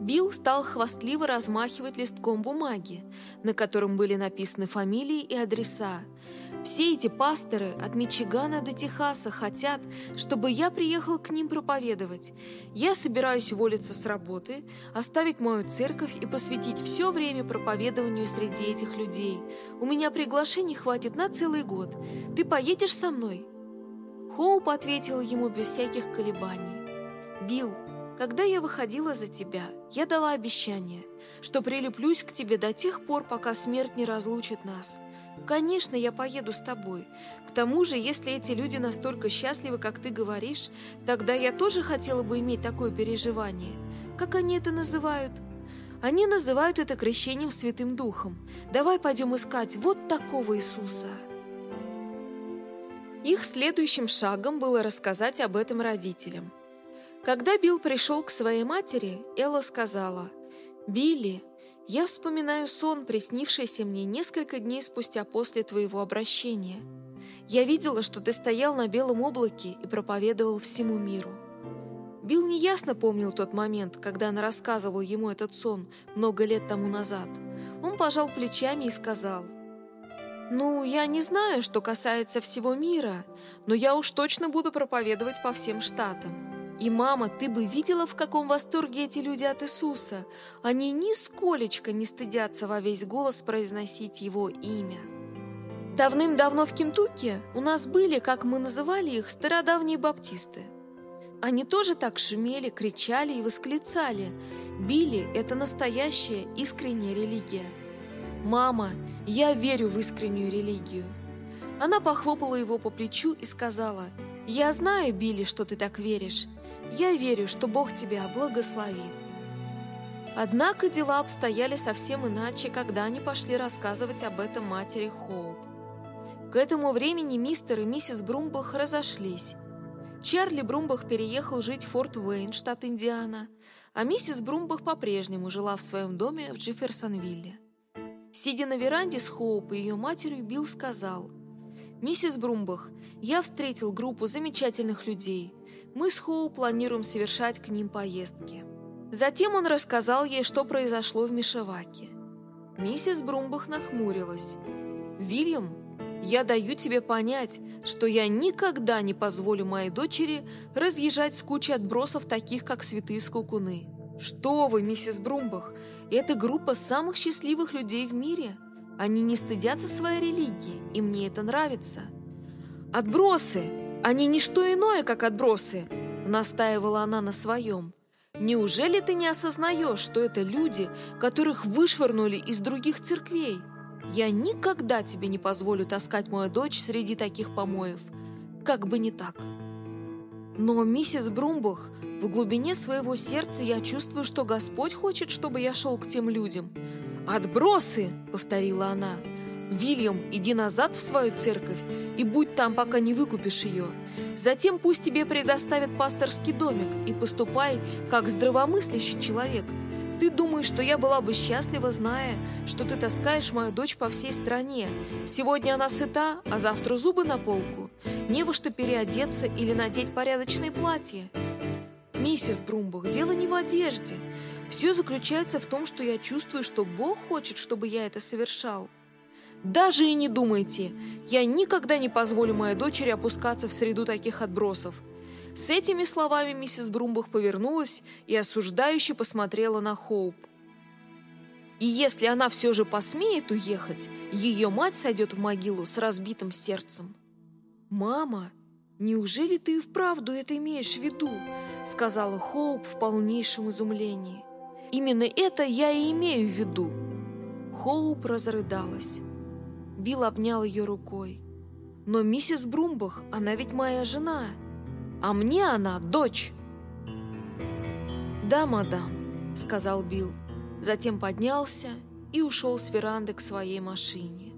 Билл стал хвастливо размахивать листком бумаги, на котором были написаны фамилии и адреса. Все эти пасторы от Мичигана до Техаса хотят, чтобы я приехал к ним проповедовать. Я собираюсь уволиться с работы, оставить мою церковь и посвятить все время проповедованию среди этих людей. У меня приглашений хватит на целый год. Ты поедешь со мной?» Хоуп ответил ему без всяких колебаний. «Билл, Когда я выходила за тебя, я дала обещание, что прилеплюсь к тебе до тех пор, пока смерть не разлучит нас. Конечно, я поеду с тобой. К тому же, если эти люди настолько счастливы, как ты говоришь, тогда я тоже хотела бы иметь такое переживание. Как они это называют? Они называют это крещением Святым Духом. Давай пойдем искать вот такого Иисуса. Их следующим шагом было рассказать об этом родителям. Когда Билл пришел к своей матери, Элла сказала, «Билли, я вспоминаю сон, приснившийся мне несколько дней спустя после твоего обращения. Я видела, что ты стоял на белом облаке и проповедовал всему миру». Билл неясно помнил тот момент, когда она рассказывала ему этот сон много лет тому назад. Он пожал плечами и сказал, «Ну, я не знаю, что касается всего мира, но я уж точно буду проповедовать по всем штатам». И, мама, ты бы видела, в каком восторге эти люди от Иисуса. Они нисколечко не стыдятся во весь голос произносить Его имя. Давным-давно в Кентукки у нас были, как мы называли их, стародавние баптисты. Они тоже так шумели, кричали и восклицали. Били – это настоящая, искренняя религия. «Мама, я верю в искреннюю религию». Она похлопала его по плечу и сказала, «Я знаю, Билли, что ты так веришь. Я верю, что Бог тебя благословит. Однако дела обстояли совсем иначе, когда они пошли рассказывать об этом матери Хоуп. К этому времени мистер и миссис Брумбах разошлись. Чарли Брумбах переехал жить в Форт Уэйн, штат Индиана, а миссис Брумбах по-прежнему жила в своем доме в Джефферсонвилле. Сидя на веранде с Хоуп и ее матерью, Билл сказал, «Миссис Брумбах, я встретил группу замечательных людей – мы с Хоу планируем совершать к ним поездки. Затем он рассказал ей, что произошло в Мишеваке. Миссис Брумбах нахмурилась. «Вильям, я даю тебе понять, что я никогда не позволю моей дочери разъезжать с кучей отбросов, таких как святые скукуны. Что вы, миссис Брумбах, это группа самых счастливых людей в мире. Они не стыдятся своей религии, и мне это нравится. Отбросы! Они не что иное, как отбросы, настаивала она на своем. Неужели ты не осознаешь, что это люди, которых вышвырнули из других церквей? Я никогда тебе не позволю таскать мою дочь среди таких помоев. Как бы не так. Но, миссис Брумбах, в глубине своего сердца я чувствую, что Господь хочет, чтобы я шел к тем людям. «Отбросы!» — повторила она. «Вильям, иди назад в свою церковь и будь там, пока не выкупишь ее. Затем пусть тебе предоставят пасторский домик и поступай, как здравомыслящий человек. Ты думаешь, что я была бы счастлива, зная, что ты таскаешь мою дочь по всей стране. Сегодня она сыта, а завтра зубы на полку. Не во что переодеться или надеть порядочное платье. Миссис Брумбах, дело не в одежде. Все заключается в том, что я чувствую, что Бог хочет, чтобы я это совершал. Даже и не думайте, я никогда не позволю моей дочери опускаться в среду таких отбросов. С этими словами миссис Брумбах повернулась и осуждающе посмотрела на Хоуп. И если она все же посмеет уехать, ее мать сойдет в могилу с разбитым сердцем. «Мама, неужели ты и вправду это имеешь в виду?» сказала Хоуп в полнейшем изумлении. «Именно это я и имею в виду». Хоуп разрыдалась. Билл обнял ее рукой. «Но миссис Брумбах, она ведь моя жена, а мне она дочь!» «Да, мадам», — сказал Билл, затем поднялся и ушел с веранды к своей машине.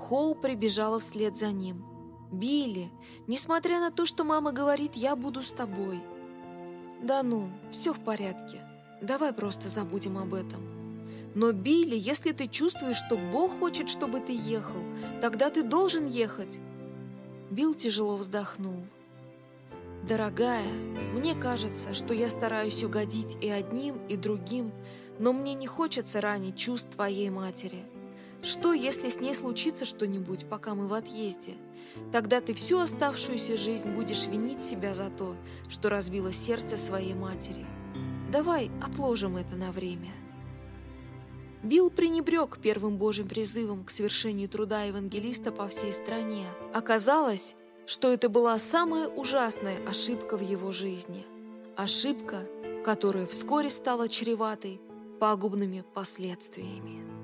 Хоу прибежала вслед за ним. «Билли, несмотря на то, что мама говорит, я буду с тобой». «Да ну, все в порядке. Давай просто забудем об этом». Но, Билли, если ты чувствуешь, что Бог хочет, чтобы ты ехал, тогда ты должен ехать. Билл тяжело вздохнул. Дорогая, мне кажется, что я стараюсь угодить и одним, и другим, но мне не хочется ранить чувств твоей матери. Что, если с ней случится что-нибудь, пока мы в отъезде? Тогда ты всю оставшуюся жизнь будешь винить себя за то, что разбила сердце своей матери. Давай отложим это на время. Билл пренебрег первым Божьим призывом к свершению труда евангелиста по всей стране. Оказалось, что это была самая ужасная ошибка в его жизни. Ошибка, которая вскоре стала чреватой пагубными последствиями.